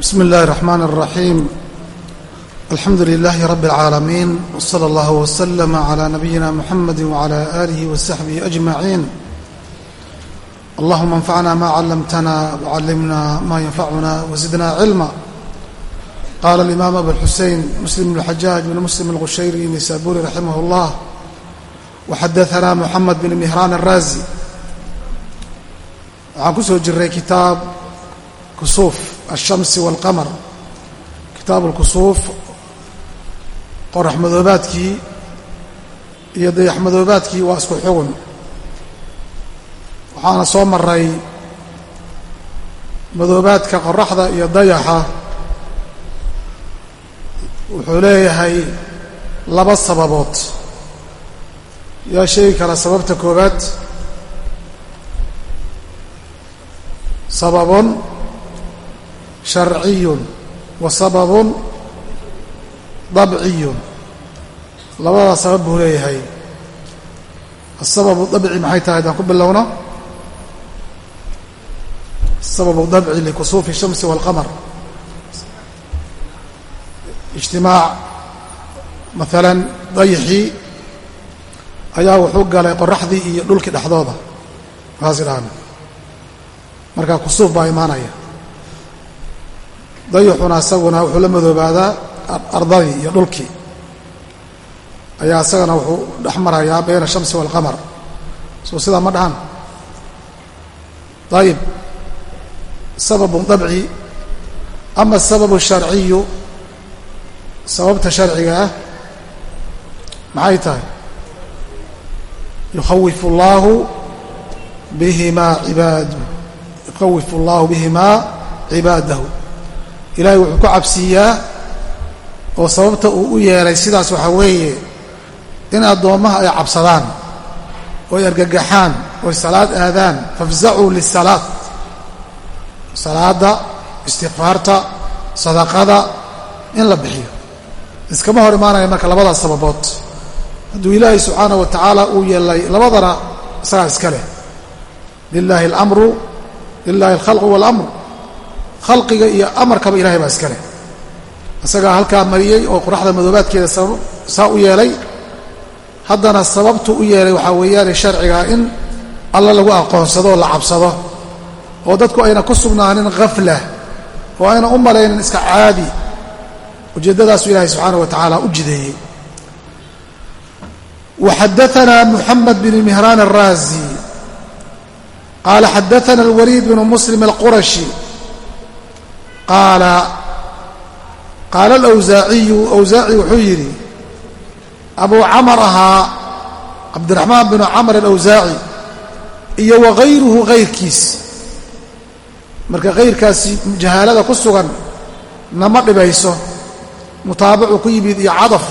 بسم الله الرحمن الرحيم الحمد لله رب العالمين وصلى الله وسلم على نبينا محمد وعلى آله وصحبه أجمعين اللهم انفعنا ما علمتنا وعلمنا ما ينفعنا وزدنا علما قال الإمام أبو الحسين مسلم بن الحجاج بن مسلم الغشيري النسابوري رحمه الله وxadaثna mحamed بن مهraan الraaزي waxaan ku soo jiray kitaab kusuuf alshamsi waalqamar kitaab lkusuuf qorax madoobaadkii iyo dayax madoobaadkii waa isku xugun waxaana soo maray madoobaadka qoraxda iyo dayaxa. Wuxuu leeyahay laba sababood. Yaa sheegi kara sababta koowaad. sababun sharciyun wa sababun dabciyun labadaa sabab buu leeyahay asababu dabci maxay tahay haddaan ku bilowno sababu dabci likusuufi الshamsi wاlqamar ijtimaac maala dayxii ayaa wuxuu galay qoraxdii iyo dhulkii dhexdooda markaas idhaahna markaa kusuuf baa imaanaya. Dayuxuna isaguna wuxuu la madoobaadaa ardadii iyo dhulkii. Ayaa isagana wuxuu dhex marayaa bayna ashamsi waalqamar soo sidaa ma dhahan ayib sababun dabci ama asababu sharciyu. Sababta sharciga ah maxay tahay? Yukhawif اllahu bihimaa ibaadu yukhawif اllahu bihimaa cibaadahu. Ilaahay wuxuu ku cabsiiyaa oo sababta uu u yeelay sidaas waxaa weeye in addoommaha ay cabsadaan oy argagaxaan oy salaad aadaan. Fafzacuu lisalaad salaadda istikfaarta sadaqada in la bixiyo. Iskama hor imaanaya marka labadaas sababood. Hadduu ilaahay subxaana wa tacaala uu yeelay labadana isagaa iska leh. Lilaahi alamru lilaahi alkhalqu waalamr khalqiga iyo amarkaba ilahay baa iska leh isagaa halkaa mariyey oo qoraxda madoobaadkeeda saa u yeelay haddana sababtu u yeelay waxaa weeyaane sharcigaa in alla lagu aqoonsado oo la cabsado oo dadku ayna ku sugnaanin khafla oo ayna u malaynin iska caadi ujeeddadaasuu ilaahay subxaanah wa tacaala u jideeyey wa waxadaanaa muxamed bin mihraan araazi qaala xadaana alwaliid bnu muslim alqurashi qaala qaala alawsaaciyu awsaaci wuxuu yidhi abuu camar ahaa cabdiraxmaan binu camr alawsaaci iyo wa hayruhu kayrkiis marka kayrkaasi jahaalada ku sugan nama dhibayso mutaabacu ku yimid iyo cadaf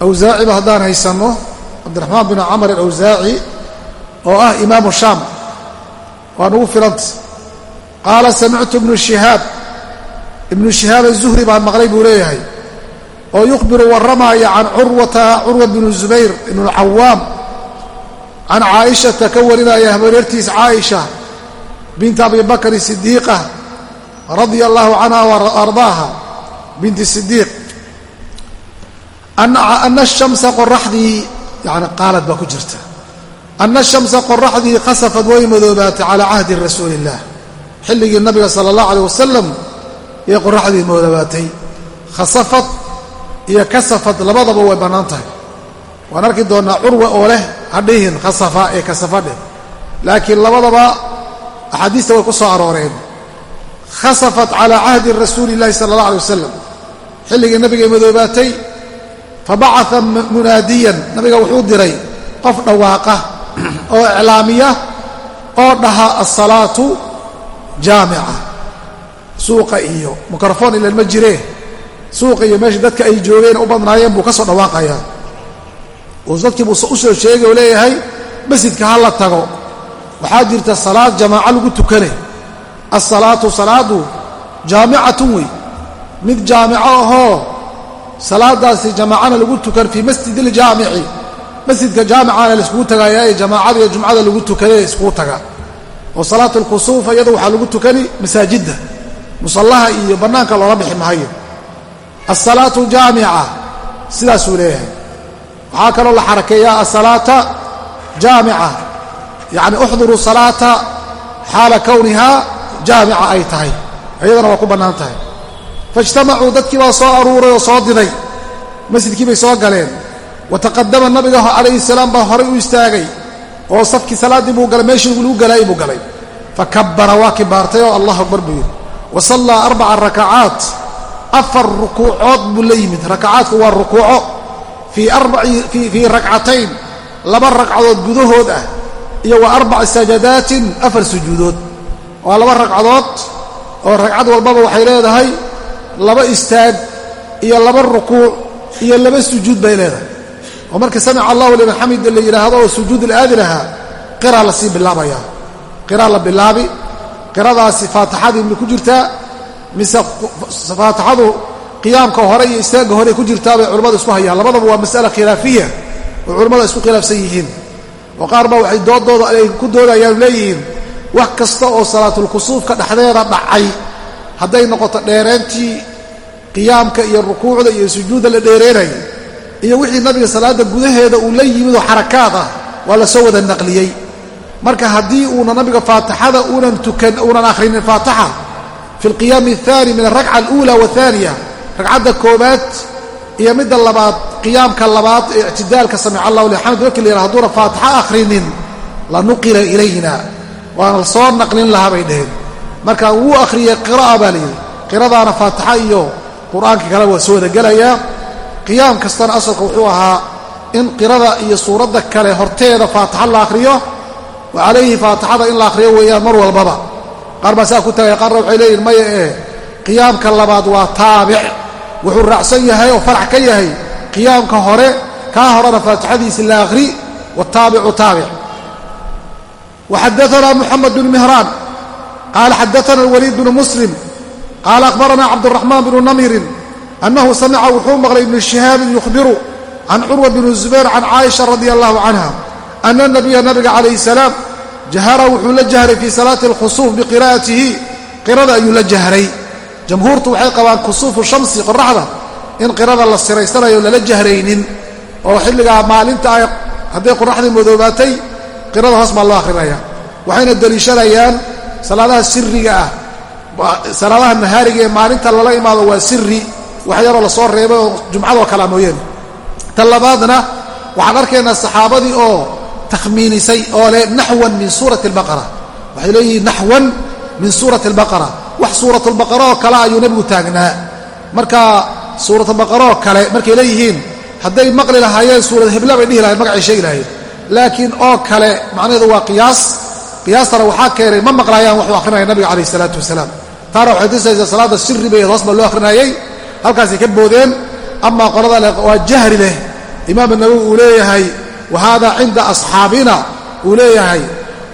awsaaciba haddaan haysanno cabdiraxmaan binu camr alawsaaci oo ah imaamu shaam waa nugu filanta qaala samictu ibnu shihaab. Ibnu shihaab azuhri baan maqlay buu leeyahay. Oo yukhbiru warramaaya can curwata curwa bnu zubayr ibnu lcawaam can caaishata ka warinaya habareertiis caaisha binta abi bakri sidiiqa radia allahu canha wa ardaaha binti sidiiq ana shamsa qoraxdii yani qaalad baa ku jirta ana shamsa qoraxdii khasafad way madoobaatay calaa cahdi rasuuli illaah xilligii nabiga sala allah aleyh wasalam yay qoraxdii madoobaatay khasafad iyo kasafad labadaba way bannaan tahay waan arki doonnaa curwa oo leh hadhihin khasafa ee kasafa dheh laakiin labadaba axaadiista way ku soo arooreen khasafat calaa cahdi rasuuli illahi sala allah alay wasalam xilligii nabigay madoobaatay fabacaa munaadiyan nabiga wuxuu diray qof dhawaaqa oo iclaamiya oo dhaha asalaatu jaamica suuqa iyo mikrofon ilan ma jiree suuqa iyo meesha dadka ay joogeen u badnaayeen buu ka soo dhawaaqayaa. Dadkii buu u soo sheegay oo leeyahay masjidka ha la tago waxaa jirta salaad jamaaco lagu tukane. Asalaatu salaadu jaamicatun wey mid jaamico ahoo salaadaasi jamaacana lagu tukan fii masjid iljaamici masjidka jaamicana laiskugu tagaaya ee jamaacada iyo jumcada lagu tukada iskugu taga. oo salaat alkusuuf iyada waxaa lagu tukani masaajidda musallaha iyo bannaanka loola bixi mahayo asalaatu jaamica sidaasuu leeyahay. Waxaa kaloo la xarakeeyaa asalaata jaamica. Yacni uxduruu salaata xaala kownihaa jaamica ay tahay. Iyadana waa ku bannaan tahay. Faijtamacuu dadkii baa soo aruuray oo soo diday masjidkii bay soo galeen wa taqadama nabiga calayhi salaam baa horay u istaagay. Oo safkii salaaddii buu galay meeshii lagu galaayay buu galay. Fakabbara waa kibaartay oo allahu akbar buu yidhi. Wa sallaa arbaca rakacaat. Afar rukuucood buu la yimid. Rakacaadku waa rukuuco fii rakcatayn. Laba ragcadood gudahood ah iyo wa arbac sajadaatin afar sujuudood. Waa laba ragcadood oo ragcad walbaba waxay leedahay laba istaag iyo laba rukuuc iyo laba sujuud bay leedahay oo markii samica allahu liman xamida la yidhaahdo oo sujuud ilaadi lahaa qiraa la sii bilaabaya. Qiraa la bilaabi qiradaasi faatixadii ma ku jirtaa mise faatixadu qiyaamka hore iyo istaagga hore ku jirtaa bay culimmadu isku hayaan. Labadaba waa mas'ala khilaafiya oo culimmada isku khilaafsan yihiin. Oo qaar baa waxay doodooda ay ku doodayaan leeyihiin wax kasta oo salaatulkusuufka dhexdeeda dhacay. Hadday noqoto dheereentii qiyaamka iyo rukuucda iyo sujuudda la dheereenaya iyo wixii nabiga salaadda gudaheeda uu la yimid oo xarakaad ah waa la soo wada naqliyey. Marka haddii uuna nabiga faatixada uunan tukan uunan akhrinin faatixa fi alqiyaami athani min alrakca aluula wathaniya ragcadda koobaad iyo midda labaad qiyaamka labaad ee ictidaalka samica allahu lixamd markii la yidhaha haduuna faatixa akhrinin la nuqila ilayna. Waana soo naqlin lahaa bay dhaheen. Marka wuu akhriyey qira'a baa layidhi qiradaana faatixa iyo qur'aanka kale waa soo wadagelayaa qiyaam kastana asalka wuxuu ahaa in qirada iyo suuradda kale horteeda faatixa la akhriyo wa calayhi faatixada in la akhriyo weeyaan mar walbaba. Qaar baa saa ku tagay qaarna waxay leeyihiin maya ee qiyaamka labaad waa taabic. Wuxuu raacsan yahay oo farax ka yahay. Qiyaamka hore kaa horena faatixadiisi la akhri wataabicu taabic. Waxadaanaa muxamed bnu mihraan qaala xadaana alwaliid bnu muslim qaala akhbarana cabduraxmaan bnu namirin annahu samica wuxuu maqlay ibnu shihaabin yukhbiru can curwa bni zubayr can caaisha radia allahu canha ana nabiya nabiga calayhi salaam jahara wuxuu la jahray fii salaati alkhusuuf biqiraa'atihi qirada ayuu la jahray jamhuurtu waxay qabaan kusuufu shamsi qoraxda in qirada la siraysanayo lala jahraynin oo xilligaa maalinta ay hadday qoraxdii madoobaatay qirada hoos baa loo akhrinaya waxayna deliishanayaan salaadaha siriga ah salaadaha mahaariga ee maalinta lala imaado waa siri wax yaroo la soo reebay oo jumcadoo kalea mooyeen. Ta labaadna waxaan arkaynaa saxaabadii oo takhmiinisay oo leh naxwan min suurati albaqara waxay leeyihiin naxwan min suurati albaqara wax suuratulbaqara oo kale ayuu nebigu taagnaa. Marka suuratulbaqara oo kale markay leeyihiin hadday maqli lahaayeen suurad hebla bay dhihi lahayen magacay sheegi lahayen laakiin oo kale macnaheedu waa qiyaas. Qiyaastana waxaa keenay ma maqlaayaan waxuu akhrinaya nabiga calayh isalaatu wasalaam. Taana waxay tusaysaa salaadda siri bay hoos baa loo akhrinayay halkaasay ka boodeen amaa qolada waa jahri leh. Imaam nawowi uu leeyahay wa haada cinda asxaabina uu leeyahay.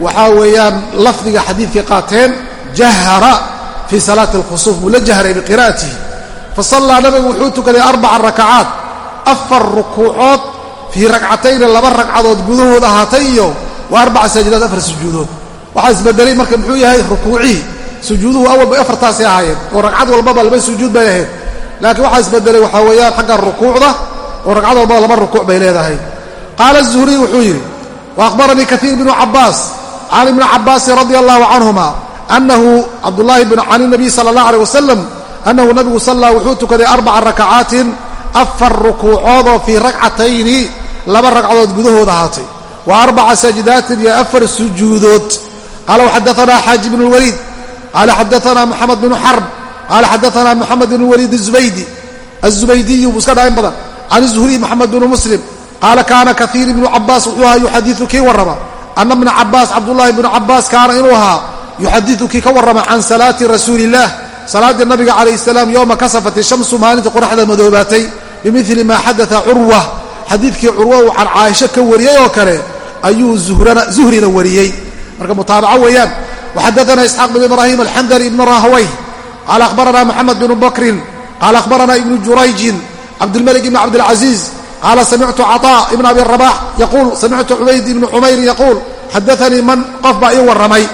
Waxaa weeyaan lafdiga xadiidkay qaateen jahara fii salaati alkhusuuf buu la jahray biqira'atihi fa sallaa nabigu wuxuu tukaday arbaca rakacaat afar rukuucood fii ragcatayni laba ragcadood gudahood ahaatay iyo wa arbaca sajdaad afar sujuudood. Waxaa isbedelay marka muxuu yahay rukuucihii sujuuduhu awal bay afartaasay ahaayeen oo ragcad walbaba laba sujuud bay ahayd laakiin waxaa isbedelay waxaa weeyaan xagga rukuucda oo ragcad walbaba laba rukuuc bay leedahay. Qaala zuhriy wuxuu yidhi wa akhbaranii kaiir bnu cabaas can ibni cabaasin radia allahu canhuma anahu cabdulaahi can nabiy sala allah aleh wasalam annahu nabigu sallaa wuxuu tukaday arbaca rakacaatin afar rukuucoodoo fii ragcatayni laba ragcadood gudahood ahaatay. Wa arbaca sajdaatin iyo afar sujuudood. Qaala waxadaanaa xaaji bnu lwaliid qaala xadaanaa moxamed bnu xarb qaala xadaanaa moxamed bnu waliid azubaydi azubaydiyu buu iska dhain badan can zuhriy moxamed bnu muslim qaala kaana kaiir ibnu cabaas wuxuu ahaa yuxadiu kii warrama ana bna cabaas cabdullaahi bnu cabaas kaana inuu ahaa yuxadiu kii ka warrama can salaati rasuuli illaah salaaddii nabiga calayh salaam yowma kasafat ishamsu maalintii qoraxda madoobaatay bimili maa xadaa curwa xadiidkii curwa uu can caaisho ka wariyey oo kale ayuu zuhrina wariyey marka mutaabaco weeyaan waxadaana isxaaq bn qaala akhbarana moxamed bnu bakrin qaala akhbarana ibnu jurayjin cabdilmalik ibn cabdilcaziiz qaala samictu caطaa ibn abi rabax yaquul samictu cubayd ibnu cumayrin yaquul xadaanii man qof baa ii warramay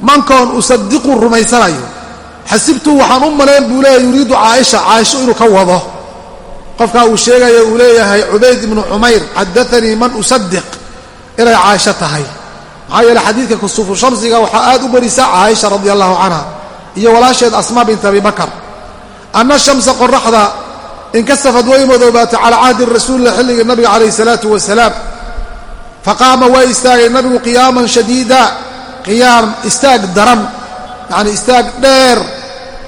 mankoon usadiqu rumaysanayo xasibtu waxaan u malayn buu leeyahy yuriidu caaisha caaisho inuu ka wado qofkaa uu sheegaya uu leeyahay cubayd ibnu cumayr xadaanii man usadiq inay caaisho tahay maxaa yeele xadiidka kusuufu shamsiga waxaa aad u barisaa caaisha radi allahu canha iyo walaasheed asmaa bint abi bakar. Anna shamsa qoraxda inkasafad way madoobaatay calaa cahdi rasuulillah xilligii nabiga calayh salaatu wasalaam faqaama waa istaagay nabigu qiyaaman shadiida qiyaam istaag daran yacni istaag dheer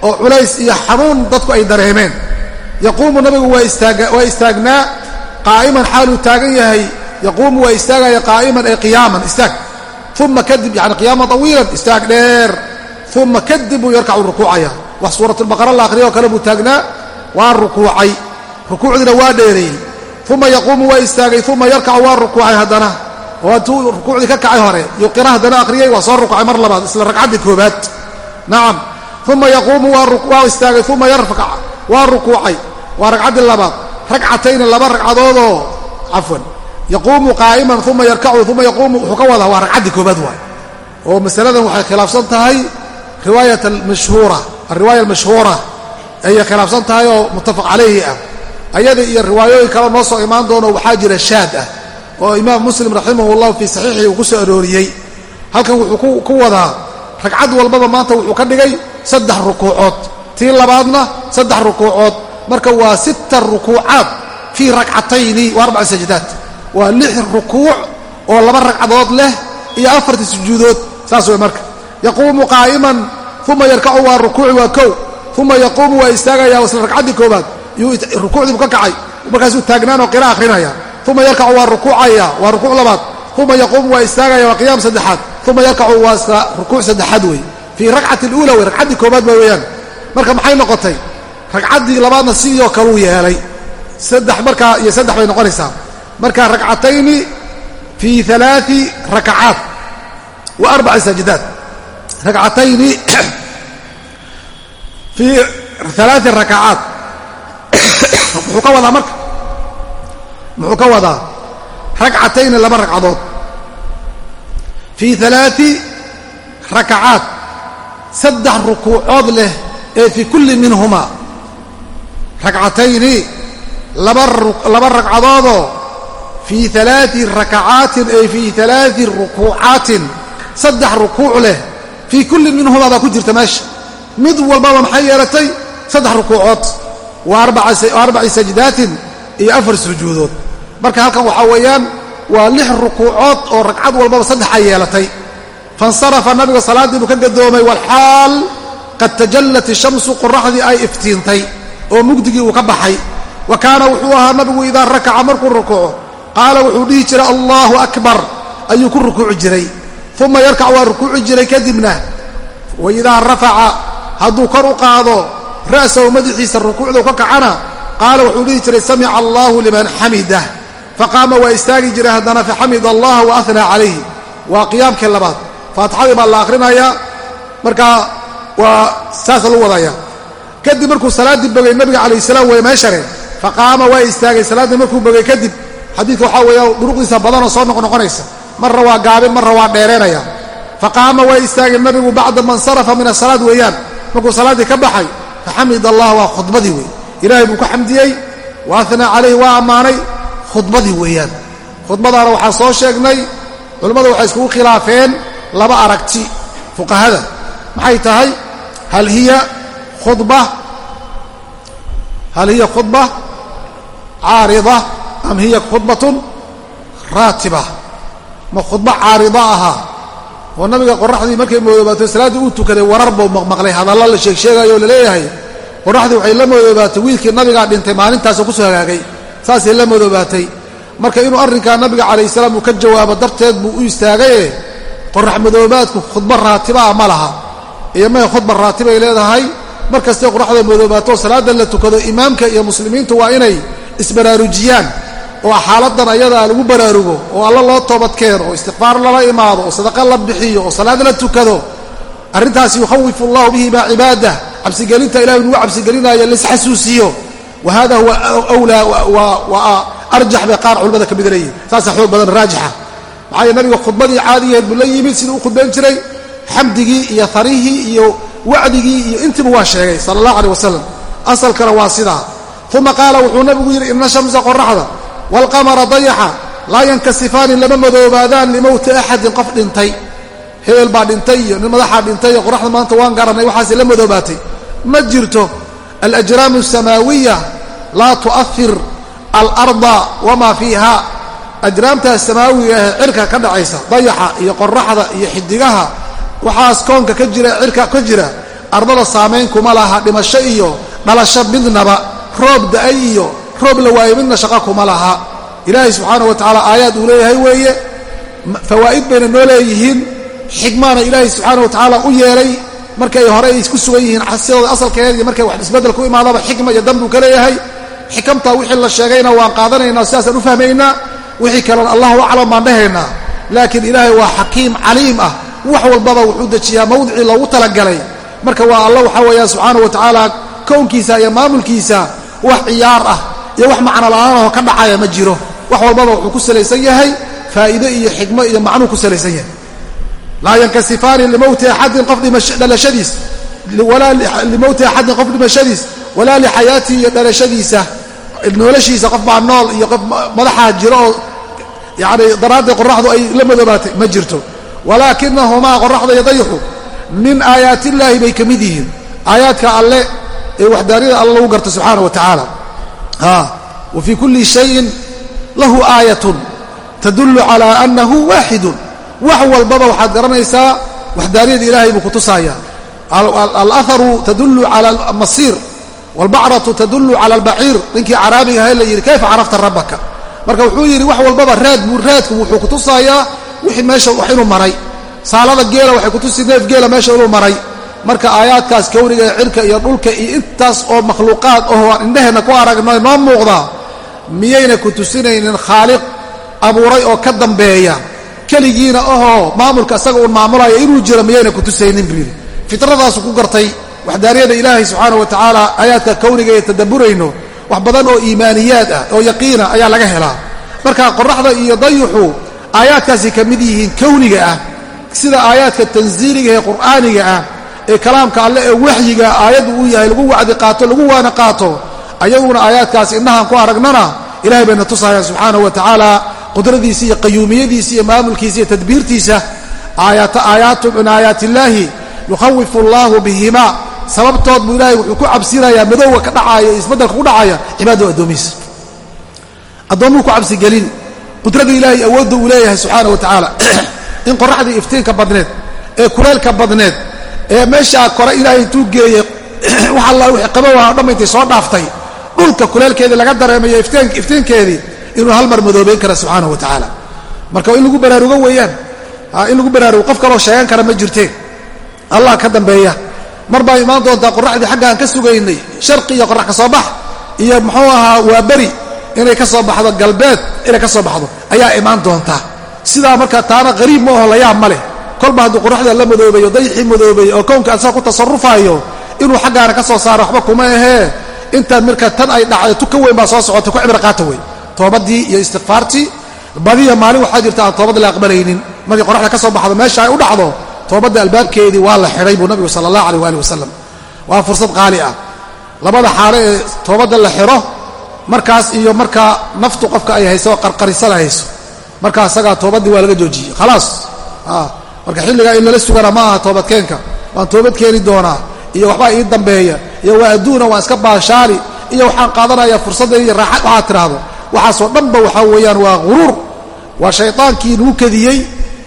oo culays iyo xanuun dadku ay dareemeen. Yaquumu nabigu waa istaagnaa qaa'iman xaaluu taagan yahay. Yaquumu waa istaagaya qaa'iman ee qiyaaman istaag. Uma kadib yani qiyaaman tawiilan istaag dheer uma kadib buu yarkacu rukuucaya. Wax suuratulbaqara la akhriya oo kale buu taagnaa waa rukuucay. Rukuucdiina waa dheereeyey. Uma yaquumu waa istaagay. Uma yarkacu waa rukuucay haddana. Oo intuu rukuucdii ka kacay hore yuqira haddana akhriyey waa soo rukucay mar labaad isla ragcaddii koobaad nacam uma yaquumu waa istaagay. Uma yarfac waa rukuucay. Waa ragcaddii labaad. Ragcatayni laba ragcadoodoo cafwan. Yaquumu qaa'iman uma yarkacu uma yaquumu wuxuu ka wadaa waa ragcaddii koobaad waay. Oo masaladan waxay khilaafsan tahay riwaayat almashhuura ayay khilaafsan tahay oo muttafaq calayhi ah. Ayada iyo riwaayooyin kale noo soo imaan doono waxaa jira shaad ah oo imaam muslim raximah llahu fii saxiixii uu ku soo arooriyey. Halkan wuxuu ku wadaa ragcad walbaba maanta wuxuu ka dhigay saddex rukuucood. Tii labaadna saddex rukuucood. Marka waa sita rukuucaad fii rakcatayni wa arbaca sajdaad waa lix rukuuc oo laba ragcadood leh iyo afartii sujuudood saas wey marka. Yaquumu qaa'iman uma yarkacu waa rukuuci waa kow uma yaquumu waa istaagaya isla ragcaddii koobaad rukuucdiibu ka kacay markaasuu taagnaanoo qira akhrinaya uma yarkacu waa rukuucaya waa rukuuc labaad uma yaquumu waa istaagaya waa qiyaam saddexaad uma yarkacu waa rukuuc saddexaad wey fii rakcati luula wey ragcaddii koobaad ba weeyaan marka maxay noqotay ragcaddii labaadna sidii kaluu yeelay saddex markaa iyo saddex bay noqonaysaa marka ragcatayni fii alaai rakacaat wa arbaci sajdaad ragcatayni fii alaai rakacaat muxuu ka wadaa marka muxuu ka wadaa ragcatayni laba ragcadood fii alaai rakacaat saddex rukuucood leh ee fii kulli minhumaa ragcatayni laba ragcadoodoo fii alaai rakacaatin ay fii alaai rukuucaatin saddex rukuuc leh fii kulli minhumaa baa ku jirta meesha. Mid walbaba maxay yeelatay? Saddex rukuucood. Wa arbaci sajdaatin iyo afar sujuudood. Marka halkan waxaa weeyaan waa lix rukuucood oo ragcad walbaba saddexa yeelatay. Faاnsarafa nabiga salaaddii buu ka gadoomay walxaal qad tajallat ishamsu qoraxdii ay iftiintay oo mugdigii uu ka baxay. Wa kaana wuxuu ahaa nabigu idaa rakaca markuu rukuuco qaala wuxuu dhihi jiray allaahu akbar ayuu ku rukuuci jiray uma yarkac waa rukuuci jiray kadibna wa idaa rafaca hadduu kor u qaado ra'sahu madaxiisa rukuucdau ka kacana qaala wuxuu dhihi jiray samica allaahu liman xamidah faqaama waa istaagi jiray haddana faxamida allaha wa ahnaa calayhi. Waa qiyaamkii labaad. Faatixadii baa la akhrinayaa markaa waa saasa lagu wadaya. Kadib markuu salaaddii bogay nabiga calayh salaam way meeshare faqaama waa istaagay salaaddii markuu bogay kadib xadiidka waxaa weeya duruqdiisa badanoo soo noqnoqonaysa marra waa gaabin marra waa dheereenaya faqaama waa istaagay nabigu bacda ma insarafa min asalaad weeyaan. Markuu salaaddii ka baxay faxamid allah waa khudbadii wey ilaahay buu ku xamdiyey wa ahnaa calayhi waa ammaanay khudbadii weeyaan. Khudbadaana waxaa soo sheegnay culimmadu waxay iskugu khilaafeen laba aragti. Fuqahada maxay tahay? Hal hiya khudba? Hal hiya khudba? Caarida am hiya khudbatun raatiba ma khudba caarida ahaa oo nabiga qoraxdii markay moodoobaatay salaaddii uu tukaday warar buu maqmaqlay hadalla la sheegsheegayo o la leeyahay qoraxdii waxay la madoobaatay wiilkii nabigaa dhintay maalintaasoo ku soo hagaagay. Saasay la madoobaatay marka inuu arrinkaa nabiga calayh salaam uu ka jawaabo darteed buu u istaagaye qorax madoobaadku khudba raatibaa ma laha. Iyo may khudba raatibay leedahay. Mar qoraxda madoobaato salaada la tukado imaamka iyo muslimiintu waa inay isbaraarujiyaan oo xaaladan ayadaa lagu baraarugo oo alla loo toobadkeeno oo istikfaar lala imaado oo sadaqa la bixiyo oo salaad la tukado. Arrintaas yukhawifu allahu bihi maa cibaadah cabsigelinta ilahay nugu cabsigelinaayo laisxasuusiyo wa hada huwa wlaa waa arjax bay qaar culimmada ka mida leeyihiin saasa xoog badan raajixa maxaa yee nabiga khudbadii caadiyaheed buu la yimid siduu u khudbayn jiray xamdigii iyo harihii iyo wacdigii iyo intiiba waa sheegay sala allah aleh wasalam asalkana waa sidaa. Uma qaala wuxuu nabigu yidhi ina shamsa qoraxda waalqamara dayaxa laa yankasifaani lama madoobaadaan limowti axadin qof dhintay hebel baa dhintay iyo nin madaxaa dhintay iyo qoraxda maanta waan garanay waxaase la madoobaatay ma jirto alajraamu asamaawiya laa tu'ahir alarda wamaa fiiha ajraamtaas samaawiga ahee cirka ka dhacaysa dayaxa iyo qoraxda iyo xidigaha waxaas koonka ka jira cirka ka jira ardada saamayn kuma laha dhimasho iyo dhalasho midnaba roob da'ay iyo roob la waayo midna shaqo kuma laha. Ilaahay subxaanah wa tacaala aayaad uu leeyahay weeye. Fawaa'id bayna noo leeyihiin. Xikmaana ilaahay subxaana wa tacaala u yeelay. Markay hore ay isku sugan yihiin sidooda iyo markay wax isbeddel ku imaadaba xikma iyo dan buu ka leeyahay. Xikamtaa wixii la sheegayna waan qaadanaynaa sidaasaan u fahmaynaa. Wixii kalena allahu aclam baan dhahaynaa. Laakiin ilaahay waa xakiim caliim ah. Wax walbaba wuxuu dejiyaa mawdicii loogu talagalay. Marka waa alla waxaa weeyaan subxaana wa tacaala kownkiisa iyo maamulkiisa wax ciyaar ah iyo wax macno la'aanahoo ka dhacaya ma jiro. Wax walbaba wuxuu ku salaysan yahay faa'iide iyo xikmo iyo macnuu ku salaysan yahay. Laa yankasifaani limowti axadin qof dhalashadiis. Limowti axadin qof dhimashadiis walaa lixayaatii iyo dhalashadiisa. Noloshiisa qof baa nool iyo qof madaxaa jiro oo yani daraaddeed qoraxdu ay la madoobaatay ma jirto. Walaakinahumaa qoraxda iyo dayixu min aayaatillaahi bay ka mid yihiin. Aayaadka alle ee waxdaaniyada alle lagu garto subxaana wa tacaala wa fii kulli shayin lahu aayatun tadullu calaa annahu waaxidun wax walbaba waxaad garanaysaa waxdaaniyada ilaahay buu ku tusaaya alaharu tadullu cala almasiir waalbacratu tadullu cala albaciir ninkii caraabiga ahay la yidhi kayfa carafta rabbaka marka wuxuu yidhi wax walbaba raad raadku wuxuu ku tusayaa wixii meesha wax inuu maray saalada geela waxay kutusi neef geela meesha inuu maray marka aayaadkaas kowniga ee cirka iyo dhulka iyo intaas oo makhluuqaad ahoo aan indhaheenna ku aragno noo muuqdaa miyayna ku tusinaynin khaaliq abuuray oo ka dambeeya. Keligiina ahoo maamulka isaga uun maamulaya inuu jiro miyayna ku tusaynin buu yidhi fitradaasu ku gartay waxdaaniyada ilaahay subxaana wa tacaala aayaadka kowniga ee tadabburayno wax badan oo iimaaniyaad ah oo yaqiina ayaa laga helaa. Marka qoraxda iyo dayuxu aayaadkaasi ka mid yihiin kowniga ah sida aayaadka tansiiliga ee qur'aaniga ah ee kalaamka alle ee waxyiga aayaddu uu yahay lagu wacdi qaato lagu waana qaato ayaguna aayaadkaas indhahaan ku aragnana ilahay bayna tusayaan subxaanahu wa tacaala qudradiisa iyo qayuumiyadiisa iyo maamulkiisa iyo tadbiirtiisa aayaatun min aayaat illaahi yukhawifu allaahu bihima sababtood buu ilaahay wuxuu ku cabsinayaa madowga ka dhacaya iyo ku dhacaya cibaadadu addoomihiisa addoommuu ku cabsigelin qudrada ilaahay awoodda uu leeyahay subxaana wa tacaala. In qoraxdii iftiinka badneed ee kuleylka badneed ee meeshaa kore ilaahay intuu geeyey wax alla wixii qabowaha o dhamma intay soo dhaaftay. Dhulka kuleylkeedii laga dareemayo iftiinkeedii inuu hal mar madoobeyn kara subxaana wa tacaala. Marka in lagu baraarugo weeyaan. In lagu baraarugo qof kaloo sheegan kara ma jirteen allah ka dambeeya. Mar baa imaan doontaa qoraxdii xagga aan ka sugaynay sharqi iyo qorax ka soo bax iyo muxuu ahaa waa beri inay ka soo baxdo galbeed inay ka soo baxdo ayaa imaan doontaa. Sidaa marka taana qariib ma aho layaab ma leh kolba hadduu qoraxda la madoobayo dayixii madoobeeye oo kownka asaga ku tasarufaayo inuu xaggaana ka soo saaro waxba kuma ahee intaan marka tan ay dhacday tu ka weyn baa soo socotay ku cibro qaata wey. Toobadii iyo istikfaartii badiya maalin waxaa jirta aan toobad la aqbalaynin. Markay qoraxda ka soo baxdo meesha ay u dhacdo toobadda albaabkeedii waa la xidhay buu nabigu sala allah aleh waali wasalam waa fursad qaali ah. Labada xaalo ee toobadda la xidho markaas iyo markaa naftu qofka ay hayso oo markaa isagaa toobaddii waa laga joojiyey. Khalaas marka xilligaa in lala sugana ma aha toobadkeenka waan toobad keeni doonaa. Iyo waxbaa ii dambeeya. Iyo waa adduuna waan iska baashaali. Iyo waxaan qaadanayaa fursaddeedi iyo raaxa waxaad tidhaahdo. Waxaasoo dhanba waxaa weeyaan waa huruur waa shaydaankii nagu kadiyey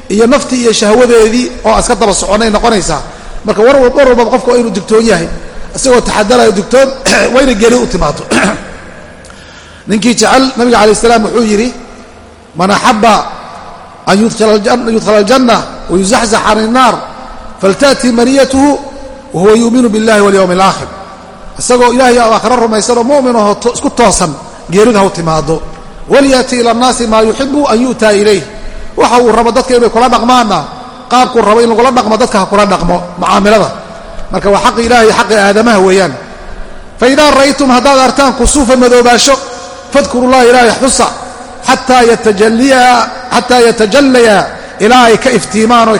iyo naftii iyo shahwadeedii oo iska daba soconay noqonaysaa. Marka war walbaba qofka waa inuu digtoon yahay. Isagoo taxadarayo digtoon waa inay geri u timaado ninkii jecel nabiga alay salaam wuxuu yidhi man axaba an yudkhala aljanna wayuzaxzax can الnaar falta'tii maniyatuhu wahuwa yuuminu biاllahi walyowmi اlaakhir isagoo ilahay aakhiro rumaysanoo mu'minaho isku toosan geerida haw timaado walyaati ila اnnaasi maa yuxibu an yu'taa ilayh waxa uu rabo dadka inay kula dhaqmaanna qaabkuu rabo in lagula dhaqmo dadka ha kula dhaqmo mucaamilada marka waa xaqi ilahay xaqi aadamaha weeyaan faidaa ra'aytum haddaad artaan kusuufa madoobaasho fadkuru llaha ilaahay xusa xataa yatajallaya ilaa ay ka iftiimaan oo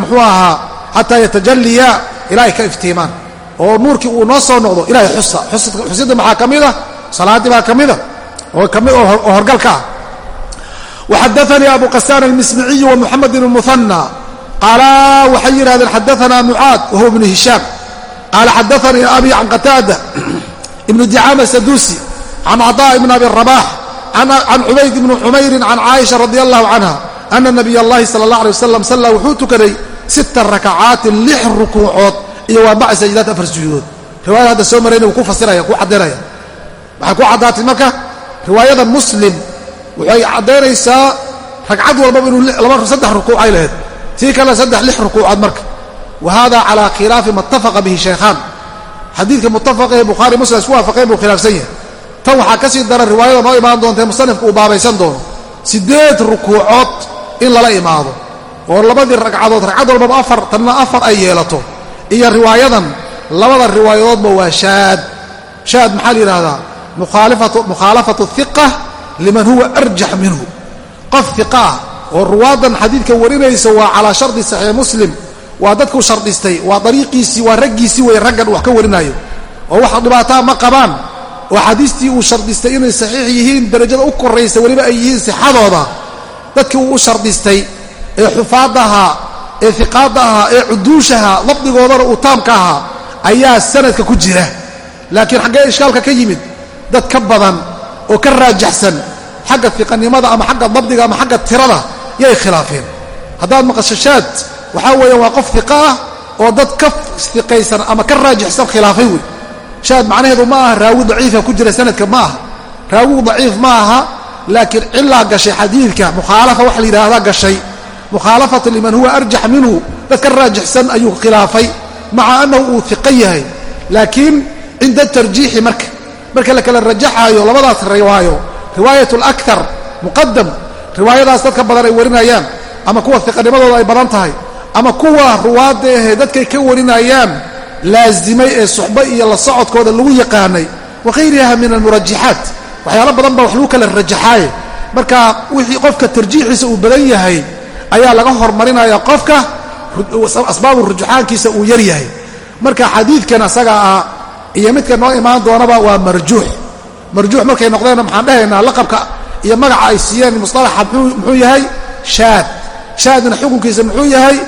muxuu ahaa xataa yatajaliya ilaa ay ka iftiimaan oo nuurkii uu noo soo noqdo ilahay xusa xusida maxaa ka mida salaaddii baa ka mida oo horgalka ah waxadaanii abu qasaan almismiciyu wa muxamed bn muhanى qaala waxay yidhahdeen xadaana mucaad wahuwa ibnu hishaam qaala xadaanii abi can qataada ibnu dicaama saduusi can caطaa ibn abi rabax can cubayd ibni xumayrin can caaisha radi ana nabiy اllahi sala اllah alay wasalam salla wuxuu tukaday sita rakacaatin lix rukuucood iyo waa maca sajdaad afar sujuudood riwaayada hadda soo marayna wuu ku fasiraya ku caddaynaya waxay ku caddaatay marka riwaayada muslim waxay caddaynaysaa ragcad walbaba inuu saddex rukuuc ay lahayd tii kale saddex lix rukuucood marka wa hada calaa khilaafi ma itafaqa bihi shaykhaan xadiidka muttafaqa ee bukhaari muslim isku waafaqeen buu khilaafsan yahay tan waxaa ka sii daran riwaayada noo imaan doontae musanifka uu baabaysan doono siddeed rukuucood in lala imaado oo labadii ragcadood ragcad walbaba afar tanna afar ay yeelato. Iyo riwaayadan labada riwaayadoodba waa shaad. Shaad maxaa la yidhaahdaa? Mukhaalafatu hiqa liman huwa arjax minhu. Qof hiqa ah oo ruwaadan xadiidka warinaysa waa calaa shardi saxiix muslim waa dadku shardistay waa dariiqiisii waa raggiisii wey raggan wax ka warinaayo. Oo wax dhibaataa ma qabaan oo xadiistii uu shardistay inay saxiix yihiin darajada u koraysa weliba ay yihiin sixadooda dadkii uu u shardistay ee xufaadda ahaa ee iqaadda ahaa ee cuduushaha dabdigoodana uu taamka ahaa ayaa sanadka ku jira. Laakiin xaggee ishkaalka ka yimid dad ka badan oo ka raajaxsan xagga iqanimada ama xagga dabdiga ama xagga tirada yay khilaafeen. Haddaad maqashashaad waxaa weeyaan waa qof iqa ah oo dad ka iqaysan ama ka raajixsan khilaafay wey shaad macnaheedu ma aha raawi daciifa ku jira sanadka ma aha. Raawigu daciif ma aha laakiin cilaa gashay xadiidka mukhaalafa waxa la yidhaahdaa gashay. Mukhaalafatu liman huwa arjax minhu dad ka raajixsan ayuu khilaafay maca annahu uu iqa yahay. Laakiin cinda tarjiixi marka marka la kala rajaxaayo labadaas riwaayo riwaayat alakar muqadam riwaayadaas dadka badan ay warinayaan ama kuwa iqanimadooda ay badan tahay ama kuwa ruwaadda dadkay ka warinayaan laazimay ee suxbo iyo la socodkooda lagu yaqaanay wa hayriha min almurajaxaat waxyaalo badan baa wax lagu kala rajaxaaye marka wixii qofka tarjiixiisa uu badan yahay ayaa laga hormarinaya qofka asbaabu rujuxaankiisa uu yar yahay. Marka xadiidkan asaga ah iyo midka noo imaan doonaba waa marjuux. Marjuux markay noqdeenna maxaan dhahaynaa laqabka iyo magaca ay siiyeen musalaxa muxuu yahay? Shaad. Shaadna xukunkiisa muxuu yahay?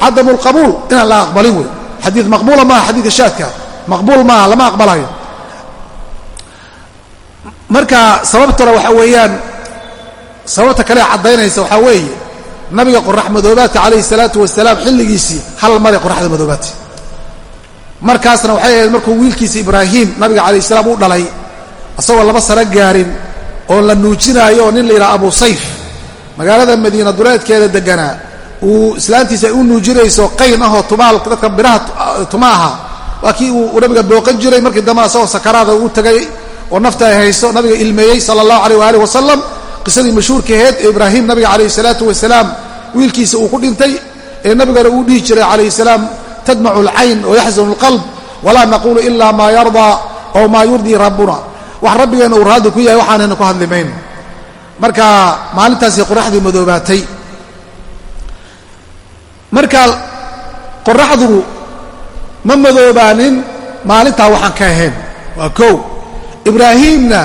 Cadamu lqabuul inaan la aqbalin wey. Xadiid maqbuula maaha xadiidka shaadka. Maqbuul maaha lama aqbalayo marka sababtuna waxa weeyaan sababta kale caddaynaysa waxaa weeye nabiga qorax madoobaadka calayhi salaatu wasalaam xilligiisii hal maray qoraxda madoobaadka markaasna waxay ahayd markuu wiilkiisa ibraahim nabiga calayh salaam u dhalay asagoo laba sano gaarin oo la nuujinaayo nin la yidhaha abu sayf magaalada madiina duleedkeeda deganaa uu islaantiisa ay u nuujinayso qayn ahoo tumaal dadka biraha tuma aha waa kii uu nabiga booqan jiray markii dambe asagoo sakaraada u tagay oo nafta ay hayso nabiga ilmeeyey sala allahu alayh waaalih wasalam qisadii mashhuurkaheed ee ibraahim nabiga calayhi salaatu wasalaam wiilkiisa uu ku dhintay ee nabigana uu dhihi jiray calayhi salaam tadmacu alcayn wayaxzanu alqalb walaa naquulu ila maa yardaa ow maa yurdii rabbuna. Wax rabbigeenna uu raaddi ku yahay waxaanayna ku hadli mayno marka maalintaasay qoraxdii madoobaatay. Marka qoraxdu ma madoobaanin maalintaa waxaan ka ahayn. Waa kow ibraahiimna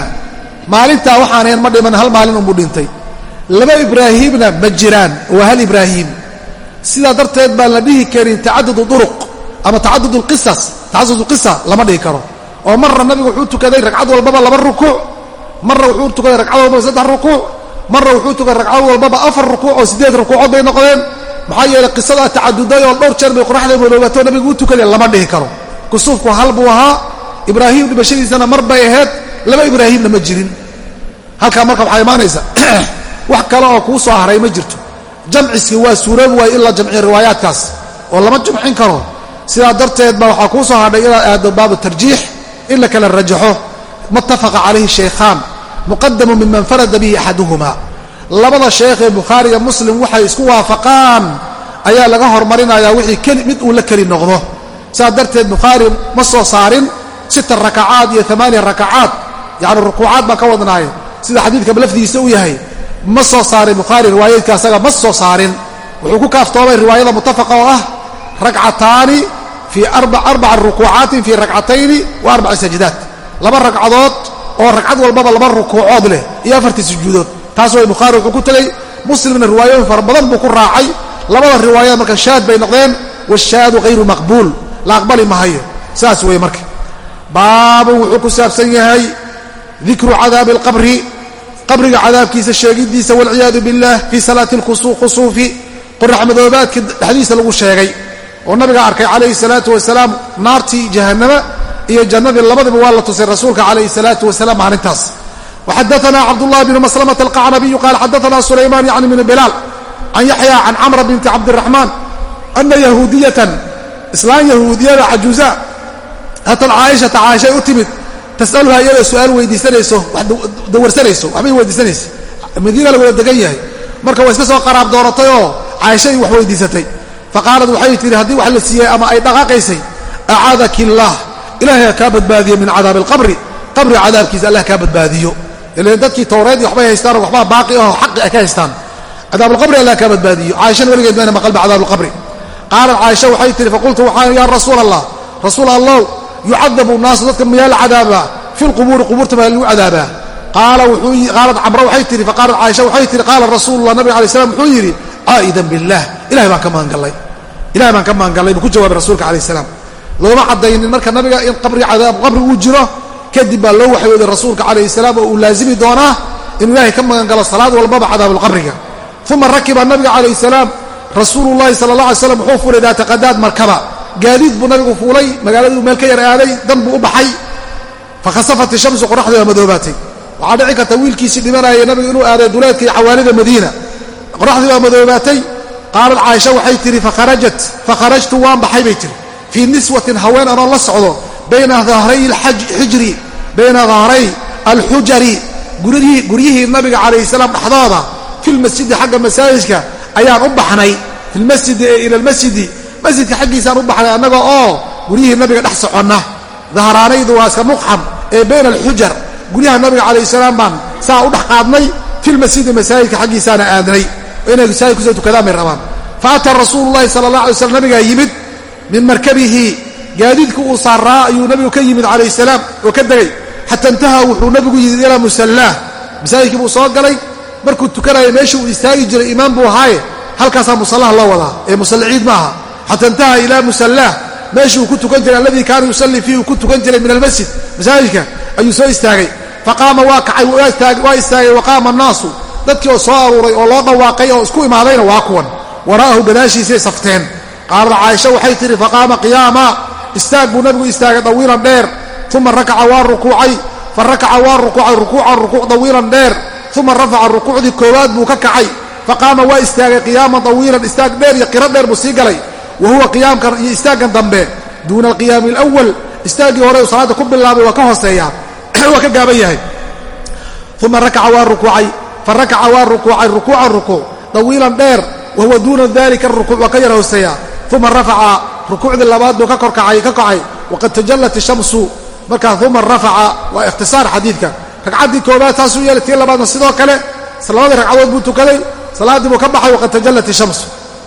maalintaa waxaan ahayn ma dhiman hal maalin unbuu dhintay. Laba ibraahiimna ma jiraan waa hal ibraahiim sidaa darteed baan la dhihi karin tacadud uruq ama tacadud lqisas tacadud qisa lama dhihi karo. Oo marna nabigu wuxuu tukaday ragcad walbaba laba rukuuc marna wuxuu tukaday ragcad walbaba saddex rukuuc marna wuxuu tukaday ragcad walbaba afar rukuuc oo siddeed rukuucood bay noqdeen. Maxaa yeelay qisadaa tacaduday oo dhowr jeer bay qoraxda madoobato nabigu u tukaday lama dhihi karo. Kusuufku hal buu ahaa ibraahim dhimashadiisana mar bay ahayd laba ibraahimna ma jirin. Halkaa marka waxaa imaanaysa wax kale oo kuu soo haray ma jirto. Jamciskii waa suuroobi waay in la jamciyo riwaayaadkaas oo lama jamcin karo. Sidaa darteed baa waxaa kuu soo hadhay inaad aado baabu tarjiix in la kala rajaxo. Muttafaqa calayhi shaykhaan muqadamu miman farada bihi axaduhuma labada sheekh ee bukhaariga muslim waxay isku waafaqaan ayaa laga hormarinayaa wixii mid uu la keli noqdo. Sidaa darteed bukhaari ma soo saarin sita rakacaad iyo amaaniya rakacaad yacni rukuucaad baan ka wadnaaye sida xadiidkaba lafdigiisa u yahay. Ma soo saarin bukhaari riwaayaedka asaga ma soo saarin. Wuxuu ku kaaftoomay riwaayada muttafaqa oo ah ragcataani fii arbaca rukuucaatin fii ragcatayni wa arbaci sajdaat. Laba ragcadood oo ragcad walbaba laba rukuucood leh iyo afartii sujuudood. Taas way bukhaari wuxuu ku tegey muslimna riwaayooyin fara badan buu ku raacay. Labada riwaayaad marka shaad bay noqdeen washaadu hayru maqbuul. La aqbali mahayo saas weeye marka baabun wuxuu ku saabsan yahay dikru cadaabi alqabri. Qabriga cadaabkiisa sheegidiisa walciyaadu biاllah fii salaati khusuufi qoraxmadoobaadka dhexdiisa lagu sheegay oo nabiga arkay calayhi salaatu wasalaam naartii jahannama iyo jannadii labadiba waa la tusay rasuulka calayhi salaatu wasalaam maalintaas. Waxadaana cabdullahi bnu maslamata alqacnabiyu qaal xadaana sulaymaan yacni bnu bilaal can yaxya can camra binti cabdiraxmaan ana yahuudiyatan islaan yahuudiyada cajuuza atad caaishata caaishay u timid. Tasaluha iyadoo su'aal weydiisanayso dawarsanayso waxbay weydiisanaysa. Madiina la wada degan yahay. Marka way iska soo qaraab dooratay oo caaishay wax weydiisatay. Faqaalad waxay tihi haddii wax la siiyey ama ay dhaqaaqaysay acaadaki illaah ilahay ha kaa badbaadiyo min cadaabi alqabri qabri cadaabkiisa allah kaa badbaadiyo. Ilan dadkii towreedii waxbay haystaan oo waxbaa baaqi aho xaqi ay ka haystaan. Cadaabulqabri allah kaa badbaadiyo. Caaishana weligeed mayna maqalba cadaabuulqabri qaalat caaisha waxay tihi faqultu waxaan yaa rasuul allah rasuul allow yucadabu naasu dadka miyaa la cadaabaa fi lqubuuri qubuurta maa lagu cadaabaa qaalat camra waxay tihi faqaalat caaisha waxay tihi qaala rasuulullah nabiga alay slam wuxuu yidhi caa'idan billaah ilahay baan ka maangallay ilahay baan ka maangallay buu ku jawaabay rasuulka alayh salaam looma caddaynin marka nabiga in qabri cadaab qabri uu jiro kadib baa loo waxyooday rasuulka calayhi salaam oo uu laazimi doonaa inuu ilaahay ka magangalo salaad walbaba cadaabulqabriga uma rakiba nabiga calayhi salaam rasuulu sala allah alay slam wuxuu fuulay daata qadaad markaba gaadiid buu nabigu fuulay magaaladuu meel ka yar aaday dan buu u baxay. Fakhasafat ishamsu qoraxdii waa madoobaatay waxaa dhici karta wiilkiisii dhimanayay nabigu inuu aaday duleedka xawaalida madiina. Qoraxdii waa madoobaatay qaalad caaisha waxay fakharajat fakharajtu waan baxay bay tihi fii niswatin haween anoo la socdo bayna dahray xijri bayna dahray alxujari guryihii nabiga calayhi salaam dhexdooda filmasjidi xagga masaajidka ayaan u baxnay. Filmasjidi ee ila lmasjidi masjidka xaggiisaan u baxnay annaga oo guryihii nabiga dhex soconna. Dahraanaydu waa iska muqxam ee bayna alxujar guryaha nabiga calayhi salaam baan saa u dhex qaadnay filmasjidi masaajidka xaggiisaana aadnay. Inay masaajid ku soo tukadaan bay rabaan. Fa rasuulu llahi sala allah alay slam nabigaa yimid min markabihi. Gaadiidku uu saaraa ayuu nabigu ka yimid calayh salaam oo ka degay. Xata intaha wuxuu nabigu yimid ilaa musallaah masaajidkii buu soo galay. Markuu tukanaya meeshii uu istaagi jiray imaam buu ahaaye. Halkaasaa musallaha loo wadaa. Ee musalla ciid ma aha xata intaha ilaa musallaah meeshii uu ku tukan jiray alladii kaana yusalli fiihi uu ku tukan jiray min almasjid masaajidka ayuu soo istaagay faqaama waa kacay waa istaagay waqaama annaasu dadkii oo soo aruuray oo loo dhawaaqay oo isku imaadayna waa kuwan waraa'ahu gadaashiisay safteen qaalad caaisha waxay tidhi faqaama qiyaama istaag buu nabigu istaagay dawiilan dheer uma rakaca waa rukuucay fa rakaca waa rukuucay rukuucan rukuuc dawiilan dheer uma rafaca rukuucdii koowaad buu ka kacay faqaama waa istaagay qiyaaman dawiilan istaag dheer iyo qiro dheer buu sii galay wa huwa qiyaamkan iyo istaaggan dambe duuna alqiyaami alawal istaaggii hore uu salaadda ku bilaabay waa ka hooseeyaa waa ka gaaban yahay uma rakaca waa rukuucay fa rakaca waa rukuucay rukuucan rukuuc dawiilan dheer wa huwa duuna dalika rukuuc waa ka yar hooseeyaa uma rafaca rukuucdii labaad buu ka korkacay ka kacay waqad tajallat ishamsu markaa uma rafaca waa ikhtisaar xadiidka ragcaddii koobaad taasuu yeelay tii labaadna sidoo kale labadii ragcadood buu tukaday salaaddii buu ka baxay waqad tajallat ishamsu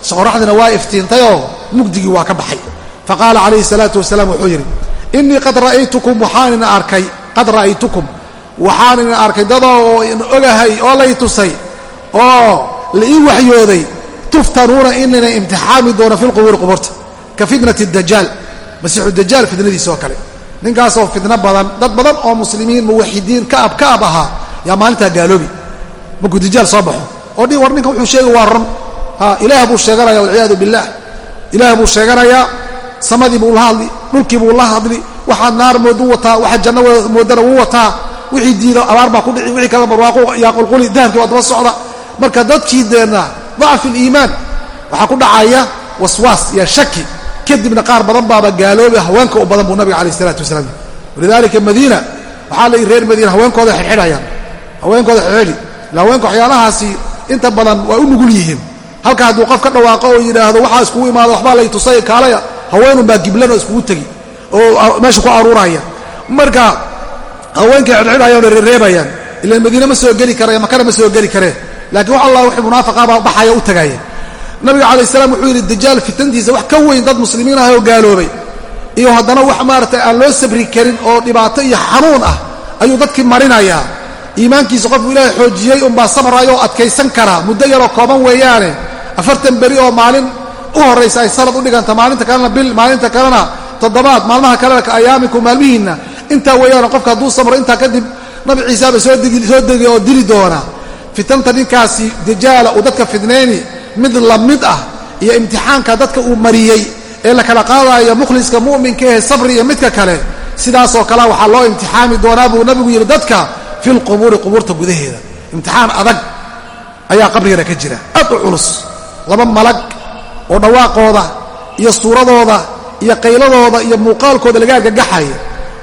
qoraxdiina waa iftiintayoo mugdigii waa ka baxay. Faqaala calayhi salaatu wasalaam wuxuu yidhi innii qad ra'aytukum waxaanina arkay qad ra'aytukum waxaanina arkay dadoo oo ogahay oo lay tusay oo la ii waxyooday tuftanuuna inayna imtixaami doono fi lqubuuri qubuurta ka fitnati dajaal. Masiixu dajaal fitnadiisa oo kale. Ninkaasoo fitno badan dad badan oo muslimiin muwaxidiin kaab kaab ahaa yaa maalintaa gaaloobi. Markuu dajaal soo baxo oo dhi war ninka wuxuu sheegay waa run. Ilaah buu sheeganaya walciyaadu billaah ilaah buu sheeganayaa samadii buu la hadli dhulkii buu la hadli waxaad naar moodu wataa waxaad janno moodana wuu wataa wixii diido abaar baa ku dhici wixii kala barwaaqo yaa qulquli dahabkii waa daba socda. Marka dadkii deenna dacfi liimaan waxaa ku dhacaya waswaas iyo shaki. Kadibna qaar badan baaba gaaloobi haweenka u badan buu nabiga alayh isalaatu wasalaam walidaalika madiina waxaa la reer madiina haweenkooda xidxidhayaan haweenkooda xidxidhi ila haweenka waxyaalahaasi inta badan waa u nugul yihiin halka hadduu qof ka dhawaaqo oo yidhaahdo waxaa iskugu imaado waxbaa lay tusay kaalaya haweenun baa giblanoo iskugu tegi oo meesha ku aruuraya marka haweenkay xidxidhayaan oo reereebayaan ilan madiine ma soo geli karaya makana ma soo geli kareen laakiin wax allah wixii munaafaqabaa baxaya u tagaaya nabiga calayh salaam wuxuu yidhi dajaal fitantiisa wax ka weyn dad muslimiin ah oo gaaloobay iyo haddana wax maaragtay aan loo sabri karin oo dhibaato iyo xanuun ah ayuu dadkii marinayaa. Iimaankiisa qofku ilaahay xoojiyey unbaa sabraya oo adkaysan karaa muddo yaroo kooban weeyaane afartan beri oo maalin u horraysa ay sanad u dhiganta maalinta kalena bil maalinta kalena toddobaad maalmaha kalena ka ayaamiku maalmihiinna. Intaa weeyaane qofka hadduu samro intaa kadib nabi ciisaaba soo degi oo dili doona. Fitanta ninkaasi dajaala uu dadka fidnayni mid la mid ah iyo imtixaanka dadka uu mariyey ee la kala qaadaayo mukhliska mu'minka ee sabri iyo midka kale sidaasoo kale waxaa loo imtixaami doonaa buu nabigu yidhi dadka fi lqubuuri qubuurta gudaheeda imtixaan adag ayaa qabrigana ka jira aad u culus laba malag oo dhawaaqooda iyo suuradooda iyo qayladooda iyo muuqaalkooda laga argagaxaya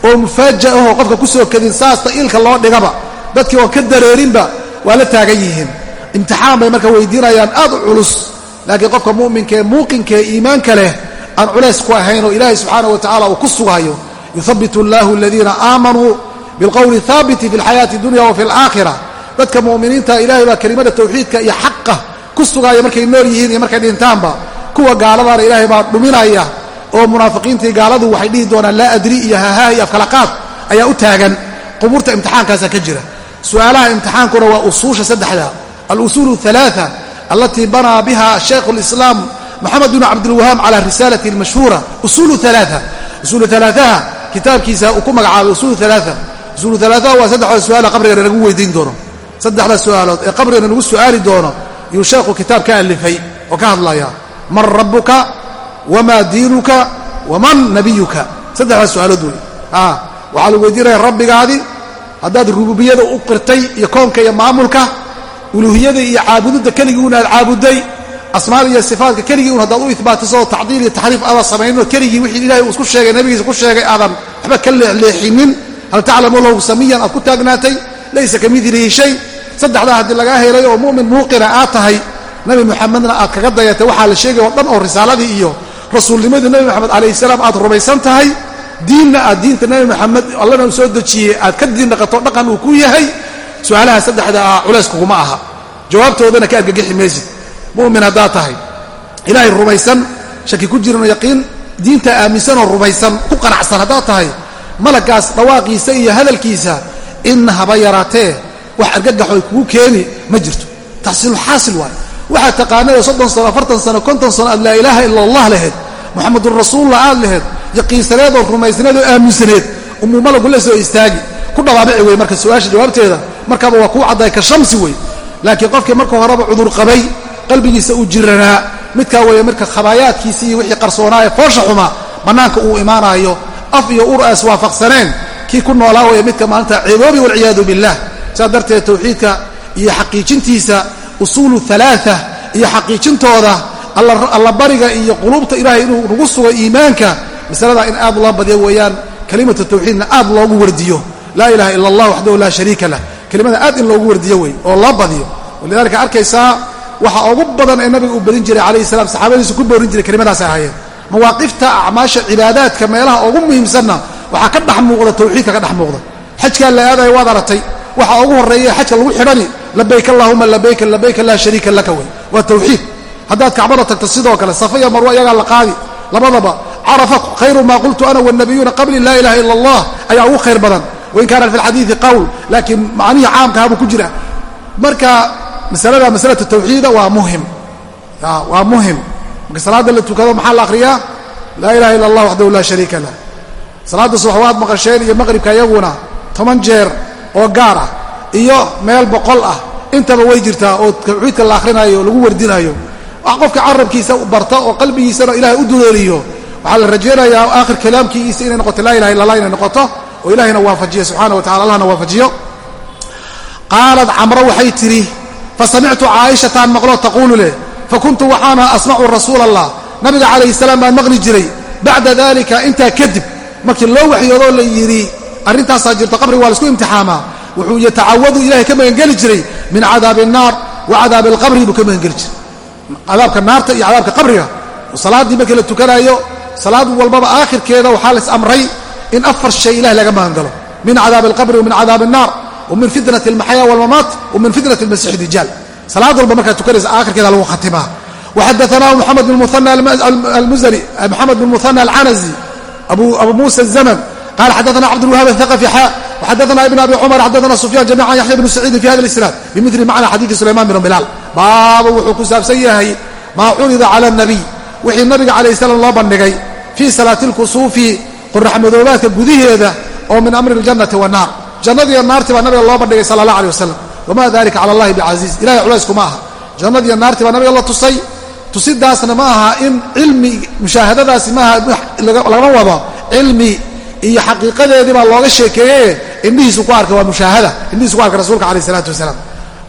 oo mufaaja ahoo qofka ku soo kadin saasta ilka loo dhigaba dadkii oon ka dareerinba waa la taagan yihiin. Imtixaan bay marka weydiinayaan aad u culus. Laakiin qofka mu'minkaee muuqinkaee iimaanka leh aan culays ku ahayn oo ilaahay subxaana wa tacala uu ku sugayo yuhabbit allahu aladiina aamanuu bilqowli haabiti fi alxayaati dunya wa fi alaakhira dadka mu'miniinta ilahay baa kelimada tawxiidka iyo xaqa ku sugaaya markay nool yihiin iyo markay dhintaanba. Kuwa gaaladana ilaahay baa dhuminaya oo munaafiqiintii gaaladu waxay dhihi doonaan laa adri iyo hahaa iyo afkalaqaad ayaa u taagan. Qubuurta imtixaankaasaa ka jira. Su'aalaha imtixaankuna waa usuusha saddexda. Alusuulu alaaa alatii banaa biha shaykhu lislaam moxamed binu cabdilwahaab cala risaalati almashhuura. Usuulu alaaa usuulu alaaha kitaabkiisa uu ku magacaabay usuulu alaaa usuulu alaaha waa saddexda su'aala qabrigana nagu weydiin doono. Saddexda su'aalood ee qabrigana nagu su'aali doono yuu sheekhu kitaab ka alifay oo ka hadlaya man rabbuka wamaa diinuka waman nabiyuka? Saddexdaas su'aalood wey waxaa lagu weydiinaya rabbigaadii haddaad rububiyada u qirtay iyo koonka iyo maamulka uluuhiyada iyo caabudidda keligii un aad caabuday asmaada iyo sifaatka keligii un haddaad u ibaatiso tacdiil iyo taxriif aadan samayninoo keligii wixii ilahay uu isku sheegay nabigiisa ku sheegay aadan waxba ka leexleexinin. Hal taclamu lahu samiyan aad ku taagnaatay laysa ka midlihi shay saddexdaa haddii lagaa helay oo mu'min muuqina aad tahay nabi muxamedna aad kaga dayatay waxaa la sheegay oo dhan oo risaaladii iyo rasuulnimadii nabi moxamed calayhi salaam aad rumaysan tahay diinna aad diinta nabi moxamed allana uu soo dejiyey aad ka diin dhaqato dhaqan uu ku yahay su'aalaha saddexda ah culays kuguma aha. Jawaabtoodana ka argagixi maysid mu'min haddaad tahay ilaahay rumaysan shaki ku jiranoo yaqiin diinta aaminsanoo rumaysan ku qanacsan haddaad tahay malaggaas dhawaaqiisa iyo hadalkiisa inna haba yaraatee wax argagaxoy kugu keeni ma jirto. Taxsiilulxaasil waayo waxaad taqaanada soddon sano afartan sano konton sano aad laa ilaaha ila allah laheyd. Moxamedun rasuulullah aad laheyd. Yaqiinsaneed oo rumaysnaneed oo aaminsaneed umuu malagu la soo istaagi. Ku dhawaabici wey marka su'aasha jawaabteeda. Markaaba waa kuu cadday ka shamsi wey. Laakiin qofkii marka horeba cudur qabay qalbigiisa uu jiranaa. Midkaa weeye marka khabaayaadkiisi iyo wixii qarsoonaa ee foosha xuma bannaanka uu imaanaayo af iyo ur aas waafaqsaneen kii ku noolaa weeye midka maalinta ceeboobi walciyaadu billah saas darteed tawxiidka iyo xaqiijintiisa usuulu alaaa iyo xaqiijintooda allabariga iyo quluubta ilaahay inuu nagu sugo iimaanka masalada in aad loo badyo weeyaan kalimatu tawxiidna aad loogu wardiyo. Laa ilaha ila allah waxdahu laa shariika lah. Kelimada aad in loogu wardiyo wey oo loo badiyo. Walidalika arkaysaa waxa ugu badan ee nabiga uu badin jiray calayhi salam saxaabadiisu ku boorin jiray kelimadaasay ahaayeen. Mawaaqifta acmaasha cibaadaadka meelaha ugu muhiimsanna waxaa ka dhex muuqda tawxiidka ka dhex muuqda. Xajkaa la aadaya waad aratay waxa ugu horreeya xajka lagu xidhani labayk allahuma labayka labayka laa shariika laka wey. Waa tawxiid. Haddaad kacbada tagto sidoo kale safa iyo marwa iyagaa la qaadi. Labadaba carafa khayru maa qultu ana wannabiyuuna qabli laa ilaha ila allah ayaa ugu khayr badan. Wain kaana fi lxadiidi qowl laakiin macnihii caamkahabuu ku jira. Marka masalada masalatu tawxiida waa muhiim. Waa muhiim. Marka salaadda la tukado maxaa la akhriyaa? Laa ilaha illa allah waxdahu laa shariika lah. Salaadda subax maqasheen iyo maqribka iyaguna toban jeer oo gaar ah iyo meel boqol ah. Intaba way jirtaa oo tawxiidka la akhrinayo lagu wardinayo. Wax qofka carabkiisa barta oo qalbigiisana ilahay u duleeliyo. Waxaa la rajaynayaa aakhir kalaamkiisa inay noqoto laa ilaha illa allah inay noqoto oo ilahayna waafajiyo subxana wa tacala allahna waafajiyo. Qaalad camro waxay tidhi fasamictu caaishataan maqlo taquulu leh. Fakuntu waxaana asmacu rasuula allah nabiga calayhi salaam baan maqli jiray. Bacda dalika intaa kadib markii loo waxyoodoo la yidhi arrintaasaa jirto qabriga waa laisku imtixaamaa wuxuu yatacawadu ilahay ka magangeli jiray min cadaabi الnaar wa cadaabi اlqabri buu ka magangeli jiray cadaabka naarta iyo cadaabka qabriga salaaddii markii la tukanaayo salaad walbaba aakhirkeeda waxaa lais amray in afar shay ilahay laga magangalo min cadaabi اlqabri wa min cadaabi الnaar wa min fitnati اlmaxya wاlmamaat wa min fitnati اlmasiix dijaal salaad walba markaad tukanaysa aakhirkeeda lagu khatimaa waxadaanah maxamed bn muana almuzani maxamed bn muhana alcanazi abu musa الzmn qala xadaana cabdulwahab athaqafi xa waxadaana ibn abi cumar xadaana sufyan jamican yaxya bnu saciidin fi hada isnaad bimili macna xadiidi sulayman bn bilaal baabu wuxuu ku saabsan yahay maa curida cala nabiy wixii nabiga calayh salaam loo bandhigay fii salaati lkusuufi qoraxmadoobaadka gudaheeda oo min amri ljannati wannaar jannadiiyo naartii baa nabiga loo bandhigay sala allah aleh wasalam wamaa dalika cala allahi bicasiiz ilahay culeyskuma aha jannadiiyo naartii baa nabiga la tusay tusidaasna ma aha in cilmi mushaahadadaasi maaha lagama wado cilmi iyo xaqiiqadeedii baa looga sheekeeye indhihiisu ku arkay waa mushaahada indhihiisu ku arkay rasuulka alayh isalaatu wasalaam.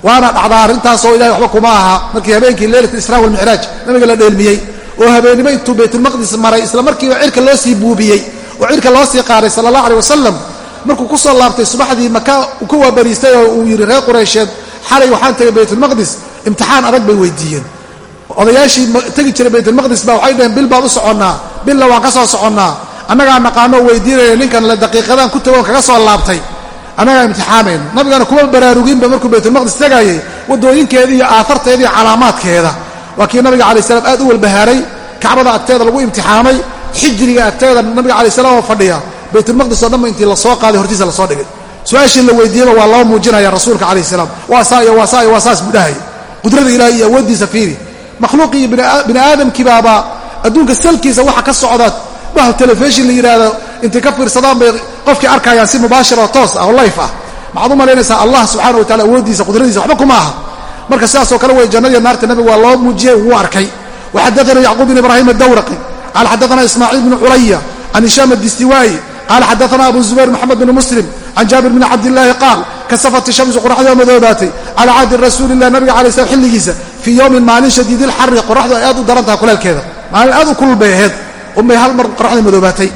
Waana dhacdaa arrintaasoo ilahay waxba kuma aha. Markii habeenkii leylat israa walmicraaj nabiga la dheelmiyey oo habeennimo intuu baytulmaqdis maray isla markiiba cirka loo sii buubiyey oo cirka loo sii qaaday sala allah aleh wasalam markuu ku soo laabtay subaxdii maka uu ka waabariistay oo uu yidhi reer qureysheed xalay waxaan tegay baytulmaqdis imtixaan adag bay weydiiyeen. Odayaashii tegi jiray baytulmaqdis baa waxay dhaheen bil baan u soconnaa billa waan ka soo soconnaa annagaa naqaanoo weydiinaya ninkan le daqiiqadaan ku tagoon kaga soo laabtay. Annagaa imtixaamayno nabigana kuma baraaruginba markuu baytulmaqdis tegayay waddooyinkeeda iyo aaharteeda iyo calaamaadkeeda. Waa kii nabiga alai salaam aad u walbahaaray kacbada agteeda lagu imtixaamay xijriga agteeda nabiga alai salaam oo fadhiya. Baytulmaqdis oo dhanba intii la soo qaaday hortiisa la soo dhigay. Su'aashii la weydiiyeyba waa loo muujinaya rasuulka calayh salaam. Waa saa iyo waa saa iyo waa saas buu qudrada ilahay iyo awooddiisa fiiri. Makhluuqii iyo bini aadamkiibaaba adduunka salkiisa waxa ka socda bahal telefishin la yidhaahdo intay ka fiirsadaan bay qofkii arkayaan si mubaashir oo toos ah oo layf ah. Maxaad u malaynaysaa allah subxana wa taala awooddiisa qudradiisa waxba kuma aha. Marka sidaasoo kale wey jannadiyo naarta nabiga waa loo muujiyey wuu arkay. Waxadaana yacquub bin ibraahim adawraqi qaala xadaana ismaaciil bn culaya can hishaam adistiwaayi qaala xadaana abu zubayr moxamed bn muslim can jaabir bni cabdillaahi qaal kasafat shamsu qoraxdii oo madoobaatay calaa cahdi rasuulilah nabiga alay slam xilligiisa fii yowmin maalin shadiidi lxari qoraxdu ay aad u daran tahay kuleelkeeda maalin aad u kulul bay ahayd unbay hal mar qoraxdii madoobaatay.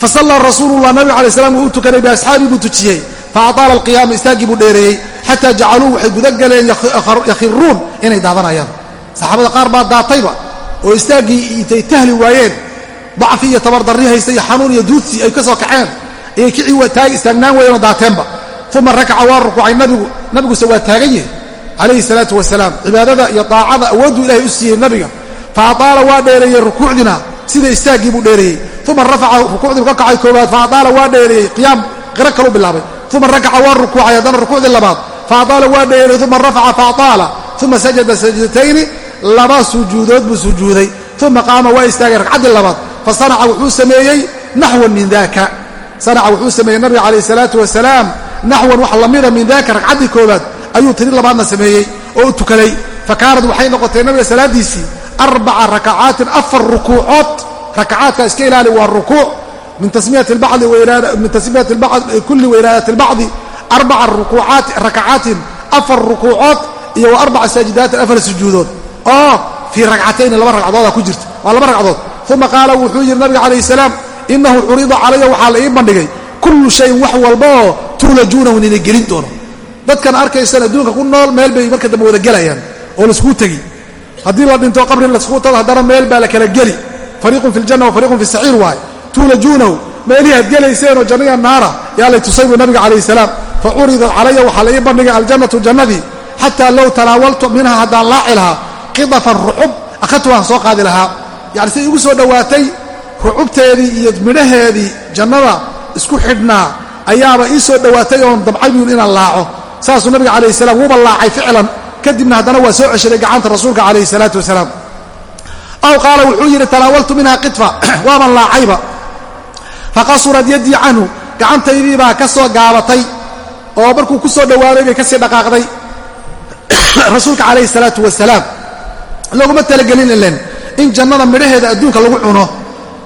Fasallaa rasuululah nabiga alay slam wuu u tukanay biasxaabii buu tujiyey. Faataala alqiyaama istaaggii buu dheereeyey. Xataa jacaluu waxay gudagaleen yakhiruun inay daadanayaan. Saxaabada qaar baa daatayba oo istaaggii intay tahli waayeen. Dacfi iyo tabardarri haysta iyo xanuun iyo duudsi ay ka soo kaceen. Ayay kicii istaagnaan wayeenoo daateenba uma rakaca waa rukuucay nabigu nabiguse waa taagan yahay calayhi salaatu wasalaam cibaadada iyo daacada awoodduu ilahay u siiyey nabiga fa ataala waa dheereeyey rukuucdina sida istaaggii buu dheereeyey uma rafaca rukuucdii ka kacay koowaad fa ataala waa dheereeyey qiyaam qiro kalu bilaabay uma rakaca waa rukuucay haddana rukuucdii labaad fa ataala waa dheereeyey uma rafaca fa ataala uma sajada sajdatayni laba sujuudood buu sujuuday uma qaama waa istaagay ragcaddii labaad fa sanaca wuxuu sameeyey naxwan min daka sanaca wuxuu sameeyey nabiga calayh salaatu wasalaam naxwan wax lamida min daka ragcaddii koowaad ayuu tiri labaadna sameeyey oo u tukaday fa waxay noqotay nabiga salaaddiisii arbaca rakacaatin afar rukuucood rakacaadka iska ilaali waa rukuuc min tasmiyati kulli wairaadati albacdi arbaca rakacaatin afar rukuucood iyo wa arbaca saajidaatin afar sujuudood oo fii ragcatayni laba ragcadooda ku jirta waa laba ragcadood uma qaala wuxuu yidhi nabiga calayh salaam inahu curida calaya waxaa la ii bandhigay kullu shayin wax walba oo tuulajuunahu nina gelin doono dadkan arkaysan adduunka ku nool meel bay marka dambe wada gelayaan oo laskuu tegi haddii la dhinto qabri laskuu tago haddana meel baa la kala geli. Fariiqun fi ljanna wa fariiqun fi saciir waaye tuulajuunahu meelihii aad gelayseenoo jannaya naara yaa lay tusay buu nabiga calayh salaam. Fa curidat calaya waxaa la ii bandhigay aljannatu jannadii xataa low tanaawaltu minha haddaan laaci lahaa qidafan rucub akhadtu waan soo qaadi lahaa. Yacni siday igu soo dhowaatay rucubteedii iyo midhaheedii jannada isku xidhnaa ayaaba ii soo dhowaatay oon dabcay buyun inaan laaco. Saasuu nabiga calayh salaam wuuba laacay ficlan kadibna haddana waa soo ceshaday gacanta rasuulka calayhi salaatu wasalaam. Aw qaala wuxuu yidhi tanaawaltu minha qidfa waaban laacayba. Faqasurad yaddii canhu gacantaydii baa ka soo gaabatay oo markuu ku soo dhowaaday bay ka sii dhaqaaqday. Rasuulka calayhi salaatu wasalaam loguma talagelin ilen in jannada midhaheeda adduunka lagu cuno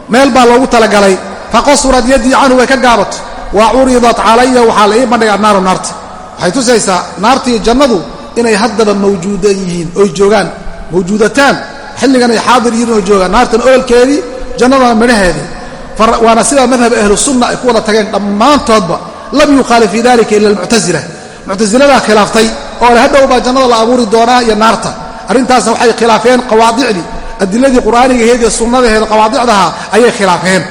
meel baa loogu talagalay. Faqasurad yaddii canhu way ka gaabato wa curidat calaya waxaa la ii bandhigay annaaru naarta waxay tusaysaa naartii jannadu inay haddaba mawjuudan yihiin oy joogaan mawjuudataan. Xilligan ay xaadir yihiin oo joogaan. Naartan ololkeedii jannadana midhaheedii. Waana sidaa madhab ahlu sunna ay ku wada tageen dhammaantoodba. Lam yukhaalif fii dalika ila almuctasila muctasiladaa khilaaftay. Oo le hadhow baa jannada la abuuri doonaa iyo naarta. Arrintaasna waxay khilaafeen qawaadicdii. Adiladii qur'aanigaheed iyo sunnadaheeda qawaadicdaha ayay khilaafeen.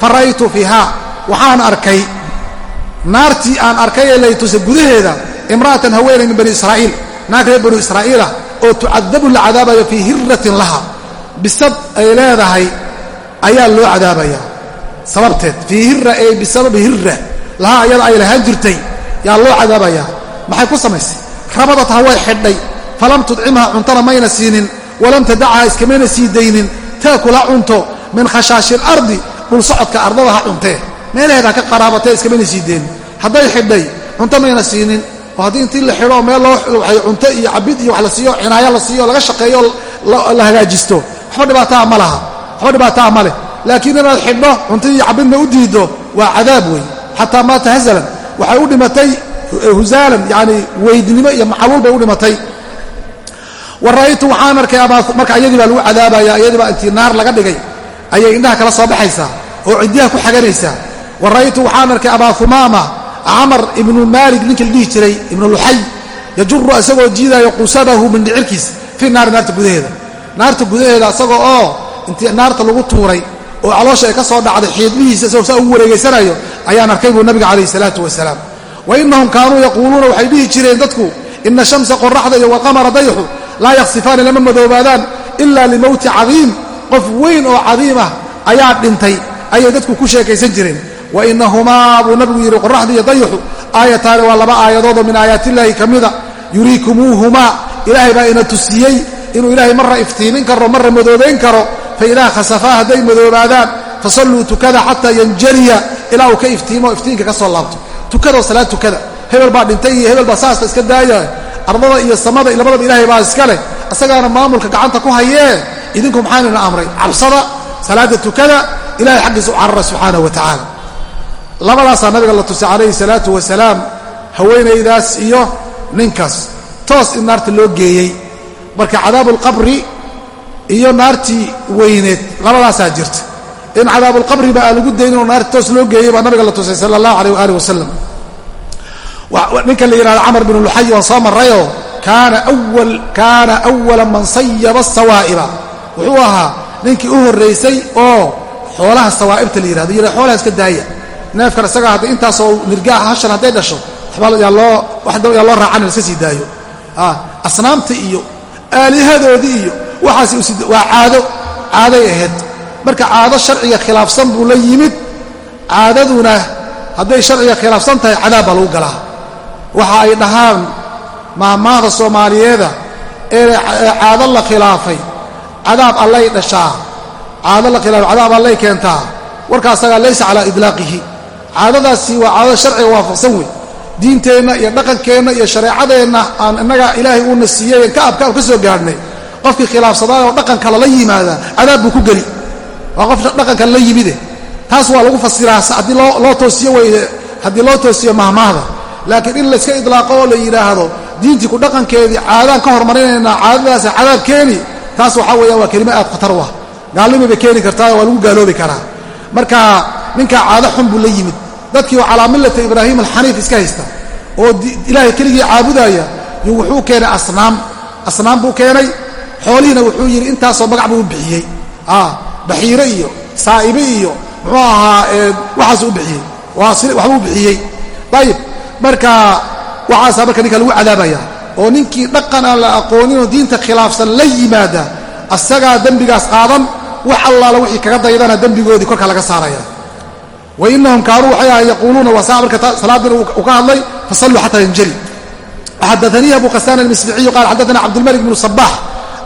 Fa ra'aytu fiihaa waxaan arkay. Naartii aan arkay ee laytuse gudaheeda imra'atan haweenay min bani israa'iil naag reer banu israa'iilah oo tucadabu la cadaabayo fii hiratin laha. Bisad ay leedahay ayaa loo cadaabaya. Sababteed fii hira ee bisababi hira laha ayada ay lahaan jirtay yaa loo cadaabayaa maxay ku samaysay? Rabadatha way xidhay falam tudcimha cuntana mayna siinin walam tadacha iskamayna sii daynin taakula cunto min khashaashi lardi dhul socodka ardada ha cuntee. Meelaheeda ka qaraabatee iskamayna sii deynin hadday xidhay cunto mayna siinin oo haddii intii la xidho meel loo cunto iyo cabid iyo wax la siiyo cinaayo la siiyo laga shaqeeyo la hagaajisto. Waxba dhibaataa ma laha. Waxba dhibaataa ma leh. Laakiin inaad xidho cunto iyo cabidna u diiddo waa cadaab wey xataa maata hazalan waxay u dhimatay huzaalan yani weydnimo iyo macaluul bay u dhimatay. Wa ra'aytu waxaan arkay marka iyadii baa lagu cadaabaya iyadii baa intii naar laga dhigay ayay indhaha kala soo baxaysaa oo ciddiyaha ku xaganaysaa. Wa waxaan arkay abaa humaama camar ibnu maalik ninkii la dhihi jiray ibnu luxay yajuru isagoo jiidaayo qusabahu mindhicirkiis fii naari naarta gudaheeda. Naarta gudaheeda isagoo oo intii naarta lagu tuuray oo caloosha ay ka soo dhacday xiidmihiisa isagoo saa ugu wareegaysanayo ayaan arkay buu nabiga calayhi salaatu wasalaam. Wa innahum kaanuu yaquuluuna waxay dhihi jireen dadku ina shamsa qoraxda iyo walqamara dayxu laa yaksifaani lama madoobaadaan ila limowti cadiim. Qof weyn oo cadiimah ayaa dhintay ayay dadku ku sheekaysan jireen wa inahumaa buu nabigu yidhi qoraxda iyo dayxu aayataani waa laba aayadoodoo min aayaatillaahi ka mida yuriikumuuhumaa ilaahay baa ina tusiyey inuu ilaahay marra iftiimin karo marra madoobayn karo faidaa khasafaa hadday madoobaadaan fasalluu tukada xataa yanjaliya ilaa uu ka iftiimo iftiinka ka soo laabto tukadoo salaad tukada hebel baa dhintay iyo hebel baa saasta iska daaya ardada iyo samada labadaba ilaahay baa iska leh isagaana maamulka gacanta ku hayee idinku maxaanina amray cabsada salaada tukada ilahay xaggiisa u carara subxaana wa tacaala labadaasaa nabiga la tusay calayhi salaatu wasalaam haweenaydaas iyo ninkaas. Toos in naarta loo geeyey. Marka cadaabuulqabri iyo naartii weyneed labadaasaa jirta. In cadaabulqabri ba aan lagu daynin oo naarti toos loo geeyey baa nabiga la tusay sala allahu alayh waaalih wasalam ninka la yidhahdo camar binu luxay waan soo marrayoo kaana awala man sayaba sawaa'iba wuxuu ahaa ninkii u horraysay oo xoolaha sawaa'ibta la yihahdo yidha xoolaha iska daaya neefkan isagaa hadda intaasoo nirgaaha hashan hadday dhasho waxba yaa loo raacan iska sii daayo. Asnaamta iyo aalihadoodii iyo waxaas waa caado caaday ahayd marka caado sharciga khilaafsan buu la yimid caadaduna hadday sharciga khilaafsan tahay cadaab baa lagu galaa. Waxa ay dhahaan maahmaahda soomaaliyeeda ee caado la khilaafay cadaab allay dhashaa caado la khilaafay cadaab allay keentaa. Warkaasagaa laysa calaa idlaaqihi caadadaasi waa caadada sharciga waafaqsan wey diinteenna iyo dhaqankeenna iyo shareecadeenna aan innaga ilaahay uuna siiyey ka abkaab ka soo gaadhnay qofkii khilaafsadaa oo dhaqanka lala yimaada cadaab buu ku geli. Waa qof dhaqankan la yimide. Taas waa lagu fasiraa haddii loo toosiyo weye haddii loo toosiyo mahmaahda laakiin in layska idlaaqo oo la yidhaahdo diintii ku dhaqankeedii caadaan ka hormarinaynaa caadadaasa cadaab keeni taas waxaa weeyaan waa kelimo aad khatar u ah. Keeni kartaa waa lagu gaaloobi karaa. Marka ninkaa caado xun buu la yimid dadkii calaa millata ibraahim alxaniif iska haysta oo ilaahay keligii caabudaya yuu wuxuu keenay asnaam. Asnaam buu keenay xoolihiina wuxuu yidhi intaasoo magac buu u bixiyey. Baxiire iyo saa'ibe iyo muxuu ahaa waxaasuu u bixiyey. Waxbuu bixiyey. Ayib marka waxaasaa marka ninka lagu cadaabaya oo ninkii dhaqan aan la aqooninoo diinta khilaafsan la yimaada asagaa dembigaas qaadan wax allaala wixii kaga daydana dembigoodii korka laga saaraya wa inahum kaanuu waxay ahay yaquuluuna waa saa marka salaadiina uu ka hadlay fasalluu xataa yanjali xadaanii abu qasaan almisbiciyu qaal xadaana cabdilmalik bnu sabax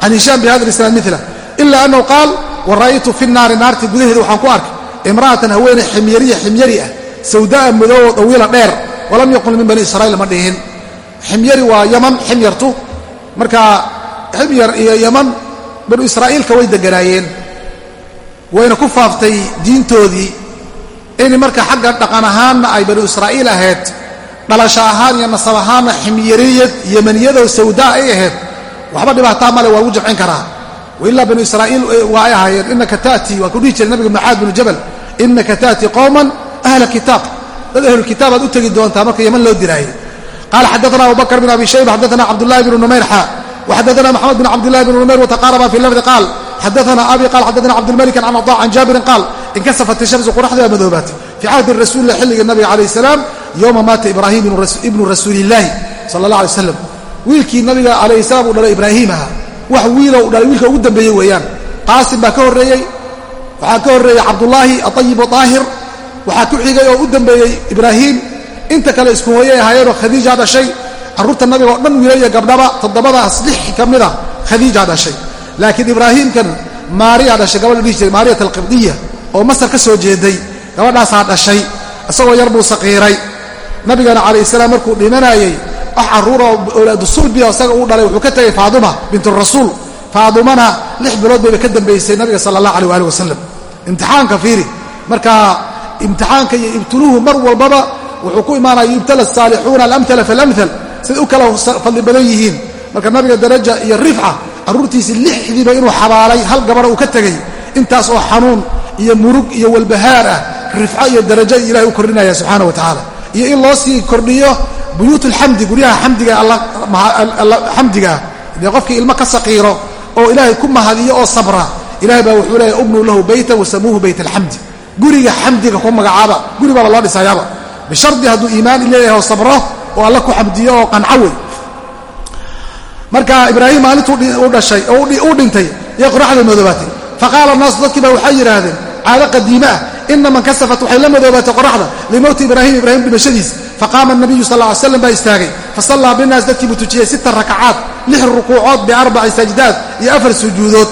can hishaam bihada isnaad mila ila anahu qaal wa ra'aytu fi naari naarti gudaheeda waxaan ku arkay imra'atan haweeney ximyariya ximyari ah sawda'a madoobo dawiila dheer walam yaqul min bani israa'iil ma dhihin. Ximyari waa yaman ximyartu marka ximyar iyo yaman banu israa'iilka way deganaayeen wayna ku faaftay diintoodii in marka xagga dhaqan ahaanna ay banu israa'iil ahayd dhalasho ahaan iyo nasab ahaanna ximyariyad yemaniyadoo sawdaa ay ahayd waxba dhibaataa male waa lagu jamcin karaa wailaa banu israa'iil eh, waa ahaayeen innaka taatii waa ku dhihi jiray nabiga macaad binu jabal innaka taatii qowman ahla kitaab. Dad ahlulkitaabaad u tegi doontaa marka yeman loo diraayey qaala xaddaana abubakr bin abi shayba xaddaana cabdullahi bnu numayr xaa waxaddaana maxamed bin cabdillahi bn numayr wataqaaraba fi lafdi qaal xaddaana abi qaal xaddaana cabdilmalik can adaa can jaabirin qaal inkasafat ishamsu qoraxdii baa madoobaatay fii cahdi rasuulilah xilliga nabiga calayh salaam yowma maata ibraahim ibnu rasuuliillaahi sala allah alay slam wiilkii nabiga calayhi salaam uu dhalay ibraahiim aha wax wiilo u dhalay wiilka ugu dambeeyey weeyaan qaasim baa ka horreeyey waxaa ka horreeyey cabdullaahi atayibu daahir waxaa ku xigay oo u dambeeyey ibraahiim inta kale isku hooyay ahaayeenoo khadiija dhashay carruurta nabiga oo dhan wiila iyo gabdhaba toddobadaas lix ka mida khadiija dhashay laakiin oo masar ka soo jeeday gabadhaasaa dhashay isagoo yar buu saqiiray. Nabigana calayh salaam markuu dhimanayey wax carruuroo owlaadu sulbiya isaga uu dhalay wuxuu ka tegay faaduma binturasuul faadumana lix bilood bayba ka dambaysay nabiga sala allah aleh waali wasalam imtixaanka fiiri marka imtixaanka iyo ibtuluuhu mar walbaba wuxuu ku imaanaya yubtala asaalixuuna alamhala falamhal siday u kala fadli badan yihiin. Marka nabiga daraja iyo rifca carruurtiisii lixdiiba inuu xabaalay hal gabadha uu ka tegey intaas oo xanuun iyo murug iyo walbahaar ah rifco iyo darajo ilahay u kordhinaya subxaana wa tacaala iyo in loo sii kordhiyo buyuut alxamdi guryaha xamdiga xamdigaah dee qofkii ilmo ka saqiiro oo ilaahay ku mahadiyo oo sabra ilahay baa wuxuu leeyahy ubnuu lahu baytan wasamuuhu bayt alxamdi guriga xamdiga ku magacaaba guri baaba loo dhisayaaba bishardi hadduu iimaan leeyahay oo sabro oo alla ku xamdiyo oo qanco wey marka ibraahim maalintuu u dhashay oo uu dhintay iyo qoraxda madoobaatay. Faqaala naasu dadkii baa waxay yidhaahdeen caado qadiime ah ina man kasafat waxay la madoobaatay qoraxda limowti ibraahim ibraahim dhimashadiis faqaama nabiyu sal ly slam baa istaagay fasallaa binaas dadkii buu tujiyey sita rakacaad lix rukuucood biarbaci sajdaad iyo afar sujuudood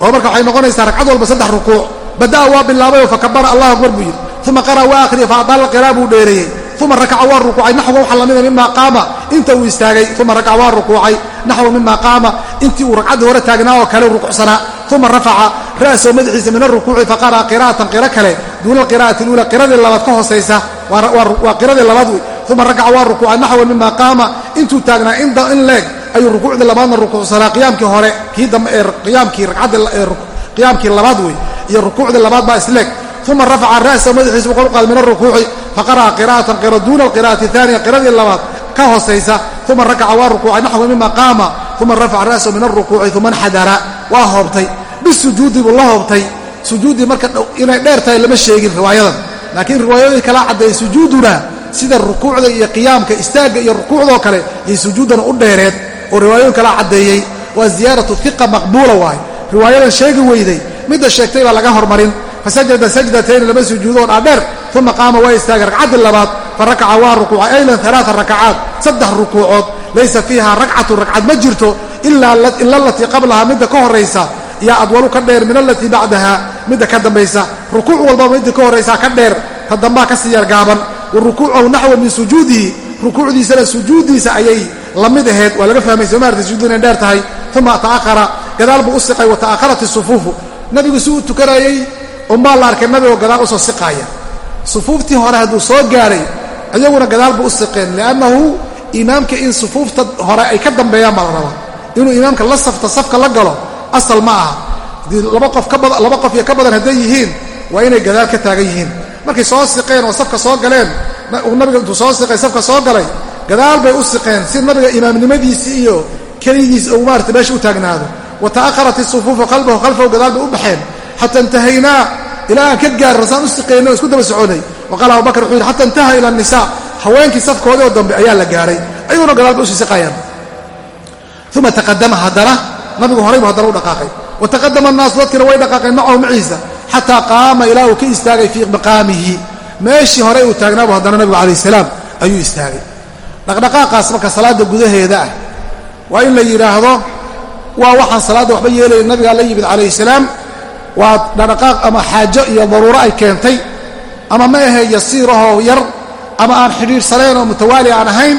oo marka waxay noqonaysaa ragcad walba saddex rukuuc bada'a waa bilaabayoo fakabara allah akbar buu yidhi uma qara'a waa akhriya faadaala qiraa buu dheereeyey uma rakaca waa rukuucay naxwa waxa lamida mima qaama inta uu istaagay uma rakaca waa rukuucay naxwa mima qaama uu ragcaddii hore taagnaa oo kale rukucsanaa uma ra'sahu madaxiisa min arukuuci faqara'a qira'atan qiro kale duuna alqira'ati اluula qiradii labaad ka hoosaysa waa qiradii labaad wey uma rakaca waa rukuucay naxwan mima qaama intuu taagnaa in leeg ayuu rukuucdii labaadna rukuucsanaa qiyaamkii hore kii dambe ee qiyaamkii labaad wey iyo rukuucdii labaad baa isleeg uma rafaca ra'sahu madaxiisa u qaad min arukuuci faqara'a qira'atan qiro duuna alqira'ati aaniya qiradii labaad ka hoosaysa uma rakaca waa rukuucay naxwa mima qaama uma rafaca ra'sahu min arukuuci uma nxadara waa hoobtay bisujuudi buu la hoobtay sujuuddii marka inay dheer tahay lama sheegin riwaayadan laakiin riwaayadii kala caddeeyey sujuuduna sida rukuucda iyo qiyaamka istaagga iyo rukuucdoo kale iyo sujuuddana u dheereed oo riwaayooyin kala caddeeyey. Waa ziyaaratu fiqa maqbuula waaye. Riwaayadan sheegi weyday midda sheegtay baa laga hormarin. Fasajada sajdatayn laba sujuudoon adheer uma qaama waa istaagay ragcaddii labaad fa rakaca waa rukuucay aydan alaaa rakacaat saddex rukuucood laysa fiiha ragcatu ragcad ma jirto ila alatii qablaha midda ka horaysa yaa adwalu ka dheer min alatii bacdaha midda ka dambaysa. Rukuuc walbaba midda ka horaysaa ka dheer ta dambaa ka sii yargaaban wa rukuucahu naxwa min sujuudihi rukuucdiisana sujuuddiisa ayay la mid aheed. Waa laga fahmay somaarta sujuuddu inay dheer tahay. Uma ta'ahara gadaal buu u siqay wa ta'aharat isufuufu nabigu si uu tukanayey umbaa la arkay nabigoo gadaal u soo siqaaya. Sufuuftii hore hadduu soo gaaray iyaguna gadaal buu u siqeen liannahu imaamka in sufuufta hore ay ka dambeeyaan baa la rabaa. Inuu imaamka la safta safka la galo asal ma aha. Haddii laba qof iyo ka badan hadday yihiin waa inay gadaal ka taagan yihiin. Markay soo siqeen oo safka soo galeen nabiga intuu soo siqay safka soo galay gadaal bay u siqeen si nabiga imaamnimadiisii iyo keligiis uu maarata meesha u taagnaado. Wa ta'aharat isufuufu qalbahu khalfahu gadaal bay u baxeen. Xata intahaynaa ilaa aan ka gaarno saan u siqayno o isku daba soconay wa qaala abubakar wuxuu yidhi xata intaha ila annisaa. Haweenkii safkoodii oo dambe ayaa la gaaray. Ayaguna gadaal bay u sii siqayaan. Uma taqadama haddana nabigu horay buu haddana u dhaqaaqay. Wa taqadama annaasu dadkiina way dhaqaaqeen macahu maciisa xataa qaama ilaa uu ka istaagay fii maqaamihi meeshii horey uu taagnaabu haddana nabigu calayh salaam ayuu istaagay. Dhaqdhaqaaqaas marka salaadda gudaheeda ah waa in la yidhaahdo waa waxaan salaadda waxba yeelayn nabigaa la yimid calayhi salaam waa dhaqdhaqaaq ama xaajo iyo daruuro ay keentay ama ma ahe yasiirahoo yar ama aan xidhiidhsanayn oo mutawaali aan ahayn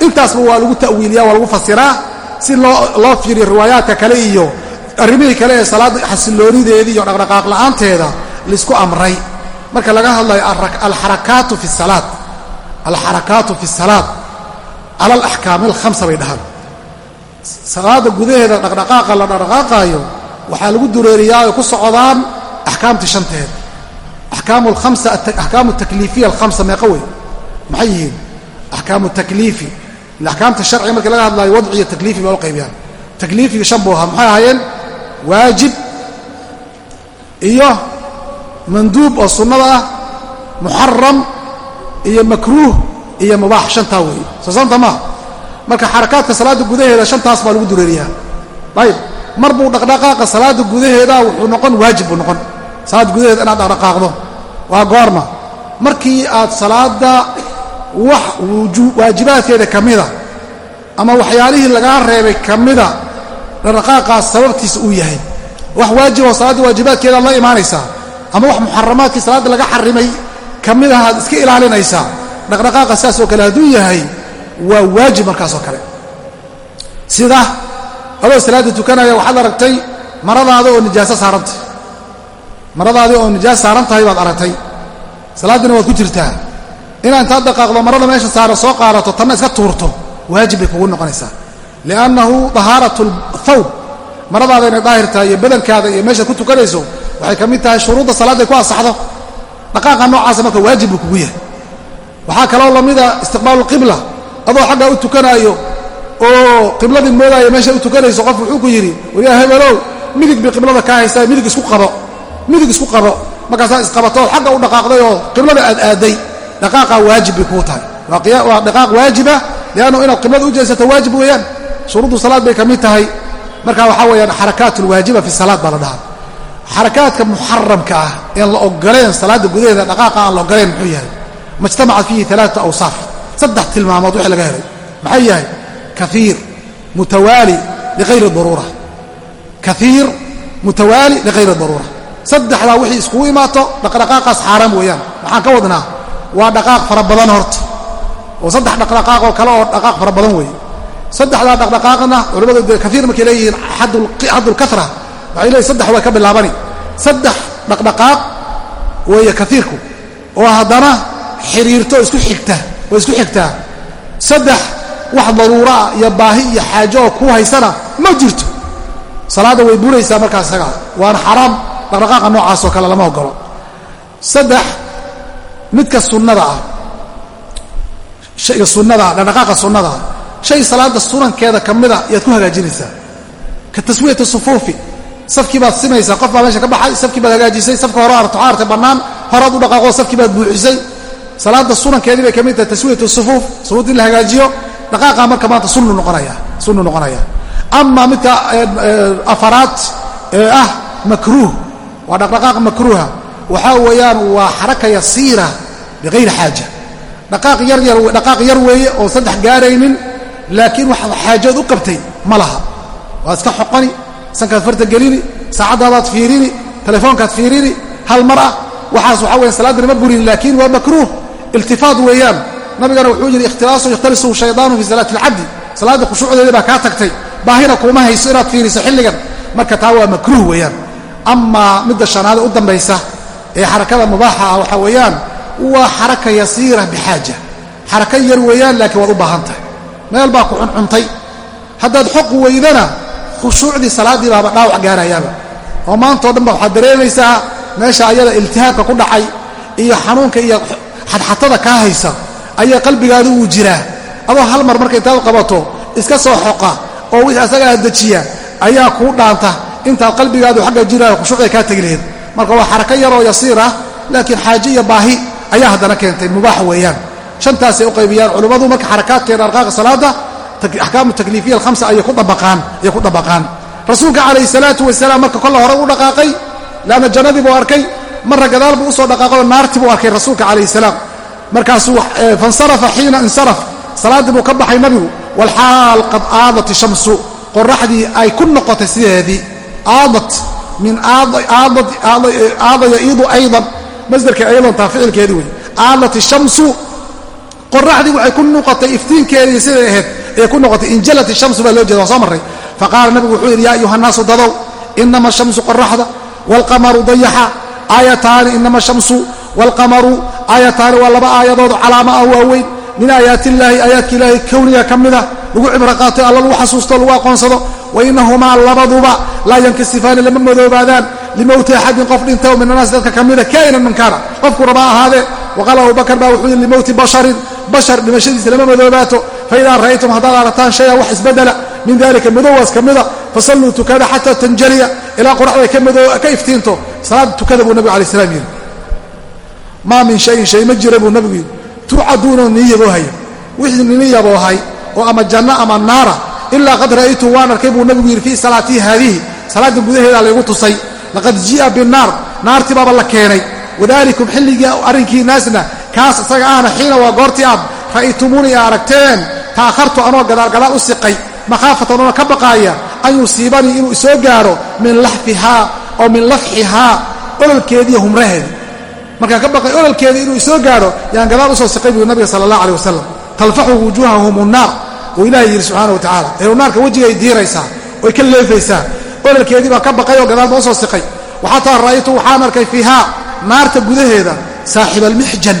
intaasba waa lagu ta'wiiliyaa waa lagu fasiraa si loo fiiriyo riwaayaadka kale iyo arrimihii kale ee salaadda xasilloonideedii iyo dhaqdhaqaaq la'aanteeda la isku amray. Marka laga hadlayo alxarakaatu fi salaad alxarakaatu fi salaad cala alaxkaami alkhamsa bay dhahaan. Salaadda gudaheeda dhaqdhaqaaqa la dhaqdhaqaaqaayo waxaa lagu dureeriyaa ay ku socdaan axkaamtii shanteed. Axkaamu takliifiya alkhamsa meeqa wey maxay yihiin? Axkaamu takliifi axkaamta sharciga markii laga hadlaayo wadci iyo takliifi baa u qaybiyaan takliifiga shan buu ahaa maxay ahaayeen waajib iyo manduub oo sunnada ah muxaram iyo makruuh iyo mubaax shantaa weeye soo santa maaha marka xarakaadka salaadda gudaheeda shantaas baa lagu dureeriyaa ayib mar buu dhaqdhaqaaqa salaadda gudaheeda wuxuu noqon waajib buu noqon salaadda gudaheeda inaad dhaqdhaqaaqdo waa goorma markii aad salaadda wax waajibaadkeeda ka mida ama waxyaalihii lagaa reebay ka mida dhaqdhaqaaqaas sababtiisa uu yahay. Wax waajiboo salaaddii waajibaadkeedaad la imaanaysaa ama wax muxaramaadkii salaadda laga xarimay ka mid ahaad iska ilaalinaysaa. Dhaqdhaqaaqa saas oo kale hadduu yahay waa waajib markaasoo kale. Sida adoo salaadda tukanaya waxaad aragtay maradaada oo nijaaso saarantahay maradaadii oo nijaas saaran tahay baad aragtay. Salaaddiina waad ku jirtaa inaad intaad dhaqaaqdo marada meesha saara soo qaadato tanna iska tuurto waajib bay kugu noqonaysaa. Liannahu dahaaratu thawb maradaada inay daahir tahay iyo badankaada iyo meeshaad ku tukanayso waxay ka mid tahay shuruudda salaadday ku asaxdo dhaqaaqa noocaasa marka waajib buu kugu yahay. Waxaa kaloo lamida istiqbaalu qibla adoo xaggaa u tukanaayo oo qibladii moodaayo meesha u tukanayso qof wuxuu ku yidhi waryaa hebelow midig bay qiblada kaa haysaa midig isku qabo midig isku qabo. Markaasaa isqabato ood xagga u dhaqaaqday oo qiblada aad aaday dhaqaaqaa waajib bay kuu tahay. Waa dhaqaaq waajiba liannu inaad qiblada u jeesato waajib weeyaan. Shuruuddu bay ka tahay. Marka waxaa weeyaan xarakaat alwaajiba fi salaad baa la dhahaa. Xarakaadka muxaramka ah een la ogoleen salaadda gudaheeda dhaqaaqa aan la ogoleen muxuu yahay? Majtamacat fiihi alaata awsaaf. Saddex tilmaamood wixii laga helay. Maxay yahay? Kaiir mutawaali liayri daruura. Kaiir mutawaali lighayri daruura. Saddexdaa wixii iskugu imaato dhaqdhaqaaqaas xaaraam weeyaan. Maxaan ka wadnaa waa dhaqaaq fara badan horta. Oo saddex dhaqdhaqaaq oo kale oo dhaqaaq fara badan weeye. Saddexdaa dhaqdhaqaaqna culimmadu dee kaiir markay leeyihiin xaddulkara waxay leeyihiin saddex way ka bilaabani. Saddex dhaqdhaqaaq weeye kaiirku oo haddana xiriirto isku xigta oo isku xigtaa. Saddex wax daruuraa iyo baahi iyo xaajo oo ku haysana ma jirto. Salaadda way buraysaa markaas isaga waana xaraam. Dhaqdhaqaaqa noocaasoo kale lama ogolo saddex midka sunnada ah shayga sunnadaa dhaqdhaqaaqa sunnadaa shay salaadda sunankeeda ka mida ayaad ku hagaajinaysaa. Ka taswiyati sufuufi safkii baad simaysaa qof baa meesha ka baxay safkii baad hagaajisay safka hore artay bannaan horaad u dhaqaaqo safkii baad buuxisay. Salaadda sunankeedii bay ka mid tahay taswiyat sufuuf sufuud in la hagaajiyo dhaqaaqa marka maanta sunnu noqonaya sunnu noqonaya. Ama midka afaraad ee ah makruuh waa dhaqdhaqaaq makruuha waxaa weeyaan waa xaraka yasiira bikayri xaaja. Dhaqaaq yar weeye oo saddex gaaraynin laakiin waxaad xaajood u qabtay ma laha. Waad iska xoqani sankaad farta gelini saacaddaadaad fiirini telefoonkaad fiirini hal mar ah. Waxaas waxaa weya salaadani ma burin laakiin waa makruuh. Iltifaad weeyaan. Nabigana wuxuu yidhi ikhtilaasu yakhtalisu shaydaanu fii salaati alcabdi. Salaadda khushuucdeedii baa kaa tagtay. Baahina kuuma hayso inaad fiiriso xilligan. Marka taa waa makruuh weeyaan. Amaa midda shanaade u dambaysa ee xarakada mubaaxa ah waxaa weeyaan waa xaraka yasiira bixaaja. Xaraka yar weeyaan laakiin waad u baahan tahay. Meel baa ku cuncuntay haddaad xoqi weydana khushuucdii salaaddii baaba dhaawac gaarayaaba oo maantao dhan ba waxaad dareemaysaa meesha ayada iltihaabka ku dhacay iyo xanuunka iyo xadxatada kaa haysa ayaa qalbigaadu uu jiraa. Adoo hal mar marka intaad qabato iska soo xoqa oo wixii asagaa dejiya ayaa kuu dhaanta. Intaad qalbigaadu xagga jiraayo khushuucday kaa tegi laheed marka waa xarako yaroo yasiir ah laakiin xaaje iyo baahi ayaa haddana keentay mubaax weeyaan. Shantaasay u qaybiyaan culummadu marka xarakaadkeeda arqaaqa salaada axkaamu takliifiya alhamsa ayay ku dabaqaan rasuulka calayhi salaatu wasalaam marka kolle hore u dhaqaaqay leanna jannadii buu arkay marra gadaal buu u soo dhaqaaqayoo naartii buu arkay rasuulka calayhi salaam. Markaasuu fansarafa xiina insaraf salaaddii buu ka baxay nabigu walxaal qad aadat ishamsu qoraxdii ay ku noqotay sideedii aadat min aada yaiidu aydan masdarka aydantaa ficilkeedii wey aadat ishamsu qoraxdii waxay ku noqotay iftiinkeedii siday ahayd ee ku noqotay injalat ishamsu baa loo jeeda waa soo marray. Faqaala nabigu wuxuu yidhi yaa ayuha nnaasu dadow inama ashamsu qoraxda waalqamaru dayaxa aayataani inama ashamsu waalqamaru aayataani waa laba aayadood calaama ah waaweyn. Min aayaati illaahi aayaadka ilaahay kowniga ka mida lagu cibro qaato alla lagu xasuusto lagu aqoonsado wa inahumaa labaduba laa yankasifaani lama madoobaadaan limowti axadin qof dhinta min annaas dadka ka mida kaa'inan man kaana qofku rabaa ahaadee waqaala abubakar baa wuxuu yidhi limowti basharin bashar dhimashadiisa lama madoobaato faidaa ra'aytum haddaad aragtaan shaya wax isbedela min dalika madowgaas ka mida fasalluu tukada xataa tanjaliya ilaa qoraxda ka iftiinto salaada tukada buu nabigu alai slam yidhi maa min shayin shay ma jira buu nabigu yidhi tuucaduunoo nii yaboohaya wixii nini yaboohay oo ama janno ama naara ilaa qad ra'aytu waan arkay buu nabigu yidhi fii salaatii haadihi. Salaadda gudaheeda laygu tusay. Laqad jii'a binnaar. Naartii baaba la keenay. Wadaalikum xilligii arrinkii naasna. Kaas isaga ahna xiina waa goortii aad ra'aytumuunii aragteen. Ta'akhartu anoo gadaalgadaal u siqay. Makhaafatan oona ka baqaaya. An yusiibanii inuu isoo gaaro min laxfihaa oo min lafxihaa. Ololkeediiy humraheedii. Markaan ka baqay ololkeedii inuu isoo gaaro yaan gadaal u soo siqay buu nabiga sala allah aleh wasalam talfaxu wujuuhahum unnaar uu ilahay yidhi subxana wa tacala ehlunaarka wejigay diiraysaa oy ka leefaysaa ololkeedii baan ka baqay oo gadaal baan u soo siqay. Waxataa ra'aytu waxaan arkay fiihaa naarta gudaheeda saaxiba almixjan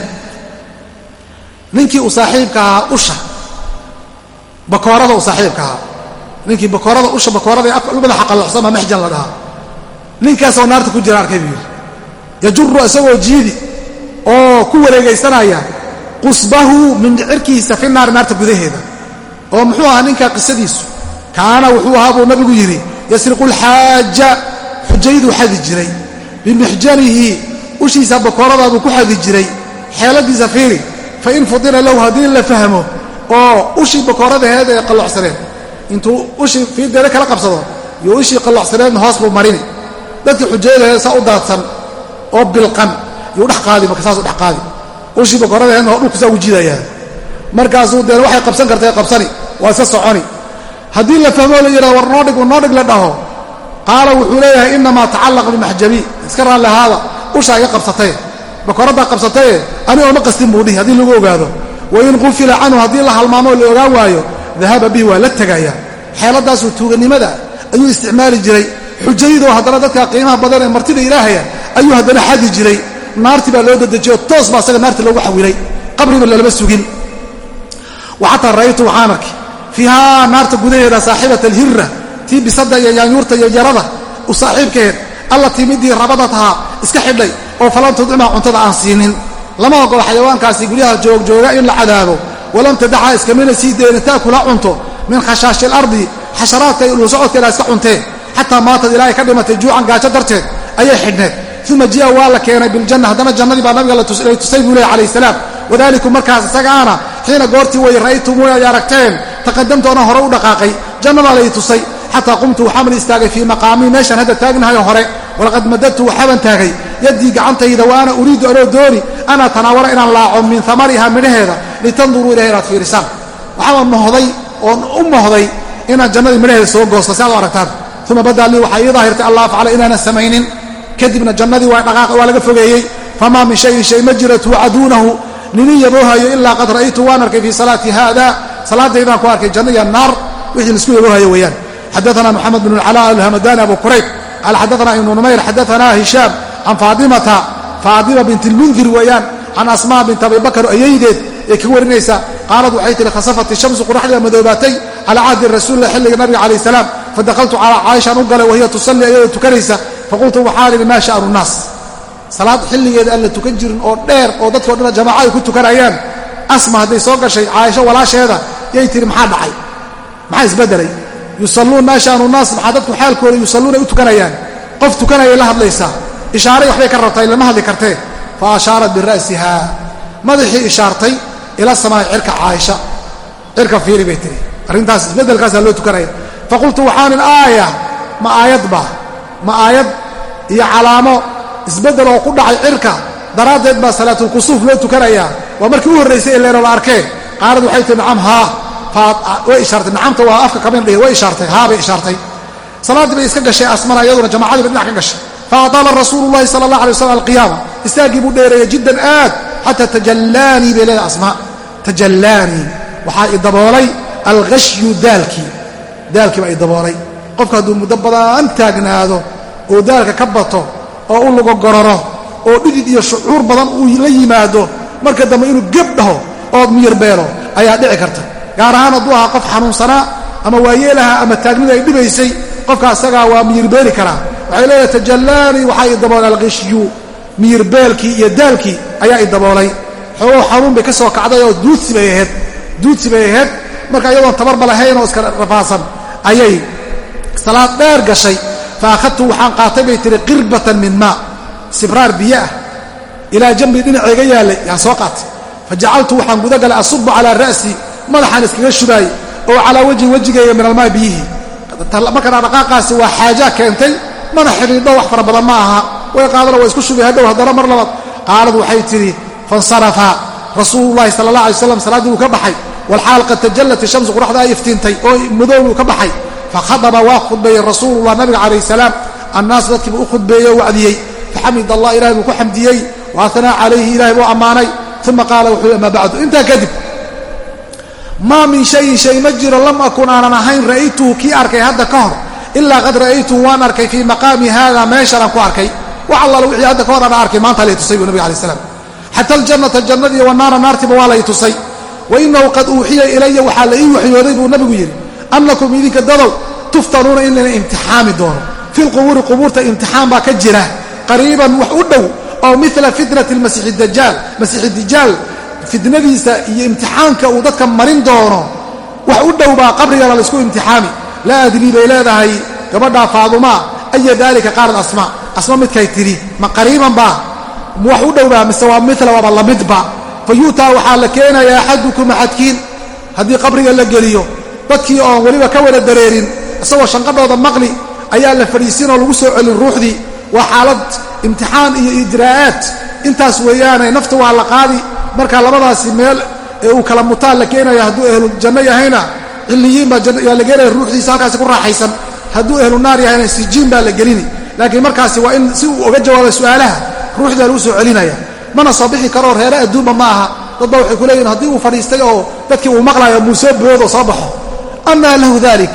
ninkii uu saaxiibka ahaa usha bakoorada uu saaxiibka ahaa. Ninkii bakoorada usha bakoorada madaxa qallocsama mexjan la dhahaa. Ninkaasoo naarta ku jira arkay buu yidhi. Yajuru isagoo jiidi oo ku wareegaysanaya qusbahu mindhicirkiisa fi naari naarta gudaheeda oo muxuu ahaa ninkaa qisadiisu. Kaana wuxuu ahaa buu nabigu yidhi yasriqu alxaaja xujayduu xadi jiray. Bimixjanihi ushiisa bakooradaabuu ku xadi jiray. Xeeladiisa fiiri fain fudila lahu haddii la fahmo oo ushii bakooradaheed ee qalloocsaneed intuu ushii fiideeda kala qabsado iyo ushii qalloocsaneedna hoos buu marini dadkii xujayadaheed saa u daadsan oo bilqan yuu dhex qaadi marka saasuu dhex qaadi. Ushii bakooradaheedna dhulku saa ugu jidayaa markaasuu deen waxay qabsan kartay qabsani waa iska soconi. Haddii la fahmoo la yidhahdo war noodhig noodhig la dhaho. Qaala wuxuu leeyahay inamaa tacallaqa bimaxjabii iska raalli ahaada ushaa iga qabsataye bakoraddaa qabsataye? Ani ooma qastin buu dhihi haddii lagu ogaado. Wain qufila canhu haddii la halmaamoo la ogaan waayo dahaba bihi waa la tegaya xeeladaasuu tuuganimada ayuu isticmaali jiray. Xujaydoo haddana dadka qiimaha badan ee martida ilaahaya ayuu haddana xadi jiray. Naartii baa loo dadejiyo toos baa asaga naartii loogu xawilay qabriba lalama sugin waxataa ra'aytu waxaan arkay fiihaa naarta gudaheeda saaxibata alhirra tii bisada iyo yaanyuurta iyo yarada u saaxiibkeed allatii midii rabadatahaa iska xidhay oo falan tudcima cuntada aan siinin lama ogola xayawaankaasi guryaha joogjooga in la cadaabo walam tadaxa iskamina sii deyna taakula cunto min khashaashi alardi xasharaadka iyo dhulsocodkeeda iska cuntee xataa maatad ilaahay ka dhimatay juucan gaajo darteed ayay xidhneed uma ji'a waa la keenay biljanna haddana jannadii baa lay tusay buu leh calayh salaam wadalikum markaas isagaana xiina goortii way ra'aytumuuna ay aragteen. Taqadamtoona hore u dhaqaaqay. Jannadaa lay tusay. Xataa qumtu waxaaman istaagay fii maqaamii meeshaan hadda taagnahayo hore. Walaqad madadtu waxaaban taagay. Yaddii gacantayda wa ana uriidu anoo dooni ana tanaawala inaan laaco min amariha midhaheeda litanduruu ilayha inaad fiirisaan. Waxaaban mohday oon u mohday inaan jannadii midhaheeda soo goosto si aad u aragtaan. Uma badaa lii waxaa ii daahirtay allah afcala inaanan samaynin. Kadibna jannadii waa laga fogeeyey. Famaa min shayin ninin yaboohayo ilaa qad ra'aytu waan arkay fii salaati haada. Salaadaydaan ku arkay janna iyo naar. Wixii la isku yaboohayo weeyaan. Xadaana moxamed bn alcala alhamadani abu kurayb qaala xadaana ibnu numayr xadaana hishaam. Can faadimata faadima bint lmundir weeyaan. Can asmaa bint abi ayaydeed ee ka warinaysa qaalad waxay tihi khasafat ishamsu qoraxdiia madoobaatay calaa cahdi rasuulilah xilliga nabiga calayh salaam. Fadakaltu calaa caaishaan u galay wahiya tusalli ayadoo tukanaysa. Faqultu waxaan idhi maa sha'nu nnaas salaad xilligeeda aan la tukan jirin oo dheer oo dadkao dhan jamaaca ay ku tukanayaan. Asma hadday soo gashay caaisho walaasheeda yay tihi maxaa dhacay? Maxaa isbeddelay yusalluun maa nnaas maxaa dadku xaalkooda yusalluun ay u tukanayaan? Qof tukanayay la hadlaysaa. Ishaaray waxbay ka rabtay lama hadli kartee. Fa ashaarat bira'siha. Madaxii ishaartay ila samaa'i cirka caaisha. Cirka fiiri bay tihi arrintaas isbeddelkaasaa loo tukanaya faqultu waxaanin aaya ma aayad ba ma aayad iyo calaamo isbeddel oo ku dhacay cirka daraaddeed baa salaatulkusuuf loo tukanayaa waa markii u horraysay ee leeno la arkee qaalad waxay tihi nacam haa. Way ishaartay. Nacamta waa afka kamin dhihi way ishaartay. Haa bay ishaartay. Salaaddii bay iska gashay asmana iyaduna jamacadii bay dhinac ka gashay. Faataala rasuulu llahi sala allah alay waslam alqiyaama. Istaaggii buu dheereeyey jiddan aad xataa tajallaanii bay leedahay asmaa tajallaanii waxaa i daboolay alghashyu daalkii. Daalkii baa i daboolay. Qofka hadduu muddo badan taagnaado oo daalka ka bato oo u lugogororo oo dhidid iyo shucuur badan uu la yimaado marka dambe inuu geb dhaho ood miyirbeelo ayaa dhici karta. Gaar ahaan hadduu ahaa qof xanuunsanaa ama waayeelaha ama taagnida ay dhibaysay qofka asagaa waa miyirbeeli karaa. Waxay leedahay tajallaanii waxaa i daboolay alghishyu miyirbeelkii iyo daalkii ayaa i daboolay. Xoogow xanuun bay ka soo kacday oo duudsi bay ahayd. Duudsi bay ahayd. Marka iyadoon tabarba lahayn oo iska rafaasan ayay salaad dheer gashay fa akhadtu waxaan qaatay bay tihi qirbatan min maa sibraar biyo ah ilaa jambi dhinaceyga yaallay yaan soo qaatay fa waxaan gudagalay asubu calaa ra'si madaxaan iskaga shubaay oo calaa wajhi wejigayga min almaa biyihi marka dhaqdhaqaaqaasi waa xaaja keentay mana xidhiidho wax fara badan ma aha way qaadana waa isku shubay hadhow haddana mar labaad qaalad waxay tidhi fansarafa rasuululahi sala allah alay slam salaaddii uu ka baxay walxaal qad tajallat ishamsu qoraxda ay iftiintay oo madowbuu ka baxay fakhadaba waa khudbeeyey rasuulullah nabiga calayh salaam annaas dadkiibuu u khudbeeyey oo wacdiyey faxamid allah ilahay buu ku xamdiyey wa ahnaa calayhi ilahay buu ammaanay uma qaala wuxuu amaa bacdu intaa kadib maa min shayin shay ma jiro lam akun aanan ahayn ra'aytuhu kii arkay hadda ka hor ilaa qad ra'aytuhu waan arkay fii maqaami haada meeshan aan ku arkay wax allaala wixii hadda ka hor ana arkay maanta lay tusay buu nabig alai slam xata aljannata jannadii wanaara naartiba waa lay tusay wa qad uuxiya ilaya waxaa la ii waxyooday buu nabigu yidhi annakum idinka dadow tuftanuuna in layna imtixaami doono. Fi lqubuuri qubuurta imtixaan baa ka jira qariiban wax u dhow oo mila fitnati masiixi dajaal masiixi dijaal fitnadiisa iyo imtixaanka uu dadka marin doono. Wax u dhow baa qabrigana laysku imtixaami. Laa adrii bay leedahay gabadhaa faadumaa aya daalika qaalat asma. Asma midkay tidhi ma qariiban baa? Wax u dhowbaa mise waa mila waaba lamidba fa waxaa la keenayaa axadukum axadkiin. Haddii qabriga la geliyo dadkii oon weliba ka wada dareerin isagoo shanqadhooda maqli ayaa la fadhiisinoo lagu soo celin ruuxdii. Waa xaalad imtixaan iyo ijraa'aat intaas weeyaane nafta waa la qaadi. Marka labadaasi meel ee uu kala mutaan la keenaya hadduu ehlu janno yahayna cilliyiin baa yaa la geenaya ruuxdiisa halkaasi ku raaxaysan. Hadduu ehlu naar yahayna sijiin baa la gelini. Laakiin markaasi waa in si uu oga jawaaba su'aalaha ruuxdaa lagu soo celinaya. Mana soo bixi karoo reere adduunba ma aha. Dadba waxay ku leeyihiin haddii uu fadhiistay oo dadkii uu maqlayo muusoo boodoo soo baxo anaa lahu dalik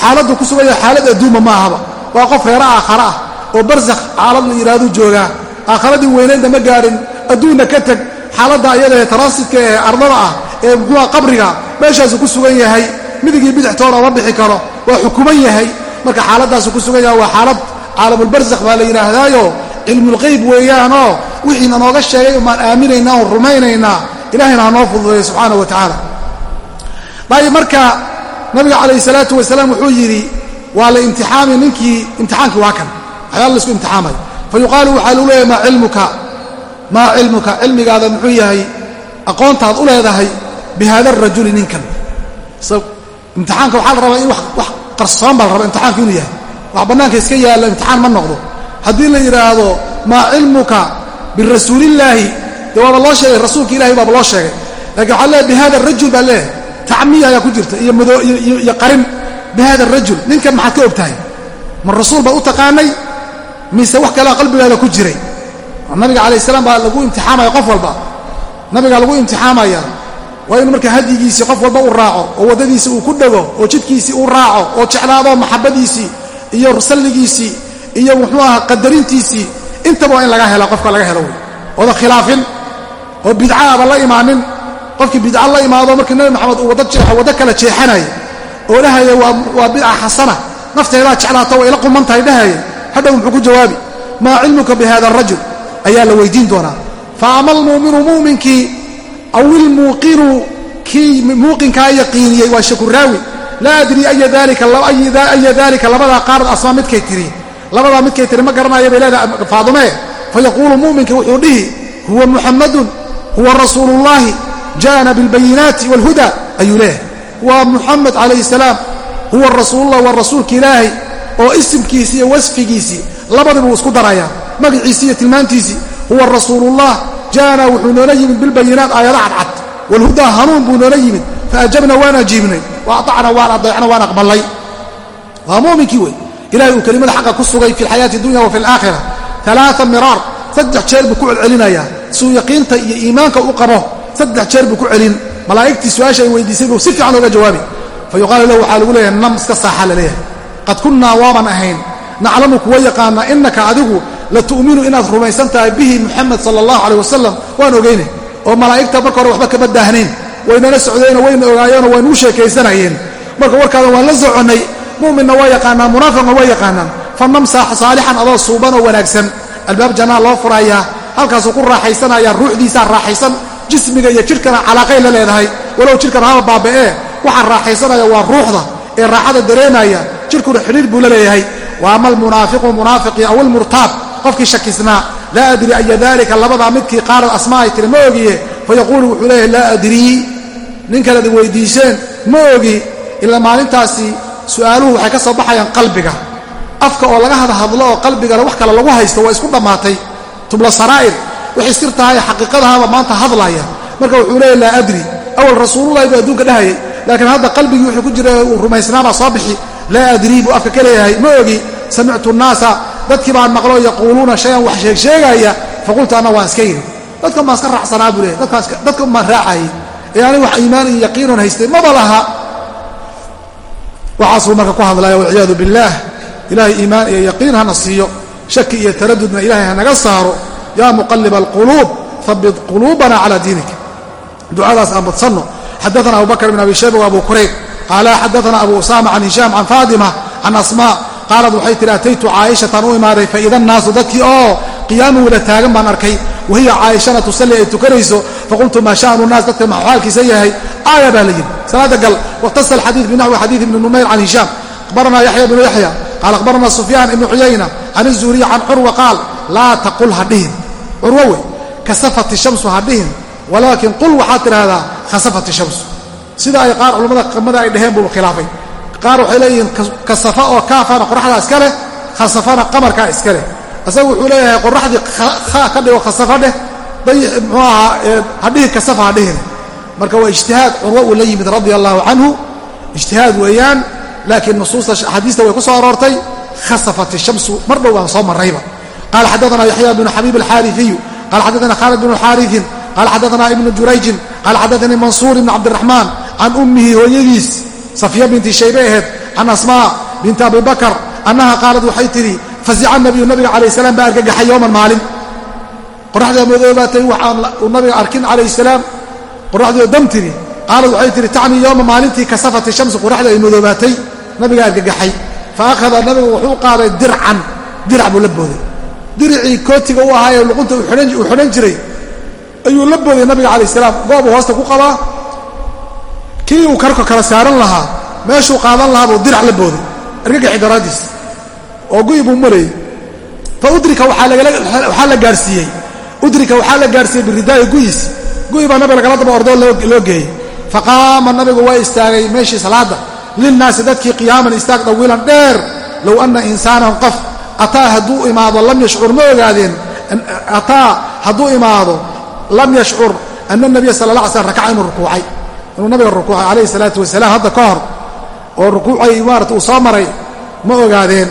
xaaladdu ku suganya xaalad adduunba ma ahaba. Waa qof reera aakhara ah oo barsakh xaalad la yidhahduu joogaa. Aakharadii weynaydna ma gaadhin adduunna ka teg xaaladda ayadae taraasidka ee ardada ah ee muxuuha qabriga meeshaasuu ku sugan yahay. Midigii bidixtoona ma bixi karo waa xukuman yahay. Marka xaaladdaasuu ku sugan yahay waa xaalad caalamulbarsakh baa la yidhaahdaayo cilmulqayb weeyaanoo wixiina nooga sheegay umaan aaminaynaa oon rumaynaynaa ilahayna ha noo fududeeyo subxaana wa tacaala dayib marka nabiga calayh salaatu wasalaam wuxuu yidhi waa la imtixaami ninkii imtixaankii waa kan. Waxyaala la isku imtixaamay. Fa yuqaalu waxaa lagu leeyahay maa cilmuka? Maa cilmuka? Cilmigaada muxuu yahay aqoontaad u leedahay bi haada arajuli ninkan imtixaanka waxaa la rabaa in wax qarsoon baa la rabaa imtixaanku inuu yahay. Wax bannaanka iska yaalla imtixaan ma noqdo. Haddii la yidhaahdo maa cilmuka birasuulillaahi dee waaba loo sheegay rasuulka ilahay baaba loo sheegay. Lakiin waxaa leeay bi hada baa leeyahay tacmiya ayaa ku jirta iyo qarin bi hada arajul ninkan maxaad ka og tahay ma rasuul baad u taqaanay? Mise wax kalea qalbigaada ku jiray? Nabiga calayh salaam baa lagu imtixaamaya qof walba. Nabigaa lagu imtixaamaya. Waa inu marka hadyigiisii qof walba uu raaco oo waddadiisii uu ku dhego oo jidkiisii uu raaco oo jeclaado maxabadiisii iyo salligiisii iyo muxuu aha qadarintiisii intaba waa in laga helo qofka laga helo. Wey ooda khilaafin oo bidca aba la imaanin qofkii bidca la imaado markii nabi maxamed uu waddo kala jeexanaya oo dhahaya waa bidca xasana. Nafteedaa jeclaato way ila quman tahay dhahaya hadhow muxuu ku jawaabi maa cilmuka bi hada arajul ayaa la weydiin doonaa. Fa ama almuuminu muuminkii aw ilmuuqinu kii muuqinkaa yaqiiniyey waa shakuraawi laa adrii aya dalika labadaa qaarad asmaa midkay tiri. Labadaa midkay tiri ma garanaya bay leedahay faadumee fayaquulu mu'minka wuxuu dhihi huwa muxammadun huwa rasuuluullaahi ja'ana bilbayinaati waalhuda ayuu leeyahay. Waa muxamed calayhi salaam huwa rasuulullah waa rasuulka ilaahay oo isimkiisii iyo wasfigiisii labadibuu isku darayaa. Magaciisii iyo tilmaantiisii huwa rasuulullah ja'ana wuxuu noola yimid bilbayinaat aayada cadcad. Waalhudaa hanuun buu noola yimid. Faajabna waan ajiibnay wa aacna waan adeecna waan aqbalay waa mu'minkii wey. Ilahay uu kelimada xaqa ku sugay fi alxayaati dunya wa fi alaakhira alaaa miraar saddex jeer buu ku celin. Malaa'igtii su'aasha ay weydiisay buu si fiican oga jawaabi. Fa yuqaalu lahu waxaa lagu leeyahay nam iska saaxa la leeyahay. Qad kunnaa waaban ahayn. Naclamu kuwa yaqaana innaka adigu la tu'minu inaad rumaysan tahay bihi muxamed sala allahu caleyh wasalam waan ogeyne oo malaa'igta marka hore waxba kama daahnayn. Waynala socdeenoo wayna ogaayeenoo waynuu sheekaysanayeen. Marka warkaadan waan la soconnay mu'minna waa yaqaanaan munaafiqna waa yaqaanaan. Fanam saalixan adoo suuban oo wanaagsan. Albaab jannaa loo furayaa halkaasuu ku raaxaysanayaa ruuxdiisaa raaxaysan jismiga iyo jidhkana calaaqay la leedahay walow jidhkan haba baaba'ee waxaa raaxaysanaya waa ruuxda ee raaxada dareemaya jidhkuna xidhiir buu la leeyahay. Wa ama almunaafiqu munaafiqii aw almurtaab qofkii shakisnaa laa adri aya dalika labadaa midkii qaarad asmaa ay tiri ma ogiye fayaquulu wuxuu leeyahay laa adrii nin kalead weydiiseen ma ogi. Ilaa maalintaasi su'aaluhu waxay ka soo baxayaan qalbiga. Afka oo laga hadhadlo oo qalbigana wax kale lagu haysto waa isku dhammaatay. Tubla saraa'ir waxay sir tahay xaqiiqadahaba maanta hadlaya. Marka wuxuu leeya laa adri. Awal rasuulullahi buu adduunka dhahayay laakiin hadda qalbigii wuxuu ku jira uu rumaysnaabaa soo bixi. Laa adrii buu afka ka leeyahay. Ma ogi samictu nnaasa. Dadkii baan maqlo yaquuluuna shayan wax sheegsheegaya faqultu anna waan iska yidhi. Dadkan baan iska raacsanaa buu leeyahy dadkan baan raacayay. Ee ani wax iimaan iyo yaqiinon haystay maba laha. Waxaasuu marka ku hadlaya walciyaadu billaah ilaahay iimaan iyo yaqiin hana siiyo. Shaki iyo taradudna ilaahay hanaga saaro yaa muqaliba alquluub habit quluubana calaa diinika ducadaas aan badsanno. Xadaana abu bakr bn abi shayba wa abu kurayb qaala xadaana abu usaama can hishaam can faadima can asmaa qaalad waxay tihi ataytu caaishatan u imaaday faida annaasu dadkii oo qiyaamu wada taagan baan arkay. Wahiya caaishana tusalli ay tukanayso. Faqultu maa sha'nu naas dadka maxuu xaalkiisa yahay. Aaya baa la yidhi. Salaada gal waktasa alxadiid binaxwi xadiid ibni numayr can hishaam akhbaranaa yaxya bnu yaxya qaala akhbarana sufyaan ibnu xuyayna can izuhriy can curwa qaal laa taqul ha dhihin curwo wey kasafat shamsu ha dhihin walaakin qul waxaad tidhaahdaa khasafat shamsu. Sida ay qaar culammada qamada ay dhaheen buu khilaafay. Qaar waxay leeyihiin kasafa oo kaafana qoraxdaa iska leh khasafana qamarkaa iska leh. Isagu wuxuu leeyahay qoraxdii ka dhigo khasafa dheh mxuu ahaa hadhihi kasafa hadhihine marka waa ijtihaad curwo uu la yimid radia allahu canhu ijtihaad weeyaan laakiin nusuusta axaadiista way ku soo aroortay khasafat ishamsu mar dhow baan soo marrayba qala xadaana yaxya bnu xabiib alxaariiyu qala xadaana khaalid bnu xaariin qala xadaana ibnu jurayjin qala xadaanii mansuur ibn cabdiraxmaan can ummihi hooyadiis safya binti shaybe aheed can asmaa binti abi bakar annaha qaalad waxay tidhi fazica nabiyu nabiga calayh salaam baa argagaxay yowman maalin qoraxdaa madoobaatay waxaan uu nabiga arkin calayh salaam qoraxdiioo dam tiri qaalad waxay tihi tacnii yowma maalintii kasafat shamsu qoraxda ay madoobaatay nabiga argagaxay fa akhada nabigu wuxuu qaaday dircan dirac buu la booday diricii kootiga u ahaa ee luqunta uu xidhan jiray ayuu la booday nabiga calayh salaam. Goobuu hoosta ku qabaa. Kii uu karka kala saaran lahaa meeshuu qaadan lahaa buu dirac la booday. Argagaxi daraaddiis oo gu'i buu marayey fa udrika waxaa la gaarsiiyey. Udrika waxaa la gaarsiiyey biridaa'i gu'is gu'i baa nabiga lagala daba ordoo loo geeyey. Faqaama nabigu waa istaagay meeshii salaadda. Lilnaasi dadkii qiyaaman istaag dawiilan dheer. Low anna insaanan qof ataa hadduu imaado lam yashcur ma ogaadeen ataa hadduu imaado lam yashcur ana nabiya sala la ala slam rakaca inuu rukuucay inuu nabiga rukuucay calayhi salaatu wasalaam hadda ka hor oo rukuucay maarata uu soo maray ma ogaadeen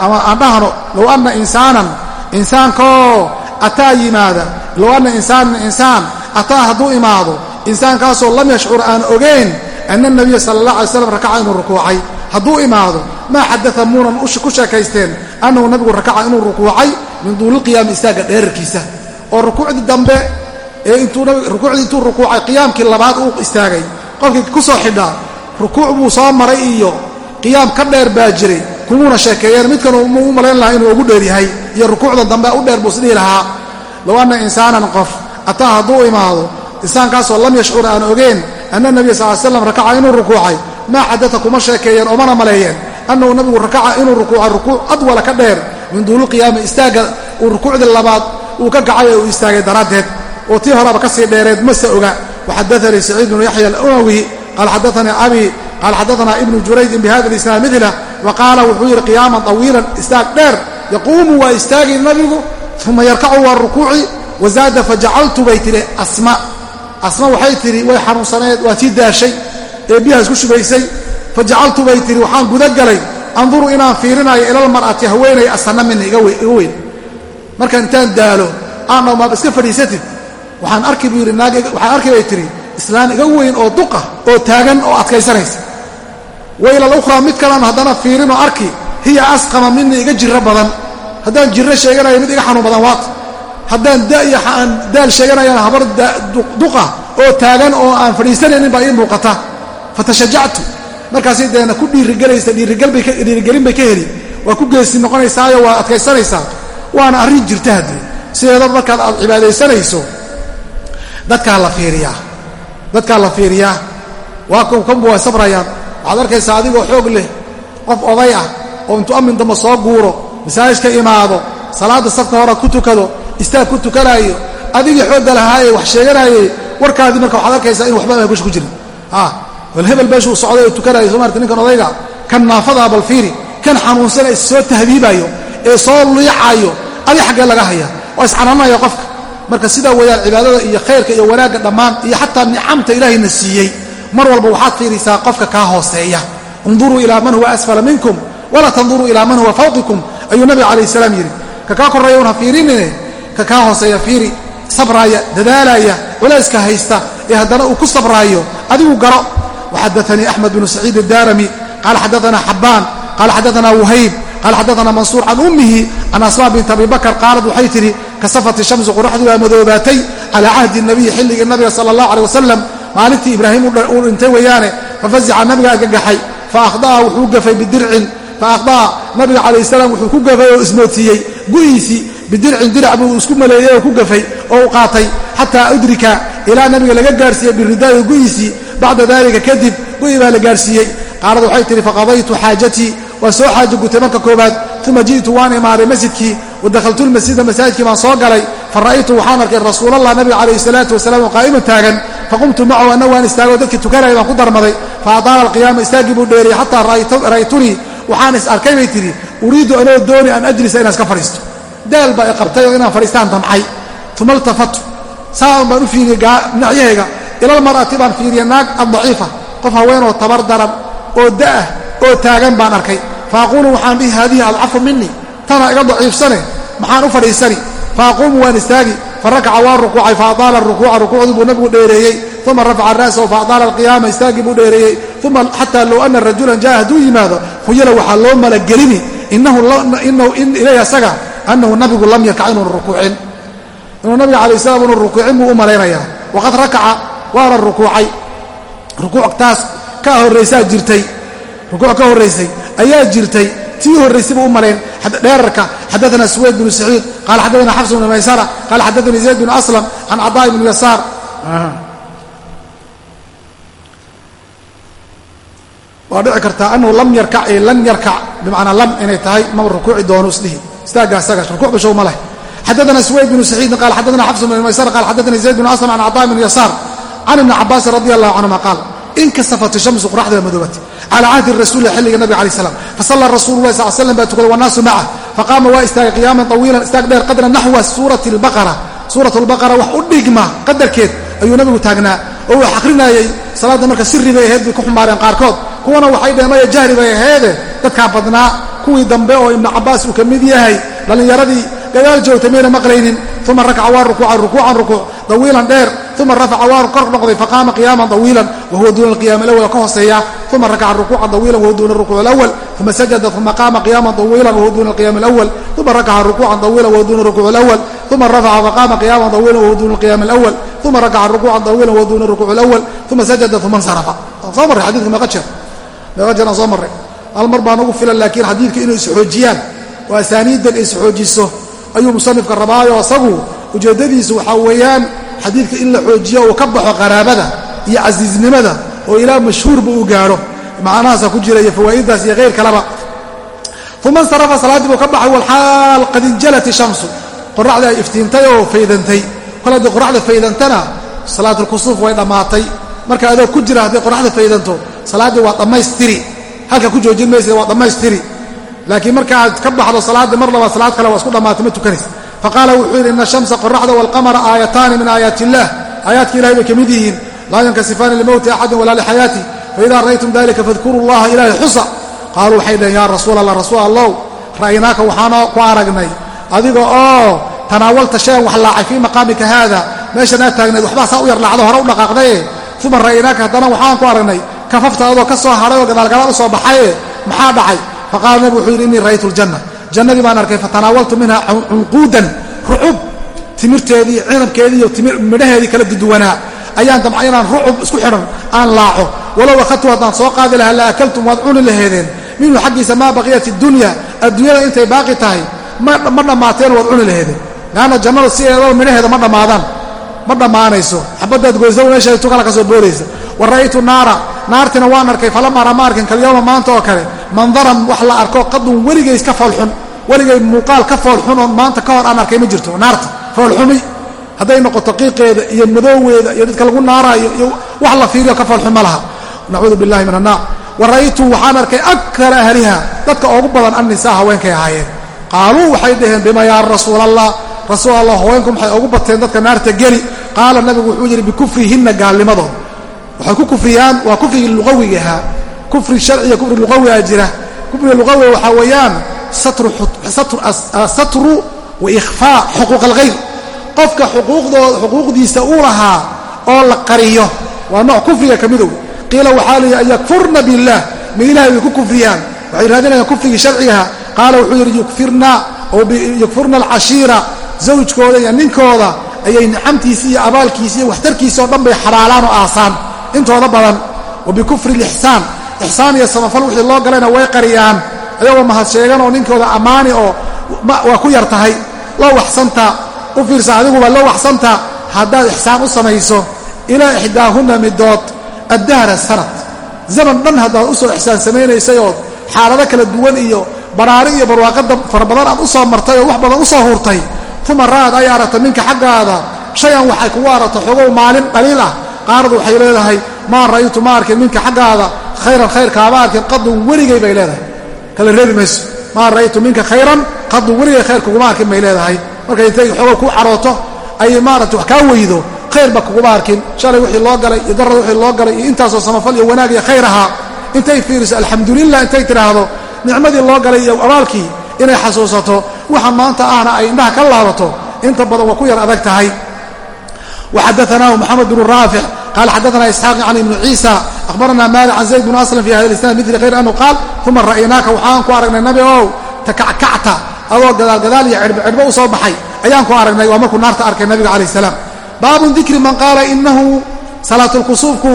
ama aan dhahno low anna insaanan insaankaoo ataa yimaada low anna insaanan insaan ataa hadduu imaado insaankaasoo lam yashcur aan ogayn ana nabiya sala allah alay slam rakaca inuu rukuucay hadduu imaado maa xadaa muunan ku sheekaysteen annahu nabigu rakaca inuu rukuucay min duuliqiyaami istaagga dheerarkiisa. Oo rukuucdii dambe ee rukuucdii intuu rukuucay qiyaamkii labaad uu istaagay. Qofkii ku soo xidhaa rukuuc buu soo maray iyo qiyaam ka dheer baa jiray. Kumuuna sheekeeyeen midkan u malayn lahaa inuu ugu dheer yahay iyo rukuucda dambe u dheer buu isdhihi lahaa. Low anna insaanan qof ataa hadduu imaado insaankaasoo lam yashcur aan ogeen anna nabiya sal l slam rakaca inuu rukuucay maa xadata kuma sheekeeyeen oomana maleeyeen annahu nabigu rakaca inuu rukuucay rukuuc adwala ka dheer min duuli qiyaami istaagga uu rukuucdii labaad uu ka kacay uu istaagay daraaddeed oo tii horeba ka sii dheereed mase oga waxadaanii saciid bnu yaxya alumawi qaala xadaanii abi qaala xadaanaa ibnu juraydin bihada lisnaad milah wa qaala wuxuu yidhi qiyaaman tawiilan istaag dheer yaquumu waa istaagi nabigu uma yarkacu waa rukuuci wazaada fajacaltu bay tidhi asma asma waxay tidhi way xanuunsaneed waa tii daashay ee biyahaas ku shubaysay fajacaltu bay tidhi waxaan gudagalay anduru inaan fiirinayo ilalmar'ati haweenay asana mina iga weyn. Marka intaan daalo aana maad iska fadhiisatid? Waxaan arki buu yidhi waxaan arki bay tidhi islaan iga weyn oo duqa oo taagan oo adkaysanaysa. Wayla alukhraa mid kalan haddana fiirinoo arki hiya asqama mina iga jirro badan. Haddaan jirro sheeganayo mid iga xanuun badan waata haddaan daiyo aan daal sheeganayana habar duqa oo taagan oo aan fadhiisanaynin baa ii muuqata. Fatashajactu markaasay deena ku dhiirigelaysa dhiirigelin bay ka heli. Waa ku geesi noqonaysaayo waa adkaysanaysaa waana arrin jirta haddee sideeda markaad aad cibaadaysanayso dadkaa la fiiriyaa. Dadkaa la fiiriyaa. Waa kanbu waa sabrayaan. Waxaad arkaysaa adigoo xoog leh qof oday ah oo intuu amin damba soo guuro masaajidka imaado salaadda safka hore ku tukado istaag ku tukanaayo adigii xoogga lahaayee wax sheeganaayey warkaadii marka waxaad arkaysaa in waxba kusha ku jirin bal hebel meeshuu socday oo tukanayo soo maarta ninkan odayga. Kan naafadaa bal fiiri kan xanuunsana is soo tahdiibayo ee soo liicayo adi xaggee laga haya? Waa iscananaya qofka. Marka sidaa weeyaan cibaadada iyo khayrka iyo wanaagga dhammaan iyo xataa nicamta ilaahayna siiyey mar walba waxaad fiirisaa qofka kaa hooseeya. Unduruu ilaa man huwa asfala minkum walaa tanduruu ilaa man huwa fawqikum ayuu nabiga calayh salaam yidhi. Ka kaa korreeya ha fiirinine ka kaa hooseeya fiiri sabraaya dadaalaya culayska haysta ee haddana uu ku sabraayo adigu garo waxadaanii axmed bnu saciid addaarami qaala xadaana xabbaan qaala xadaana wahayb qaala xadaana mansuur can ummihi can asmaa bint abi bakr qaalad waxay tidhi kasafati shamsu qoraxdii waa madoobaatay calaa cahdi nabiyi xilligii nabiga sala allah aleh wasalam maalintii ibraahim uu dhintay weeyaane fafazica nabiga argagaxay faahdaa wuxuu gafay bidircin faahdaa nabiga calayh salaam wuxuu ku gafay oo ismoodsiiyey gu'iisii bidircin dirac buu isku maleeyey oo ku gafay oo u qaatay xataa udrika ilaa nabiga laga gaarsiiyey biridaa'i gu'iisii bacda dalika kadib gu'i baa la gaarsiiyey qaalad waxay tihi faqadaytu xaajatii waa soo xaajo gutay marka koobaad uma ji'tu waan imaaday masjidkii wadakhaltu lmasjida masaajidkii baan soo galay fara'aytu waxaan arkay rasuulallah nabiga calayhi salaatu wasalaam oo qaa'iman taagan. Faqumtu macahu anna waan istaagoo dadkii tukanaya baan ku darmaday. Fa adaala alqiyaama istaaggii buu dheeriyey xataa ra'aytunii waxaan is arkay bay tidhi uriidu anoo dooni an ajlisa inaan iska fadhiisto. Daal baa i qabtay oo inaan fadhiistaan damcay. Uma iltafatu saan baan u fiiriyey dhinacyahayga ilalmar'ati baan fiiriyey naag addaciifa qof haweenoo tabar daran oo da'ah oo taagan baan arkay. Faaquulu waxaan dhihi haadihi adcafu minii tana iga daciifsane maxaan u fadhiisani. Faaquumu waan istaagi. Farakaca waan rukuucay faadaala rukuuca rukuucdii buu nabigu dheereeyey. Uma rafaca ra'sahu faadaala alqiyaama istaaggii buu dheereeyey. Uma xataa low ana rajulan jaa hadduu yimaado huyala waxaa loo malagelini ilayh asaga annahu nabigu lam yarkac inuuna rukuucin. Inuu nabiga calay salaam unu rukuucin buu u malaynayaa waqad rakaca waana rukuucay. Rukuuc taas ka horraysaa jirtay. Rukuuc ka horraysay ayaa jirtay. Tii horraysay u malayn dheerarka xadaana suwayd bnu saciid qaala xadaana xafs bnu maysara qaala xadaanii zayd bnu aslam can cadaa bnu yasaar. Waa dhici kartaa anahu lam yarkac ee lan yarkac bimacnaa lam inay tahay maba rukuuci doono isdhihi. Istaagaa isaga rukuuc ma leh. Xadaana suwayd bnu saciidin qala xadaana xafs bnu maysara qala xadaanii zayd bnu aslam can cadaa bnu yasaar can ibni cabaasin radi allahu canhuma qaal inkasafat shamsu qoraxda baa madoobatay cala cahdi rasuuli xilliga nabiga alai slam fasalla rasuulu lah sal slam baa tukaday wannaasu macah faqaama waa istaagay qiyaaman tawiilan istaag dheer qadra naxwa suurati lbaqara suurat lbaqara wax u dhigma qadarkeed ayuu nabigu taagnaa oo uu akhrinayey salaadda marka sirri bay ahayd bay ku xumaareen qaarkood kuwana waxay dheheen maya jahri bay aheede dadkaa badnaa kuwii dambe oo ibnu cabbaas uu ka mid yahay dhallinyaradii gadaal joogtay mayna maqlaynin uma rakaca waa rukuucan rukuucan rukuuc dawiilan dheer uma rafaca waa kor noqday faqaama qiyaaman dawiilan wahuwa duuna alqiyaam alawal ka hooseeya uma rakaca rukuucan dawiilan wahuwa duuna rukuuc alawal uma sajada uma qiyaaman dawiilan wahuwa duuna alqiyaam alawal uma rakaca rukuucan dawiilan wahuwa duuna rukuuc alawal uma rafaca faqaama qiyaaman dawiilan wahuwa duuna alqiyaam alawal uma rakaca rukuucan dawiilan wahuwa duuna rukuuc alawal uma sajada uma insarafa soo marray xadidka meeqa jeer meeqa jeer soo marray hal baan ugu filan laakiin xadiidka inay isxoojiyaan oo asaaniiddan ay isxoojiso ayuu musanifka rabaayo asagu ujeeddadiisu waxaa weeyaan xadiidka in la xoojiyo uu ka baxo qaraabada iyo casiiznimada oo ilaa mashhuurba uu gaadho macnahaasa ku jira iyo fawaa'idaas iyo hayr kaleba uma insarafa salaaddii buu ka baxay walxaal qad injalat ishamsu qoraxdii ay iftiintay oo faydantay. Kol haddii qoraxda faydantana salaatulkusuuf way dhammaatay. Marka adoo ku jira hadday qoraxda faydanto salaaddii waa dhammaystiri. Halka ku joojin maysa waa dhammaystiri. Laakiin markaaad ka baxdo salaaddii mar labaad salaad kale waa isku dhammaatay ma tukanaysa faqaala wuxuu yidhi ina ashamsa qoraxda waalqamara aayataani min aayaat illah aayaadka ilahay bay ka mid yihiin. Laa yankasifaani limowti axadin walaa lixayaati faidaa ra'aytum dalika fadkuruu llaha ilaahay xusa. Qaaluu waxay dhaheen yaa rasuul allah rasuul allow ra'aynaaka waxaan ku aragnay. Adiga oo tanaawalta shayan wax laacay fii maqaamika haada. Meeshan aad taagnayd waxbaa saa u yar laacdo hore u dhaqaaqdaye. Uma ra'aynaaka haddana waxaan ku aragnay. Kafafta adoo ka soo hadhay oo gadaalgadaal u soo baxaye maxaa dhacay? Faqaala nabigu wuxuu yidhi innii ra'aytu ljanna jannadii baan arkay fatanaawaltu minha cunquudan rucub timirteedii cinabkeedii iyo midhaheedii kala duduwanaa ayaan damcay inaan rucub isku xidhan aan laaco. Walow akhadtu haddaan soo qaadi lahaa la akaltum waad cuni laheedeen. Minhu xaggiisa maa baqiyat iddunya adduunyada intay baaqi tahay ma dhammaateen waad cuni laheedeen. Leanna jannada sideedaba midhaheeda ma dhammaadaan ma dhammaanayso. Xabaddaad goysaba meesha tu ka soo boodaysa. Wa ra'aytu naara naartina waan arkay falam ara ma arkin kalyowma maanta oo kale mandaran wax la arko qadun weligays ka foolxun weligay muuqaal ka foolxun oo maanta ka hor aan arkay ma jirto. Naarta foolxumi hadday noqoto qiiqeeda iyo madooweeda iyo dadka lagu naaraayo iyo wax la fiiriyo ka falxun ma laha. Nacuudu billahi min annaar wa ra'aytu waxaan arkay akara ahliha dadka ugu badan annisaa haweenkay ahaayeen. Qaaluu waxay dhaheen bima yaa rasuul allah rasuul allah haweenku maxay ugu bateen dadka naarta geli. Qaala nabigu wuxuu yidhi bikufrihinna gaalnimadood waxay ku kufriyaan waa kufrigii luqawigahaa kufri sharciga kufri luqawigaa jira. Kufriga luqawiga waxaa weeyaan satru wa ikhfaa xuquuq alghayr qofka xuquuqdiisa uu lahaa oo la qariyo waa nooc kufriga ka midow. Qiila waxaa layihi an yakfurna biاllah ma ilahay way ku kufriyaan. Waxay raadinayaan kufrigii sharcigaha qaala wuxuu yidhi yukfurna alcashiira zawjkooda iyo ninkooda ayay nicamtiisi iyo abaalkiisi iyo waxtarkiisa oo dhan bay xabaalaan oo aasaan intooda badan wa bikufri lixsaan ixsaan iyo samafal wixii loo galayna way qariyaan ayagoo mahad sheegan oo ninkooda ammaani oo waa ku yar tahay. Loo waxsanta u fiirsa adiguba loo waxsanta. Haddaad ixsaan u samayso ilaa ixdaahunna midood addahra sanad. Zaman dhan haddaad u soo ixsaan samaynaysayoo xaalado kala duwan iyo baraari iyo barwaaqada fara badan aad u soo martay oo wax badan u soo hurtay. Uma ra'ad ay aragta minka xaggaada shay-an waxay kugu aragto xogow maalin dhaliil ah qaaradu waxay leedahay maa ra'aytu ma arkin minka xaggaada khayran khayr kaama arkin qadun weligay bay leedahay. Kala reebi mayso maa ra'aytu minka khayran qadun weligay khayr kuguma arkin bay leedahay. Markay intay xogow ku carooto ay maarata wax kaa weydo khayrba kuguma arkin shalay wixii loo galay iyo darada wixii loo galay iyo intaasoo samafal iyo wanaag iyo khayr ahaa. Intay fiiriso alxamdulilah intay tidhaahdo nicmadii loo galay iyo abaalkii inay xasuusato waxa maanta ahna ay indhaha ka laabato. Inta badan waa ku yar adag tahay وxadثnah mحamed بن rاafiع qال xadثna isxاaq can ibn ciisa أhbarna malik can zayd bn asلم fi hada اisnad mil غayr anhu qaal ثuma ra'ynaaka waxaan ku aragnay nabi ow takackacta adoo gadaalgadaal iyo cidhbo u soo baxay ayaan ku aragnay waa markuu naarta arkay nabiga calayh الsalaam baabu dikri man qaala inahu salaaة اlkusuufku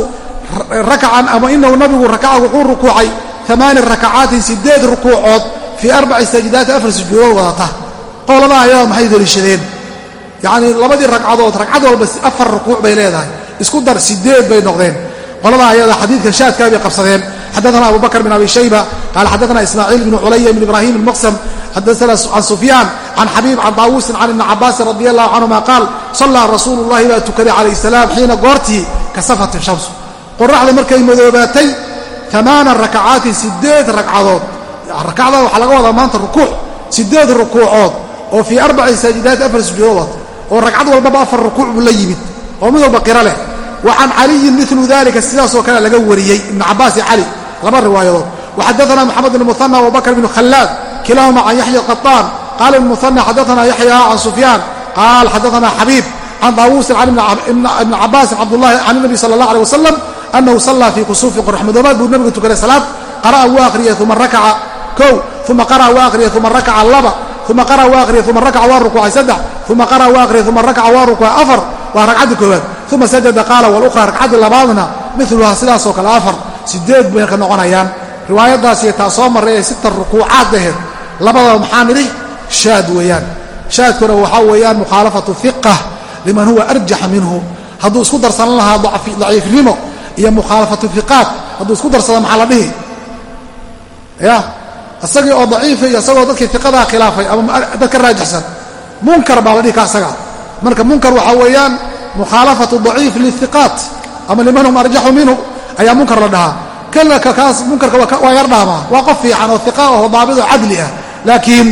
rakacan ama inahu nabigu rakaca wuxuu rukuucay amaani rakacaatin sideed rukuucood fii arbaci sajdaati afar sujuudood wadata qowladaha ayada maxay deliishadeen yacnii labadii ragcadood ragcad walba afar rukuuc bay leedahay. Isku dar sideed bay noqdeen. Qoladaha ayada xadiidka shaadkaa bay qabsadeen. Xadaana abu bin abi shayba qaala xadaana ismaaciil bn culaya bn ibrahim almaqsam xadaana can sufyaan can xabiib can daawuusin can ibni cabaasin radi allahu canhuma qaal sallaa rasuulu llahi baa tukaday calayh salaam xiina goortii kasafat shamsu. Qoraxda markay madoobaatay amaana rakacaatin sideed ragcadood. Rakacda waxaa laga wadaa maanta rukuuc sideed rukuucood oo fii arbaci saajidaati afar sujuudood oo ragcad walbaba afar rukuuc buu la yimid oo mid walba qiro leh. Wa can caliyin milu dalika sidaasoo kale laga wariyey ibn cabaas iyo cali laba riwaayadood. Waxadaana moxamed bn muhana abubakr bn khalaad kilaahuma can yaxya qaطaan qaala ibn muhana xadaana yaxya can sufyaan qaal xadaana xabiib can daawuusin ibni cabaasin cabdulahi can nabi sala allah aleh wasalam anahu sallaa fii kusuufin qoraxmadoobaad buu nabigu tukaday salaad. Qara'a wuu akhriyay uma rakaca kow uma qara'a waa akhriyay uma rakaca laba uma qara'a waa akhriyay uma rakaca waa rukuucay saddex uma qara'a waa akhriyay uma rakaca waa rukuucay afar waa ragcaddii koowaad uma sajada qaala walukhra ragcaddii labaadna miluhaa sidaasoo kale afar sideed bay ka noqonayaan riwaayaddaasiyo taa soo marray ee sita rukuucaad aheed labadaba maxaa nidhi shaad weeyaan shaadkuna waxaa weeyaan mukhaalafatu hiqa liman huwa arjaxa minhu hadduu isku darsanan lahaa daciifnimo iyo mukhaalafatu fiqaat hadduu isku darsado maxaa la dhihi ya isagii oo daciifa iyo isagoo dadkii fiqadaa khilaafay ama dad ka raajixsan. Munkar baa la dhihi ka asaga. Marka munkar waxaa weeyaan mukhaalafatu daciif lihiqaat ama liman hum arjaxu minhu ayaa munkar la dhahaa. Kalaka kaas munkarka waa yar dhaamaa waa qof fiican oo iqa aho daabit oo cadli ah. Laakiin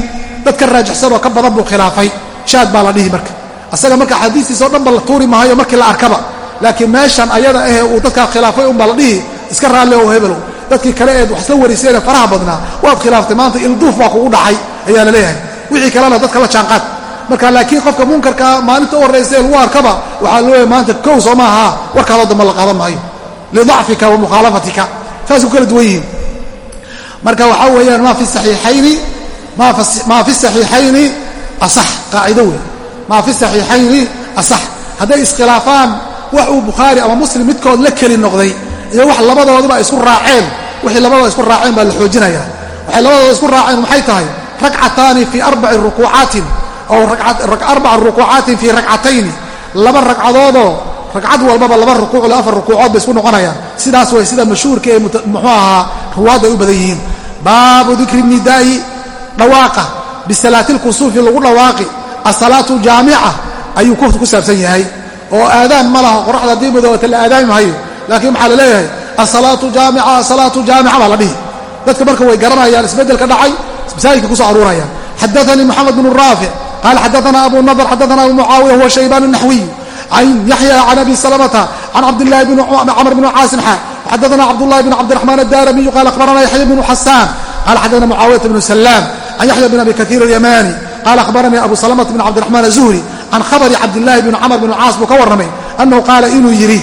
dad ka raajixsan oo ka badan buu khilaafay. Shaad baa la dhihi marka. Asaga marka xadiistiisa o la tuuri maayo markii la arkaba. Laakiin meeshan ayada ahe uu dadkaa khilaafay unbaa la dhihi iska raalli oo hebelow dadkii kale eed wax isla wariseene faraha badnaa waad khilaaftay maanta ilduuf baa kugu dhacay ayaa la leeyahay. Wixii kalena dadka la jaanqaad. Marka laakiin qofka munkarka maalinta u horraysa lagu arkaba waxaa la leeyahay maanta kow soo maaha warkaadoo damba la qaadan maayo. Lidacfika wa mukhaalafatika saasay ku kala duwan yihiin. Marka waxaa weeyaan maa fi saxiixayni maa fi saxiixayni asax qaacido wey maa fi saxiixayni asax hadday iskhilaafaan wax uu bukhaari ama muslim midkood la keli noqday iyo wax labadooduba isku raaceen. Wixii labadooda isku raaceen baa la xoojinaya. Waxay labadooda isku raaceen maxay tahay? Rakcataani fii arbaci rukuucaatin ow arbaca rukuucaatin fii rakcatayni. Laba ragcadoodoo ragcad walbaba laba rukuuc le afar rukuucood bay isku noqonayaan. Sidaas way sida mashhuurka ee muxuu ahaa ruwaadda ay u badan yihiin. Baabu dikri nidaa'i dhawaaqa bisalaati lkusuufi lagu dhawaaqi. Asalaatu jaamica ayuu ku saabsan yahay. Oo aadaan ma laha qoraxda haddii madoobata la aadaami mahayo laakiin maxaa la leeyahay asalaatu jaamica asalaatu jaamica baa la dhihi. Dadka marka way garanayaan isbeddelka dhacay masaajidka ku soo aruurayaan. Xadaanii moxamed bnu raafic qaala xadaana abu nadr xadaana abu mucaawiya huwa shaybaan naxwiy can yaxya can abi salamata can cabdilahi camr bn caasin xa xadaana cabdulahi bn cabdiraxmaan addaramiyu qaala akhbarana yaxya bnu xasaan qala xadaana mucaawiyata bnu salaam can yaxya bn abi kaiir alyamani qala akhbaranii abu salamata bn cabdiraxmaan azuhri can khabari cabdilahi bn camr bn caas buu ka warramay annahu qaala inuu yidhi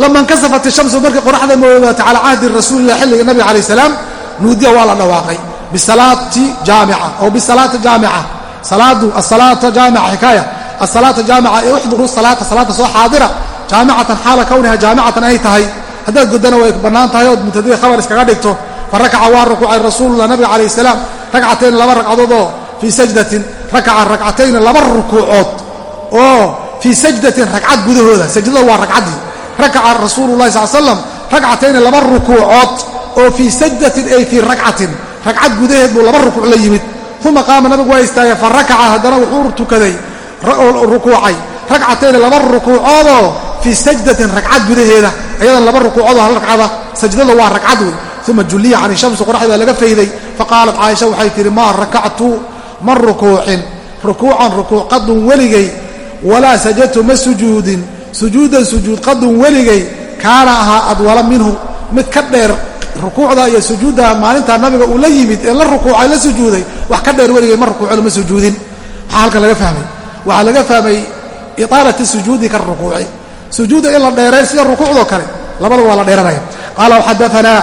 lama nkasafat ishamsu markii qoraxda moodaatay calaa cahdi rasuulilah xilliga nabiga calayh salaam nuudiya waa la dhawaaqay. Bisalaati jaamica oo bisalaati jaamica. Salaadu asalaata jaamica xikaaya asalaata jaamica ee uxduru salaata salaata soo xaadira. Jaamicatan xaala kawniha jaamicatan ay tahay. Haddaad goddana way bannaan tahay ood mubtadii khabar iskaga dhigto. Fa rakaca waa rukuucay rasuulullah nabiga calayh salaam. Ragcatayn laba ragcadood oo fii sajdatin. Rakaca ragcatayni laba rukuucood oo fii sajdatin ragcad gudahooda. Waa ragcaddii rakaca rasuululahi sal slam ragcatayni laba rukuucood oo fii sajdatin ay fii ragcatin. Ragcad gudaheed buu laba rukuuc la yimid. Uma qaama nabigu waa istaagay fa rakaca haddana wuxuu tukaday rukuucay. Ragcatayni laba rukuucoodoo fii sajdatin ragcad gudaheeda. Ayadan laba rukuucoodoo hal ragcada sajdada waa ragcad wey uma julliya can shamsi qoraxda laga fayday faqaalat caaisha waxay tihi maa rakactu ma rukuucin. Rukuucan rukuuc qadun weligay walaa sajadtu ma sujuudin sujuudan sujuud qadun weligay kaana ahaa adwala minhu. Mid ka dheer rukuucda iyo sujuudda maalintaa nabiga uu la yimid ee la rukuucay la sujuuday wax ka dheer weligay ma rukuucin ma sujuudin. Maxaa halkan laga fahmay. Waxaa laga fahmay iطaalati sujuudi ka rukuuci. Sujuudda in la dheerayn sida rukuucdoo kale labada waa la dheeranaya qaala xadaanaa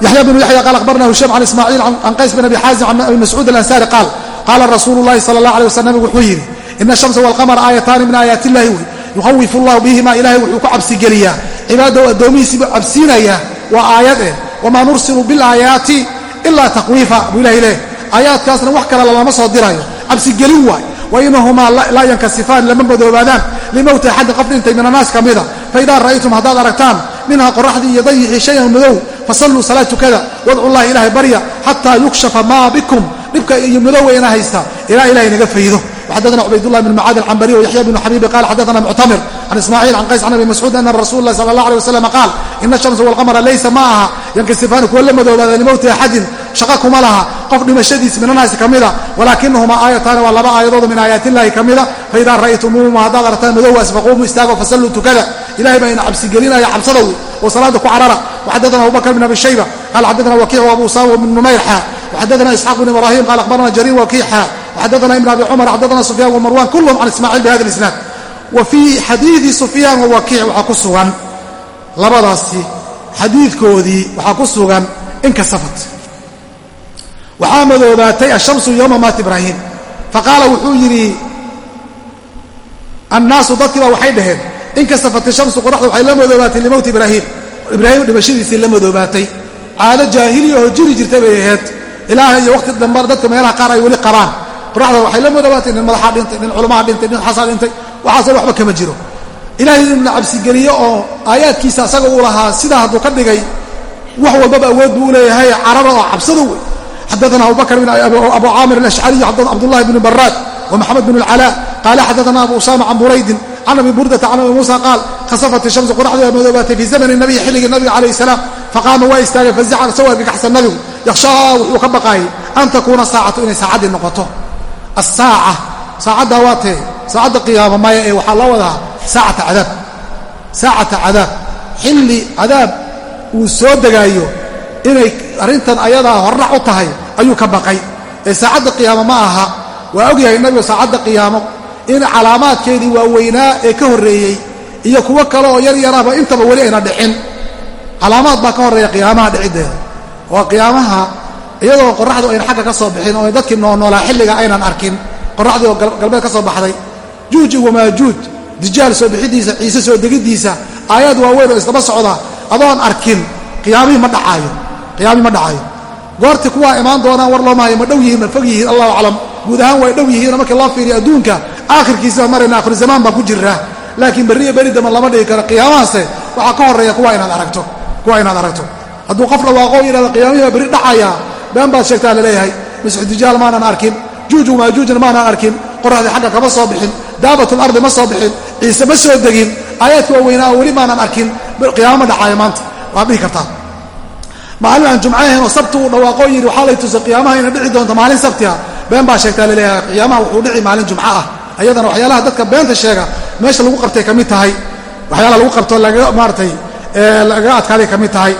yaxya bnu yaxya qaal akhbarna hushaam can ismaaciil can qays bin abi xaazim can abi mascuud alansaari qaal qaala rasuulu llahi sala allah alay waslam nabigu wuxuu yidhi ina ashamsa walqamara aayataani min aayaati illahi wey yuhawifu llahu bihima ilahay wuxuu ku cabsigeliyaa cibaadahu addoomihiisiibuu cabsiinayaa waa aayad eh. Wamaa nursilu bilaayaati ilaa takwiifa buu ilahay leeh aayaadkaasna wax kale lalama soo dirayo cabsigelin waay. Wainahumaa laa yankasifaan lama madoobaadaan limowti axadin qof dhintay min annaas ka mida faidaa ra'aytum haddaad aragtaan minhaa qoraxdii iyo dayixii shayan madow fasalluu salaad tukada wadcu llahi ilahay barya xataa yukshafa maa bikum. Dhibka iyo madoweyna haysta ilaa ilahay naga faydo xadana cubaydullah bn mucaad alcambari yaxya bnu xabiibi qaal xadana muctamir can ismaaciil can qays can abi mascuud ana rasuul lah sala allah alay wasalam qaal ina ashamsa walqamara laysa ma aha yankasifaani kuwa la madoobaada limowti axadin shaqa kuma laha qof dhimashadiis minanaasi ka mida walaakinahuma aayataani waa laba aayadood min aayaatillahi ka mida faidaa ra'aytumuuhuma haddaad aragtaan madowaas faquumuu istaago fasalluu tukada ilahay baa ina cabsigelinaya cabsada wey oo salaada ku carara waxadana abubakr bn abi shayba qala xadana wakiic abu usama bn numayxa waxadana isxaaq bn ibrahim qala akhbarana jariir wakiixa waxadana ibn abi cumar xadana sufyaan wamarwan kulluhum can ismaaciil bihada isnaad wa fii xadiidi sufyaan wawakiic waxaa ku sugan labadaasi xadiidkoodii waxaa ku sugan inkasafat waxaa madoobaatay ashamsu yowma maat ibraahim faqaala wuxuu yidhi annaasu dadkiiba waxay dhaheen inkasafat ishamsu qoraxda waxay la madoobaatay limowti ibraahim ibraahim dhimashadiisii la madoobaatay caado jaahiliya oo jiri jirtay bay ahayd ilaaha iyo waqti dambe dadka meelaha qaar ay weli qabaan qoraxda waxay la madoobaatay nin madaxaa dhintay nin culamaha dhintay nin xasaa dhintay waxaasoo waxba kama jiro. Ilaahay in la cabsigeliyo oo aayaadkiisa asaga uu lahaa sidaa hadduu ka dhigay wax walbaba awood buu u leeyahay carara oo cabsado wey. Xadaana abubakr abu caamir alashcariy cabdullahi bn baraad wamaxamed bn اlcalaa qaala xadaana abu usama can buraydin can abi burdata can abi muusa qaal khasafat ishamsu qoraxdii waa madoobaatay fii zamani nabiy xilligii nabiga calayh salaam faqaama waa istaagay fazican isagoo argagaxsan nabigu yakhshaa wuxuu ka baqaayay an takuuna saacatu inay saacaddii noqoto asaaca saacaddaa waa tee saacadda qiyaama maya ee waxaa loo wadaa saacata cadaab saacata cadaab xilli cadaab uu soo degaayo. inay arrintan ayadaa hordhac u tahay ayuu ka baqay ee saacadda qiyaamo ma aha waa ogyahay nabigu saacadda qiyaamo in calaamaadkeedii waaweynaa ee ka horreeyey iyo kuwo kale oo yar yaraba intaba weli ayna dhicin calaamaad baa ka horreeya qiyaamaha dhiciddeeda oo qiyaamaha iyadoo qorraxdu ayna xagga ka soo bixin oo dadkii noolnoolaa xilliga aynan arkin qorraxdii oo galbeed ka soo baxday. Juuj wamaajuuj dijaal soo bixidiisa ciise soo degiddiisa aayaad waaweyn oo isdaba socda adoon arkin qiyaamihii ma dhacaayo qiyaamihii ma dhacaayo. Goortii kuwaa imaan doonaan war looma hayo ma dhow yihiin ma fog yihiin allahu aclam. Guud ahaan way dhow yihiinoo markii loo fiiriyo adduunka aakhirkiisa marayna akhiru zamaan baan ku jirraa laakiin berriyo beri daman lama dhigi karo qiyaamahaase waxaa ka horreeya kuwa inaad aragto kuwa inaad aragto. Hadduu qof dhawaaqo yidhahdo qiyaamihii baa berri dhacayaa been baad sheegtaa la leeyahay masixu dijaal maanan arkin. Juuju maajuujna maanan arkin. Qoraxdii xagga kama soo bixin. Daabat lardi ma soo bixin. Ciise ma soo degin. Aayaadka waaweynaa weli maanan arkin. Qiyaamo dhacaayo maanta. Waad dhihi kartaa. Maalin aan oo sabti uu dhawaaqoo yidhi waxaa lay tusay qiyaamaha dhici doonto maalin sabtiha been baa sheegtaa la leeyahay qiyaamaha wuxuu dhici maalin jumco ah. Ayadana waxyaalaha dadka beenta sheega meesha lagu qabtay ka mid tahay. Waxyaalaha lagu qabto laga maaratay lagaga adkaaday ka mid tahay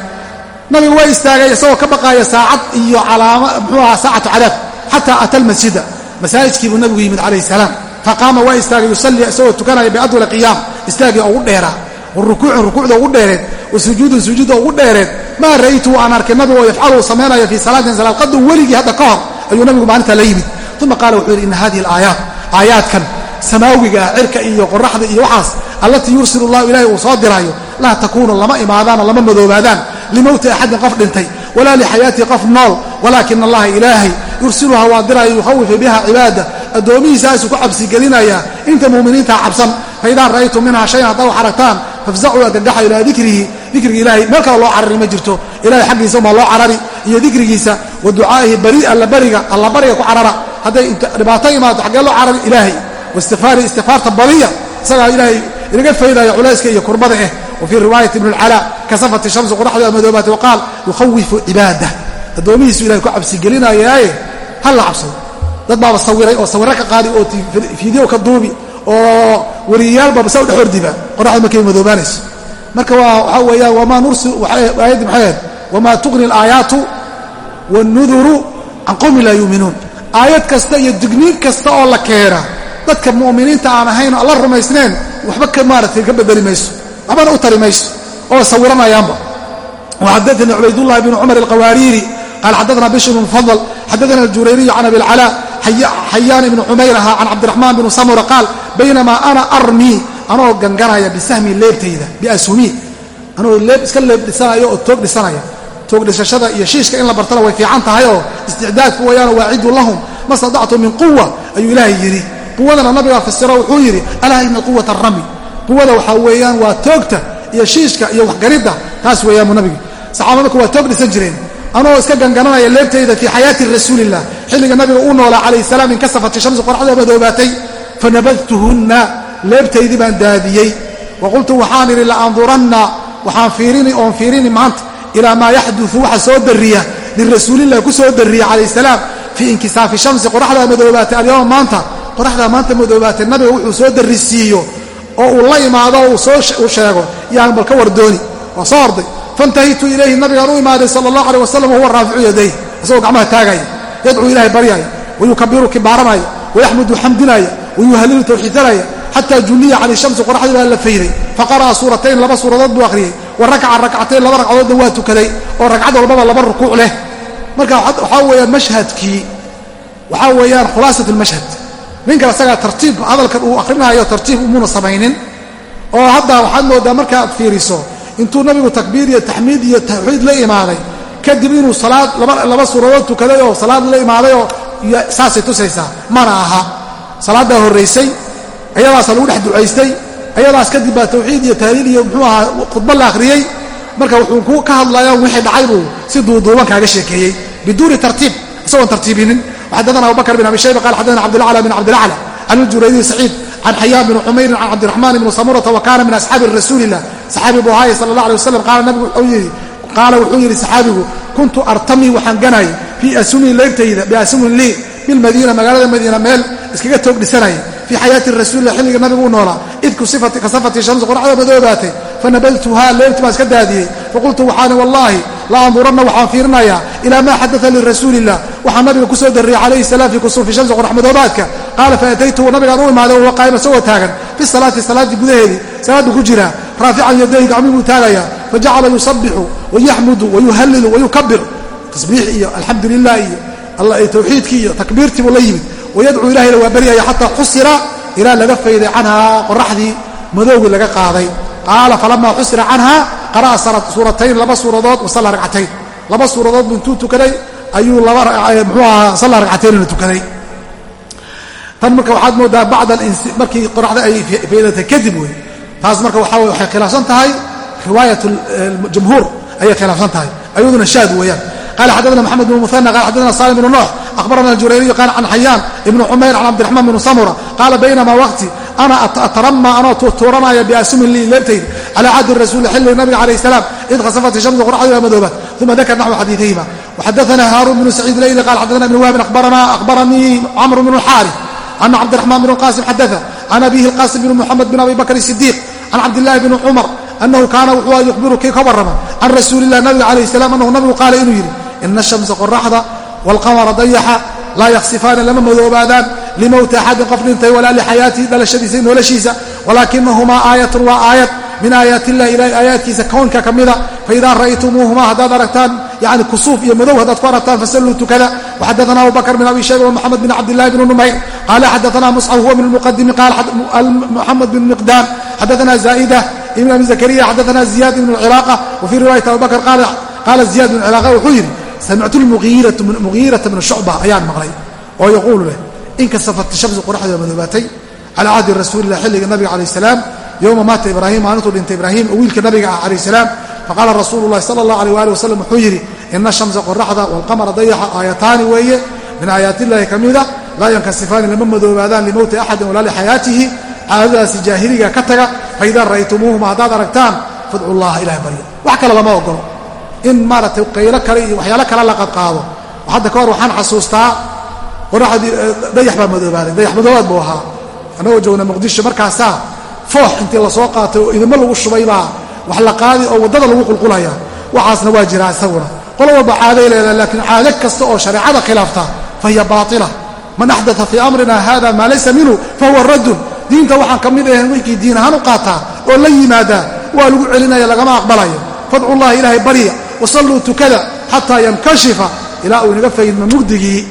nabigu waa istaagay isagoo ka baqaaya saacad iyo calaama muxuu ahaa saacatu cadaab xataa ata almasjida masaajidkii buu nabigu yimid calayh salaam. Faqaama waa istaagay yusalli isagoo tukanaya biadwal qiyaam istaagii ugu dheeraa wa rukuucin rukuucda ugu dheereed wa sujuudda ugu dheereed. Maa ra'aytu aan arkay nabigu oo yafcalu samaynaya fii salaatin salaad qadu weligii hadda ka hor ayuu nabigu maalintaa la yimid. Uma qaala wuxuu yidhi ina hadihi alaayaat aayaadkan samaawiga cirka iyo qoraxda iyo waxaas allatii yursil llahu ilahay uu soo diraayo laa takuunu lama imaadaanoo lama madoobaadaan limowti axadin qof dhintay walaa lixayaatii qof nool walaakina allaha ilaahay yursiluha waa diraya yukhawifu biha cibaada addoomihiisaasuu ku cabsigelinayaa inta mu'miniintaa cabsan faidaa ra'aytum minha shayan haddaa wax aragtaan fafzacuu agagaxa ilaa dikrihi dikriga ilahay meel kale loo carari ma jirto ilahay xaggiisa umaa loo carari iyo dikrigiisa wa ducaa'ihi bari allabariga allabariga ku carara hadday dhibaato imaato xaggee loo carari ilaahay waistikfaari istikfaarta badiya isagaa ilaahay inaga faydaya culayska iyo kurbada eh wa fii riwaayati ibn اlcalaa kasafat shamsu qoraxdeeda madoobaatay waqaal yukhawifu cibaadah addoomihiisu ilahay ku cabsigelinayaaye ha la cabsado. Dad baaba sawiray oo sawiro ka qaadi oo fiideo ka duubi oo wariyaalbaba sa u dhex ordiba qoraxda markay madoobaanayso. Marka waxaa weeyaan wamaa nursil aayaddi maxay ahayd wamaa tuqni alaayaatu wاnnuduru can qowmin laa yuuminuun aayad kasta iyo digniin kasta oo la keena dadka mu'miniinta aan ahayn oo alla rumaysneen waxba ka maaratay ka bedeli mayso. Waxbana u tari mayso oo sawiranayaanba. Waxadanii cubaydulahi bn cumar alqawaariiri qaal xadana bishr bn fadl xadana jurayriyu can abi lcalaa xayaan ibni cumayr ahaa can cabdiraxmaan bn samura qaal baynamaa ana armii anoo ganganaya bisahmi leebtayda biasumi. Anoo leeb iska leeb dhisanaya oo toog dhisanaya. Toog dhisashada iyo shiishka in la bartana way fiican tahay oo isticdaadku wayaano waacidu lahum ma stadactu min quwa ayuu ilaahay yidhi. Quwadana nabigaa fasiro wuxuu yidhi alaa ina quwata arami quwada waxaa weeyaan waa toogta iyo shiishka iyo waxgaridda taas weeyaan buu nabigi saxaaba marka waa toog dhisan jireen. Anoo iska gangananaya leebtayda fii xayaati rasuulilah xilliga nabiga uu noolaa calayh salaam inkasafat shamsu qoraxda madoobaatay fanabadtuhunna leebtaydii baan daadiyey. Wa qultu waxaan idhi la'anduranna waxaan fiirini oon fiirini maanta ilaa maa yaxduثu waxa soo dariya lirasuulilah ku soo dariya calayh salaam fii inkisaafi shamsi qoraxdaa madoobaatay alyawma maanta. Qoraxdaa maanta madoobaatay nabiga wuxuu soo darisiiyo oo uu la imaado uu soo sheego yaan bal ka wardooni waa soo orday. Faintahaytu ilayhi nabigaan u imaaday sala allah aleh wasalam wahuwa raaficu yadayh isagoo gacmaha taagaya. Yadcuu ilahay baryaya wayukabiru kibaaranaya wayaxmudu xamdinaya wayuhalilu tawxiidanaya xataa julliya can shamsi qoraxdii baa la fayday faqara'a suuratayn laba suuradood buu akhriyey. Wa rakaca rakcatayn laba ragcadoodna waa tukaday. Oo ragcad walbaba laba rukuuc leh. Marka waxaa weeyaan mashhadkii waxaa weeyaan khulaasat lmashhad ninka isagaa tartiib hadalkan uu akhrinayo tartiib umuuna samaynin. Oo hadda waxaad moodaa markaaad fiiriso intuu nabigu takbiir iyo taxmiid iyo tawxiid la imaaday kadib inuu salaad laba suuradood tukaday oo salaad la imaadayoo saasay tusaysaa. Mana aha. Salaaddaa horraysay ayadaasa lagu dhex ducaystay ayadaas kadib baa tawxiid iyo tahliil iyo muxuu ahaa khudba la akhriyey. Marka wuxuu ku ka hadlaya wixii dhacay buu si duuduuban kaaga sheekeeyey. Biduuni tartiib isagoon tartiibinin xadana abubakr bin abi shayba qal xadana cabdilacla bin cabdilacla can iljuraydiy saciid can xayaan bni cumayrin can cabdiraxmaan ibni samurata wa kaana min asxaabi rasuulilah saxaabi buu ahaaya sala allah alay wasalam qaala nabigu qaala wuxuu yidhi saxaabigu kuntu artamii waxaan ganayay fii asumin leegtayda biasumin lii bilmadiina magaalada madiina meel iskaga toog dhisanaya fii xayaati rasuulilah xilliga nabigu u noolaa id ka safati shamsu qoraxda madoobaatay fanabadtuhaa leebti baan iska daadiyey faqultu waxaani wallaahi la anduranna waxaan fiirinayaa ilaa maa xadaa lirasuuli illah waxaa nabiga ku soo darriyey calayhi salaam fii kusuufi shamsi qoraxmadoobaadka qaala faataytuhu nabigaan u imaaday wahuwa qaa'ima isagoo taagan. Fi salaati salaaddii gudaheedii salaaddu ku jiraa raafican yadayhi gacmii buu taagayaa. Fajacala yusabixu wayaxmudu wayuhallilu wayukabir tasbiix iyo alxamdu lilah iyo tawxiidkii iyo takbiirtii buu la yimid. Wayadcuu ilahayna waa baryaya xataa xusira ilaa laga fayday canhaa qoraxdii madoogii laga qaaday. Qaala falamaa xusira canha qara'a suuratayn laba suuradood wasalla ragcatayn laba suuradood buu intuu tukaday ayuu mxuu ahaa salla ragcataynna tukaday tan marka waxaad moodaa bacda markii qoraxda ay faydatay kadib wey taas marka waxaa waxay khilaafsan tahay riwaayat jamhuur ayay khilaafsan tahay. Ayaduna shaad weeyaan. Qala xadana mxamed bn muana qala xadana salim bn nuux akhbarana aljurayriyu qala can xayaan ibnu xumayr can cabdiraxmaan bn samura qaala baynama waqti ana atarama anoo tuuranaya biasumin lii leebtayd calaa cahdi rasuuli xilliga nabiga calayh salaam id khasafat shamsu qoraxdii waa madooba uma dakar naxwu xadiiayhima waxadaana haaruun bnu saciid layli qaal xadana ibn wahbin akhbaranii camr bnu lxaari ana cabdiraxmaan bn qaasim xadaa can abihi alqaasim bn muxamed bin abi bakr sidiiq can cabdillahi bni cumar anahu kaana wuxuu yukhbiru kii ka warrama can rasuuli illah nabiga calayh salam anahu nabigu qaala inuu yidhi ina ashamsa qoraxda waalqamara dayaxa laa yaksifaani lama madoobaadaan limowti axadin qof dhintay walaa lixayaatihi dhalashadiisa noloshiisa walaakinahumaa aayatun waa aayad min aayaat illahi ilahay aayaadkiisa kownka ka mida faidaa ra'aytumuuhumaa haddaad aragtaan yani kusuuf iyo madow haddaad ku aragtaan fasalluu tukada. Waxadaana abu bakr bin abi shayba wamaxamed bin cabdillahi bn numayr. Qaala xadaana muscab huwa min lmuqadimi qaala muxamed bin miqdaam xadaana zaa'ida ibn abi zakariya xadaana ziyad ibn cilaaqa wa fii riwaayati abi bakr qaala ziyad ibn cilaaqa wuxuu yidhi samictu mugiirata bna shucba. Ayaan maqlay. Oo yaquulu leh inkasafat shamsu qoraxda madoobaatay calaa cahdi rasuulilah xilliga nabiga calayh salaam yowma maata ibraahim maalintuu dhintay ibraahim oo wiilka nabiga ah calayh salaam faqaala rasuulu llahi sala allah aleh waali wasalam wuxuu yidhi ina shamsa qoraxda waalqamara dayaxa aayataani weeye min aayaatillahi ka mida laa yankasifaani lama madoobaadaan limowti axadin walaa lixayaatihi caadadaasi jaahiliga ka taga faidaa ra'aytumuuhuma haddaad aragtaan fadcu llaha ilahay barya wax kale lama ogolo in maaratay qaylo kale iyo waxyaalo kale la qadqaado hadda ka hor waxaan xasuustaa qoraxdii dayax baa madoobaaday dayax madoobaad buu ahaa annagoo joogna muqdisho markaasaa foox intii la soo qaatay oo idimo lagu shubaybaa wax la qaadi oo waddada lagu qulqulaya. Waxaasna waa jiraa isaguna qolo walba caaday leedahay laakiin caado kasta oo shareecada khilaafta fa hiya baatila. Man axdaa fii amrina hada maa laysa minhu fahuwa raddun. Diinta waxaan ka mid ahayn winkii diin ahaan u qaataa oo la yimaadaa waa lagu celinaya lagama aqbalayo fadcu llahi ilaahay barya wasalluu tukada xataa yankashifa ilaa uu inaga fahidmo mugdigii